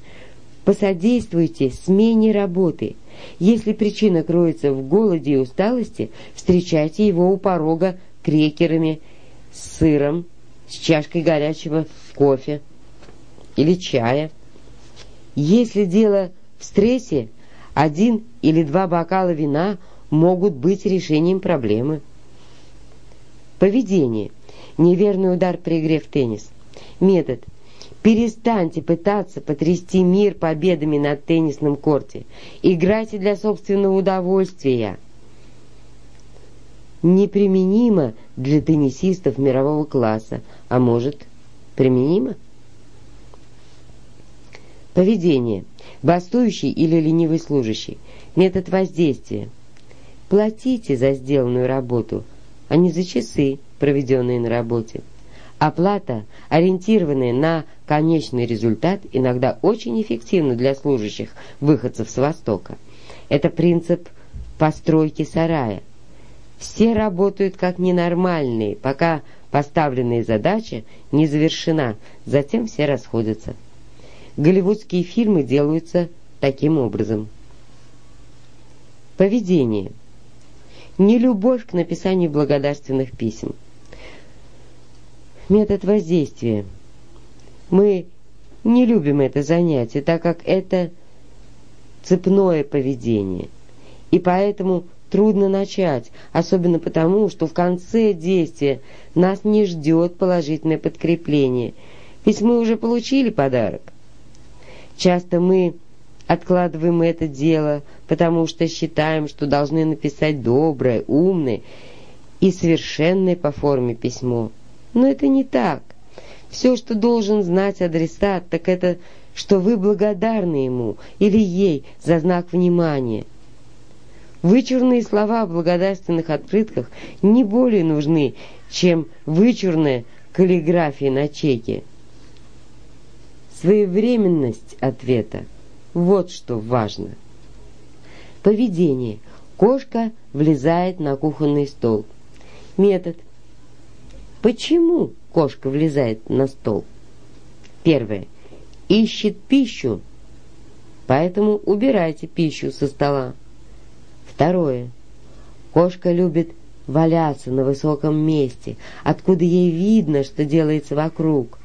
Посодействуйте смене работы. Если причина кроется в голоде и усталости, встречайте его у порога крекерами сыром, с чашкой горячего кофе или чая. Если дело в стрессе, один или два бокала вина могут быть решением проблемы. Поведение. Неверный удар при игре в теннис. Метод. Перестаньте пытаться потрясти мир победами на теннисном корте. Играйте для собственного удовольствия неприменимо для теннисистов мирового класса, а может, применимо? Поведение. Бастующий или ленивый служащий. Метод воздействия. Платите за сделанную работу, а не за часы, проведенные на работе. Оплата, ориентированная на конечный результат, иногда очень эффективна для служащих, выходцев с Востока. Это принцип постройки сарая – все работают как ненормальные, пока поставленная задача не завершена, затем все расходятся. Голливудские фильмы делаются таким образом. Поведение. Нелюбовь к написанию благодарственных писем. Метод воздействия. Мы не любим это занятие, так как это цепное поведение. И поэтому трудно начать, особенно потому, что в конце действия нас не ждет положительное подкрепление, ведь мы уже получили подарок. Часто мы откладываем это дело, потому что считаем, что должны написать доброе, умное и совершенное по форме письмо. Но это не так. Все, что должен знать адресат, так это, что вы благодарны ему или ей за знак внимания. Вычурные слова в благодарственных открытках не более нужны, чем вычурная каллиграфия на чеке. Своевременность ответа – вот что важно. Поведение. Кошка влезает на кухонный стол. Метод. Почему кошка влезает на стол? Первое. Ищет пищу, поэтому убирайте пищу со стола. Второе. Кошка любит валяться на высоком месте, откуда ей видно, что делается вокруг.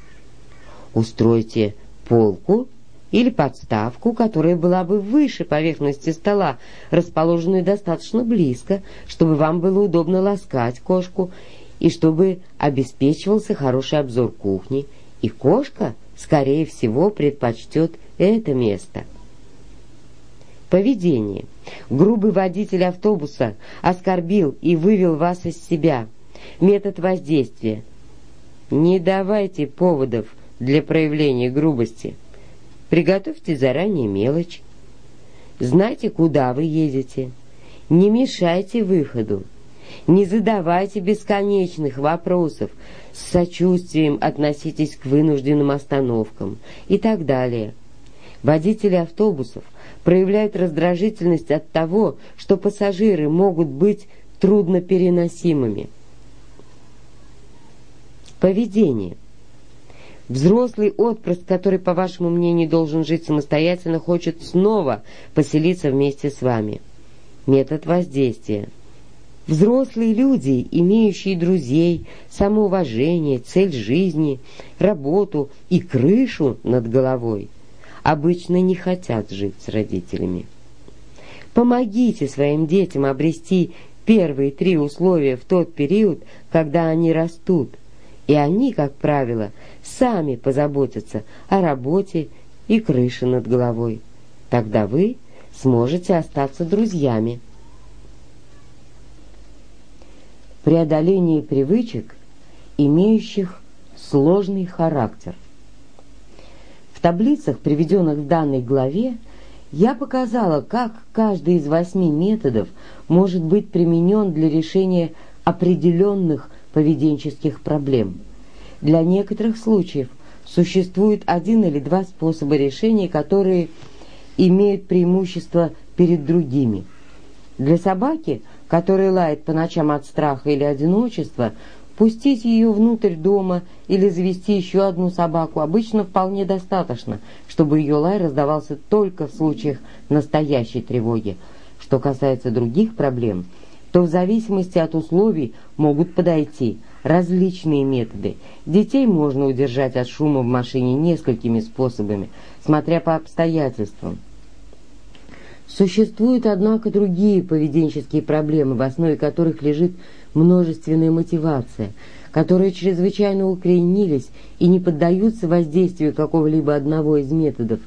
Устройте полку или подставку, которая была бы выше поверхности стола, расположенную достаточно близко, чтобы вам было удобно ласкать кошку и чтобы обеспечивался хороший обзор кухни, и кошка, скорее всего, предпочтет это место. Поведение. Грубый водитель автобуса оскорбил и вывел вас из себя. Метод воздействия. Не давайте поводов для проявления грубости. Приготовьте заранее мелочь. Знайте, куда вы едете. Не мешайте выходу. Не задавайте бесконечных вопросов, с сочувствием относитесь к вынужденным остановкам и так далее. Водители автобусов проявляют раздражительность от того, что пассажиры могут быть труднопереносимыми. Поведение. Взрослый отпрыск, который, по вашему мнению, должен жить самостоятельно, хочет снова поселиться вместе с вами. Метод воздействия. Взрослые люди, имеющие друзей, самоуважение, цель жизни, работу и крышу над головой, обычно не хотят жить с родителями. Помогите своим детям обрести первые три условия в тот период, когда они растут, и они, как правило, сами позаботятся о работе и крыше над головой. Тогда вы сможете остаться друзьями. Преодоление привычек, имеющих сложный характер. В таблицах, приведенных в данной главе, я показала, как каждый из восьми методов может быть применен для решения определенных поведенческих проблем. Для некоторых случаев существует один или два способа решения, которые имеют преимущество перед другими. Для собаки, которая лает по ночам от страха или одиночества, пустить ее внутрь дома или завести еще одну собаку обычно вполне достаточно, чтобы ее лай раздавался только в случаях настоящей тревоги. Что касается других проблем – то в зависимости от условий могут подойти различные методы. Детей можно удержать от шума в машине несколькими способами, смотря по обстоятельствам. Существуют, однако, другие поведенческие проблемы, в основе которых лежит множественная мотивация, которые чрезвычайно укоренились и не поддаются воздействию какого-либо одного из методов,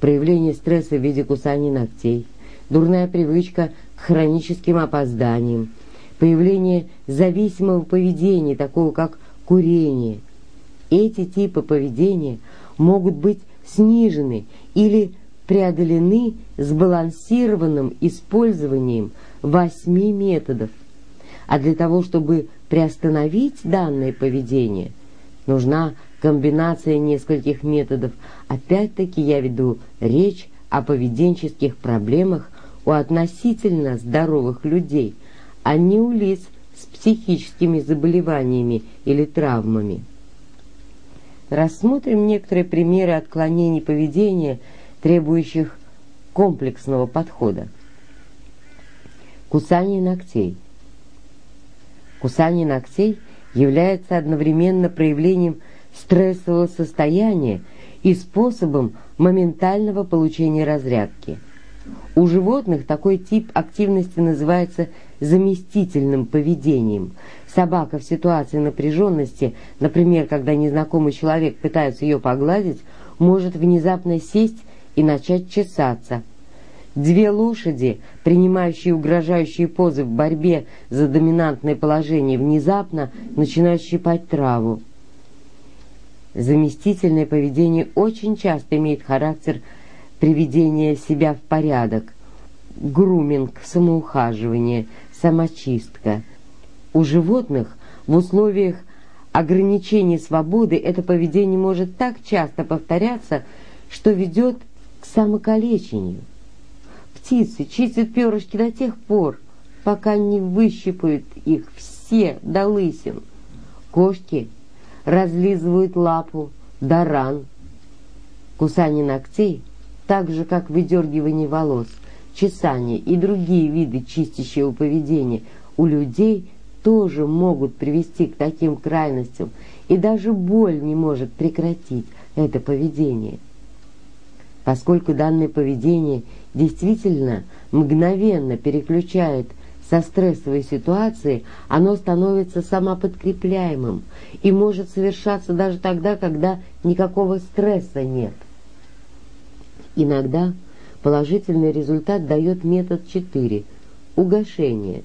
проявление стресса в виде кусания ногтей, дурная привычка хроническим опозданиям, появление зависимого поведения, такого как курение. Эти типы поведения могут быть снижены или преодолены сбалансированным использованием восьми методов. А для того, чтобы приостановить данное поведение, нужна комбинация нескольких методов. Опять-таки я веду речь о поведенческих проблемах у относительно здоровых людей, а не у лиц с психическими заболеваниями или травмами. Рассмотрим некоторые примеры отклонений поведения, требующих комплексного подхода. Кусание ногтей. Кусание ногтей является одновременно проявлением стрессового состояния и способом моментального получения разрядки. У животных такой тип активности называется заместительным поведением. Собака в ситуации напряженности, например, когда незнакомый человек пытается ее погладить, может внезапно сесть и начать чесаться. Две лошади, принимающие угрожающие позы в борьбе за доминантное положение, внезапно начинают щипать траву. Заместительное поведение очень часто имеет характер приведения себя в порядок, груминг, самоухаживание, самочистка. У животных в условиях ограничения свободы это поведение может так часто повторяться, что ведет к самокалечению. Птицы чистят перышки до тех пор, пока не выщипают их все до лысин. Кошки разлизывают лапу до ран. Кусание ногтей, так же как выдергивание волос, чесание и другие виды чистящего поведения у людей тоже могут привести к таким крайностям, и даже боль не может прекратить это поведение. Поскольку данное поведение действительно мгновенно переключает со стрессовой ситуации, оно становится самоподкрепляемым и может совершаться даже тогда, когда никакого стресса нет. Иногда положительный результат дает метод 4 – угошение.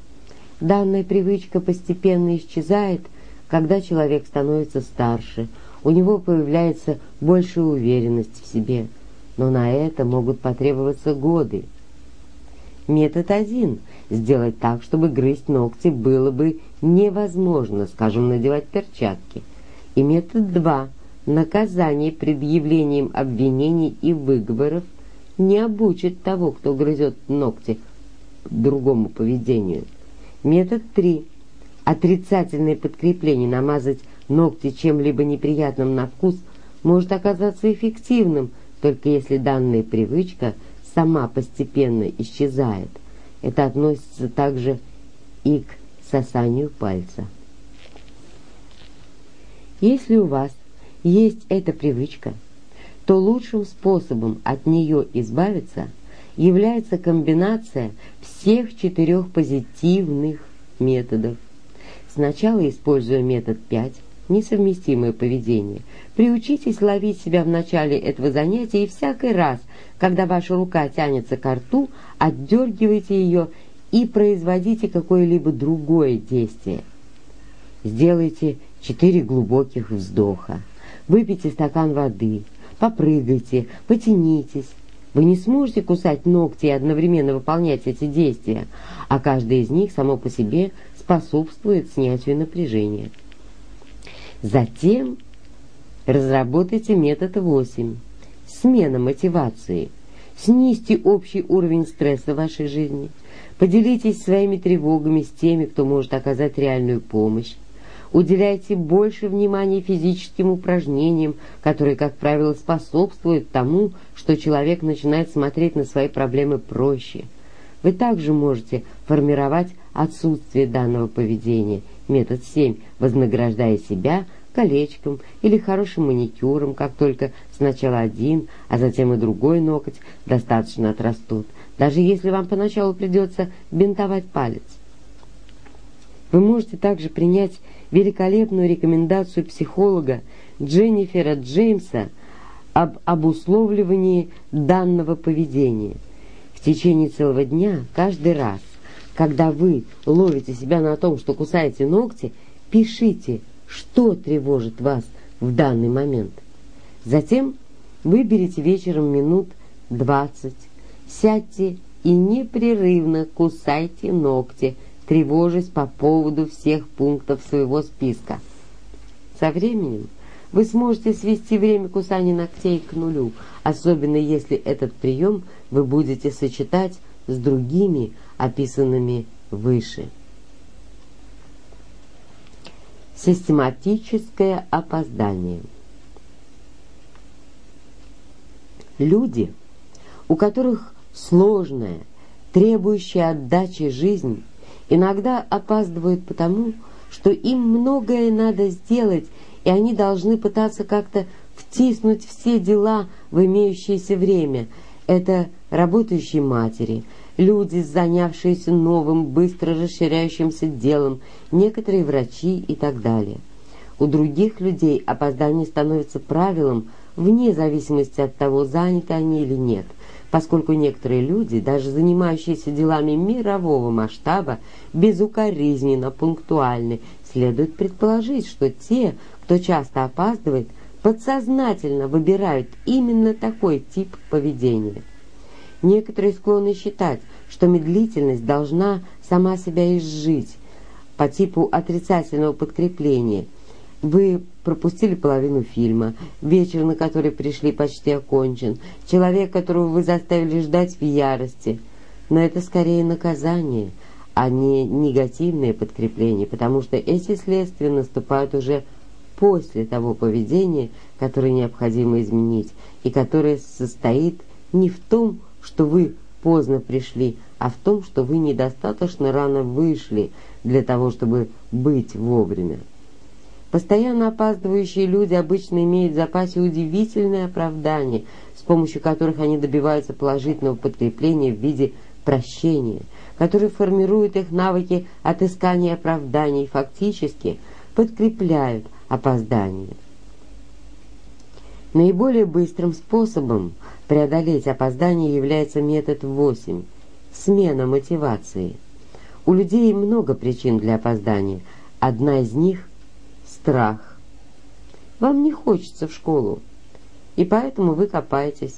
Данная привычка постепенно исчезает, когда человек становится старше, у него появляется большая уверенность в себе – но на это могут потребоваться годы. Метод один – сделать так, чтобы грызть ногти было бы невозможно, скажем, надевать перчатки. И метод два – наказание предъявлением обвинений и выговоров не обучит того, кто грызет ногти, другому поведению. Метод три – отрицательное подкрепление намазать ногти чем-либо неприятным на вкус может оказаться эффективным – только если данная привычка сама постепенно исчезает. Это относится также и к сосанию пальца. Если у вас есть эта привычка, то лучшим способом от нее избавиться является комбинация всех четырех позитивных методов. Сначала используя метод 5, несовместимое поведение. Приучитесь ловить себя в начале этого занятия и всякий раз, когда ваша рука тянется к рту, отдергивайте ее и производите какое-либо другое действие. Сделайте четыре глубоких вздоха. Выпейте стакан воды, попрыгайте, потянитесь. Вы не сможете кусать ногти и одновременно выполнять эти действия, а каждое из них само по себе способствует снятию напряжения. Затем разработайте метод 8. Смена мотивации. Снизьте общий уровень стресса в вашей жизни. Поделитесь своими тревогами с теми, кто может оказать реальную помощь. Уделяйте больше внимания физическим упражнениям, которые, как правило, способствуют тому, что человек начинает смотреть на свои проблемы проще. Вы также можете формировать отсутствие данного поведения – Метод 7. Вознаграждая себя колечком или хорошим маникюром, как только сначала один, а затем и другой ноготь достаточно отрастут, даже если вам поначалу придется бинтовать палец. Вы можете также принять великолепную рекомендацию психолога Дженнифера Джеймса об обусловливании данного поведения. В течение целого дня, каждый раз, когда вы ловите себя на том, что кусаете ногти, пишите, что тревожит вас в данный момент. Затем выберите вечером минут двадцать, сядьте и непрерывно кусайте ногти, тревожась по поводу всех пунктов своего списка. Со временем вы сможете свести время кусания ногтей к нулю, особенно если этот прием вы будете сочетать с другими описанными выше. Систематическое опоздание. Люди, у которых сложная, требующая отдачи жизнь, иногда опаздывают потому, что им многое надо сделать, и они должны пытаться как-то втиснуть все дела в имеющееся время. Это работающие матери, люди, занявшиеся новым, быстро расширяющимся делом, некоторые врачи и так далее. У других людей опоздание становится правилом вне зависимости от того, заняты они или нет, поскольку некоторые люди, даже занимающиеся делами мирового масштаба, безукоризненно пунктуальны, следует предположить, что те, кто часто опаздывает, подсознательно выбирают именно такой тип поведения. Некоторые склонны считать, что медлительность должна сама себя изжить по типу отрицательного подкрепления. Вы пропустили половину фильма, вечер, на который пришли, почти окончен, человек, которого вы заставили ждать в ярости. Но это скорее наказание, а не негативное подкрепление, потому что эти следствия наступают уже после того поведения, которое необходимо изменить, и которое состоит не в том, что вы поздно пришли, а в том, что вы недостаточно рано вышли для того, чтобы быть вовремя. Постоянно опаздывающие люди обычно имеют в запасе удивительные оправдания, с помощью которых они добиваются положительного подкрепления в виде прощения, который формирует их навыки отыскания оправданий и фактически подкрепляют опоздание. Наиболее быстрым способом преодолеть опоздание является метод 8 – смена мотивации. У людей много причин для опоздания. Одна из них – страх. Вам не хочется в школу, и поэтому вы копаетесь.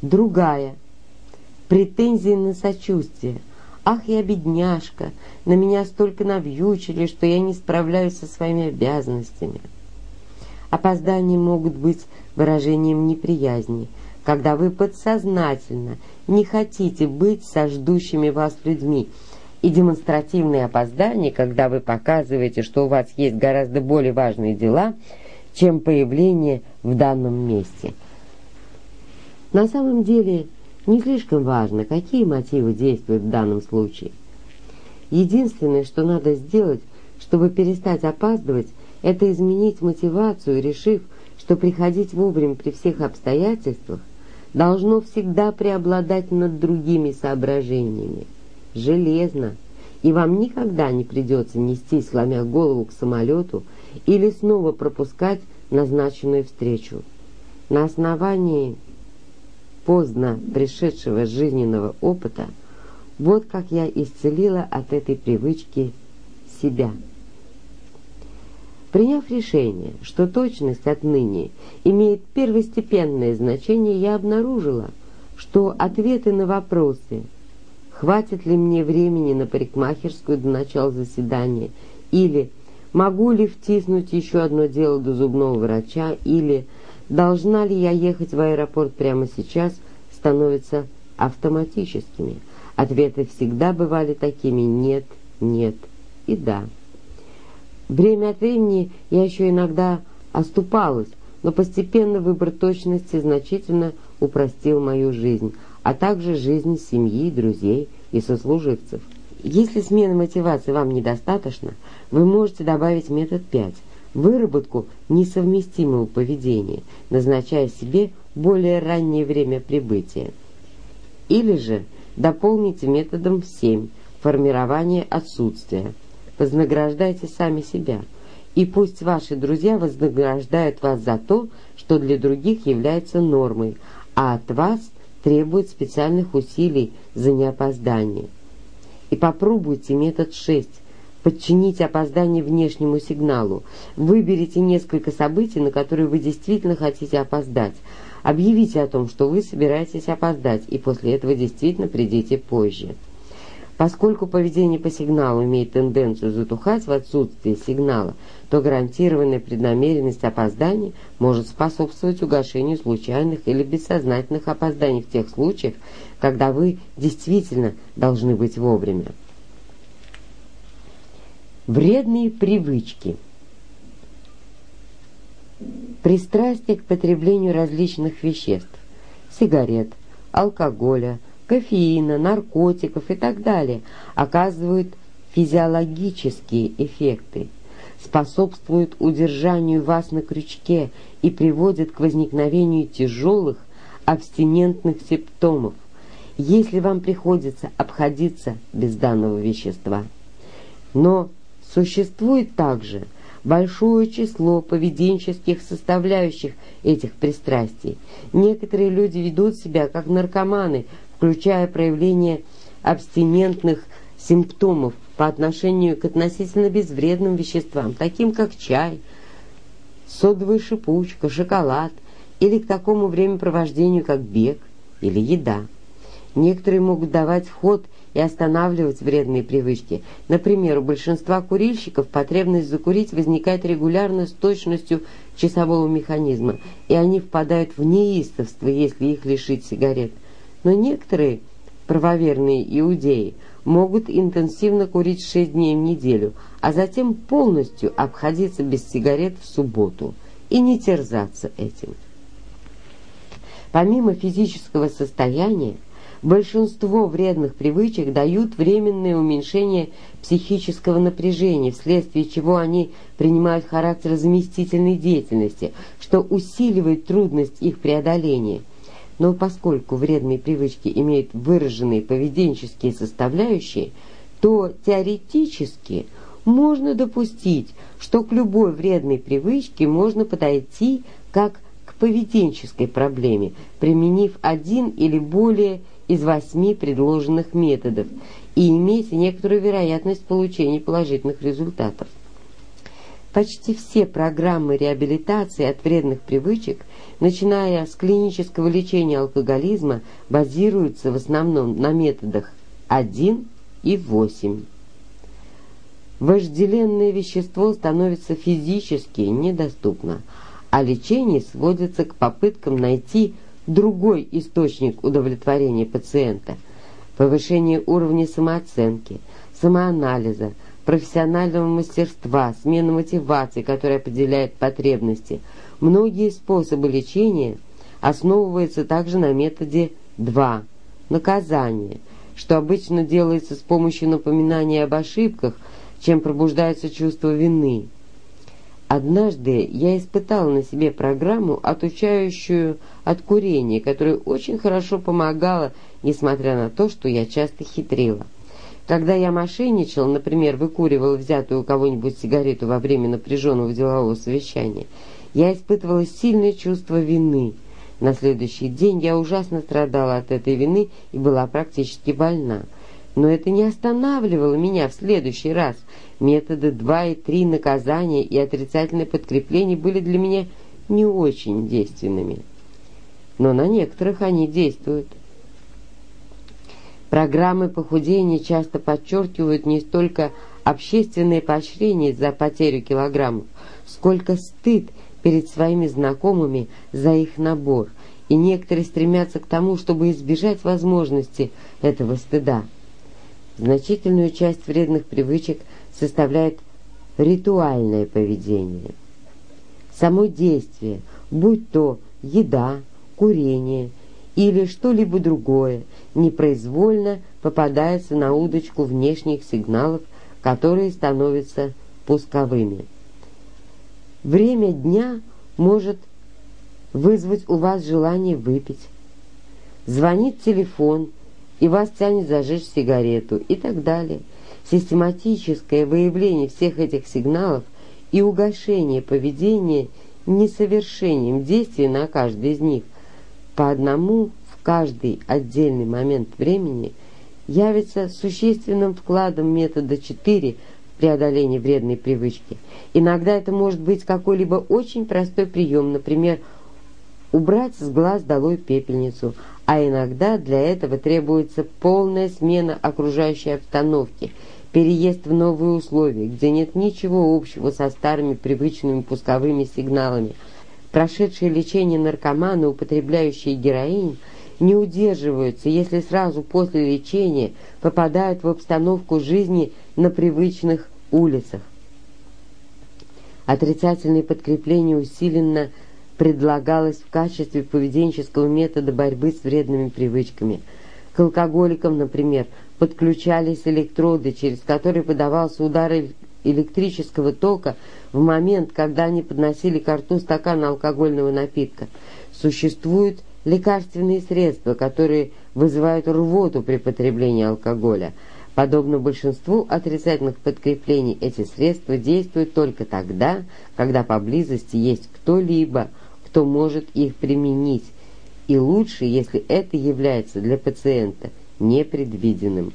Другая – претензии на сочувствие. «Ах, я бедняжка, на меня столько навьючили, что я не справляюсь со своими обязанностями». Опоздания могут быть выражением неприязни, когда вы подсознательно не хотите быть со ждущими вас людьми, и демонстративные опоздания, когда вы показываете, что у вас есть гораздо более важные дела, чем появление в данном месте. На самом деле не слишком важно, какие мотивы действуют в данном случае. Единственное, что надо сделать, чтобы перестать опаздывать, это изменить мотивацию, решив, что приходить вовремя при всех обстоятельствах должно всегда преобладать над другими соображениями. Железно. И вам никогда не придется нести, сломя голову к самолету, или снова пропускать назначенную встречу. На основании поздно пришедшего жизненного опыта, вот как я исцелила от этой привычки себя. Приняв решение, что точность отныне имеет первостепенное значение, я обнаружила, что ответы на вопросы «Хватит ли мне времени на парикмахерскую до начала заседания?» или «Могу ли втиснуть еще одно дело до зубного врача?» или «Должна ли я ехать в аэропорт прямо сейчас?» становятся автоматическими. Ответы всегда бывали такими «нет», «нет» и «да». Время от времени я еще иногда оступалась, но постепенно выбор точности значительно упростил мою жизнь, а также жизнь семьи, друзей и сослуживцев. Если смены мотивации вам недостаточно, вы можете добавить метод 5 – выработку несовместимого поведения, назначая себе более раннее время прибытия. Или же дополните методом 7 – формирование отсутствия – вознаграждайте сами себя, и пусть ваши друзья вознаграждают вас за то, что для других является нормой, а от вас требует специальных усилий за неопоздание. И попробуйте метод 6. Подчините опоздание внешнему сигналу. Выберите несколько событий, на которые вы действительно хотите опоздать. Объявите о том, что вы собираетесь опоздать, и после этого действительно придите позже. Поскольку поведение по сигналу имеет тенденцию затухать в отсутствии сигнала, то гарантированная преднамеренность опозданий может способствовать угошению случайных или бессознательных опозданий в тех случаях, когда вы действительно должны быть вовремя. Вредные привычки Пристрастие к потреблению различных веществ – сигарет, алкоголя – кофеина, наркотиков и так далее, оказывают физиологические эффекты. Способствуют удержанию вас на крючке и приводят к возникновению тяжелых абстинентных симптомов, если вам приходится обходиться без данного вещества. Но существует также большое число поведенческих составляющих этих пристрастий. Некоторые люди ведут себя как наркоманы, включая проявление абстинентных симптомов по отношению к относительно безвредным веществам, таким как чай, содовая шипучка, шоколад, или к такому времяпровождению, как бег или еда. Некоторые могут давать ход и останавливать вредные привычки. Например, у большинства курильщиков потребность закурить возникает регулярно с точностью часового механизма, и они впадают в неистовство, если их лишить сигарет. Но некоторые правоверные иудеи могут интенсивно курить шесть дней в неделю, а затем полностью обходиться без сигарет в субботу и не терзаться этим. Помимо физического состояния, большинство вредных привычек дают временное уменьшение психического напряжения, вследствие чего они принимают характер заместительной деятельности, что усиливает трудность их преодоления. Но поскольку вредные привычки имеют выраженные поведенческие составляющие, то теоретически можно допустить, что к любой вредной привычке можно подойти как поведенческой проблеме, применив один или более из восьми предложенных методов и иметь некоторую вероятность получения положительных результатов. Почти все программы реабилитации от вредных привычек, начиная с клинического лечения алкоголизма, базируются в основном на методах 1 и 8. Вожделенное вещество становится физически недоступно – а лечение сводится к попыткам найти другой источник удовлетворения пациента, повышение уровня самооценки, самоанализа, профессионального мастерства, смена мотивации, которая определяет потребности. Многие способы лечения основываются также на методе 2 – наказание, что обычно делается с помощью напоминания об ошибках, чем пробуждается чувство вины – Однажды я испытала на себе программу, отучающую от курения, которая очень хорошо помогала, несмотря на то, что я часто хитрила. Когда я мошенничал, например, выкуривал взятую у кого-нибудь сигарету во время напряженного делового совещания, я испытывала сильное чувство вины. На следующий день я ужасно страдала от этой вины и была практически больна. Но это не останавливало меня в следующий раз – Методы 2 и 3 наказания и отрицательное подкрепление были для меня не очень действенными. Но на некоторых они действуют. Программы похудения часто подчеркивают не столько общественное поощрение за потерю килограммов, сколько стыд перед своими знакомыми за их набор, и некоторые стремятся к тому, чтобы избежать возможности этого стыда. Значительную часть вредных привычек – составляет ритуальное поведение. Само действие, будь то еда, курение или что-либо другое, непроизвольно попадается на удочку внешних сигналов, которые становятся пусковыми. Время дня может вызвать у вас желание выпить. Звонит телефон, и вас тянет зажечь сигарету и так далее – Систематическое выявление всех этих сигналов и угошение поведения несовершением действий на каждый из них по одному в каждый отдельный момент времени явится существенным вкладом метода 4 в преодоление вредной привычки. Иногда это может быть какой-либо очень простой прием, например, убрать с глаз долой пепельницу, а иногда для этого требуется полная смена окружающей обстановки – переезд в новые условия, где нет ничего общего со старыми привычными пусковыми сигналами. Прошедшие лечение наркоманы, употребляющие героин, не удерживаются, если сразу после лечения попадают в обстановку жизни на привычных улицах. Отрицательное подкрепление усиленно предлагалось в качестве поведенческого метода борьбы с вредными привычками. К алкоголикам, например, подключались электроды, через которые подавался удар электрического тока в момент, когда они подносили к рту стакан алкогольного напитка. Существуют лекарственные средства, которые вызывают рвоту при потреблении алкоголя. Подобно большинству отрицательных подкреплений, эти средства действуют только тогда, когда поблизости есть кто-либо, кто может их применить, и лучше, если это является для пациента непредвиденным.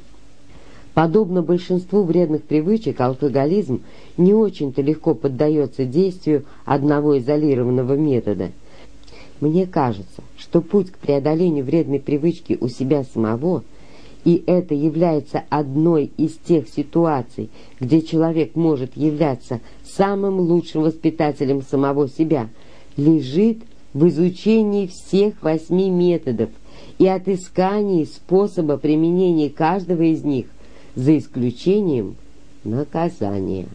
Подобно большинству вредных привычек, алкоголизм не очень-то легко поддается действию одного изолированного метода. Мне кажется, что путь к преодолению вредной привычки у себя самого, и это является одной из тех ситуаций, где человек может являться самым лучшим воспитателем самого себя, лежит в изучении всех восьми методов и отыскании способа применения каждого из них, за исключением наказания.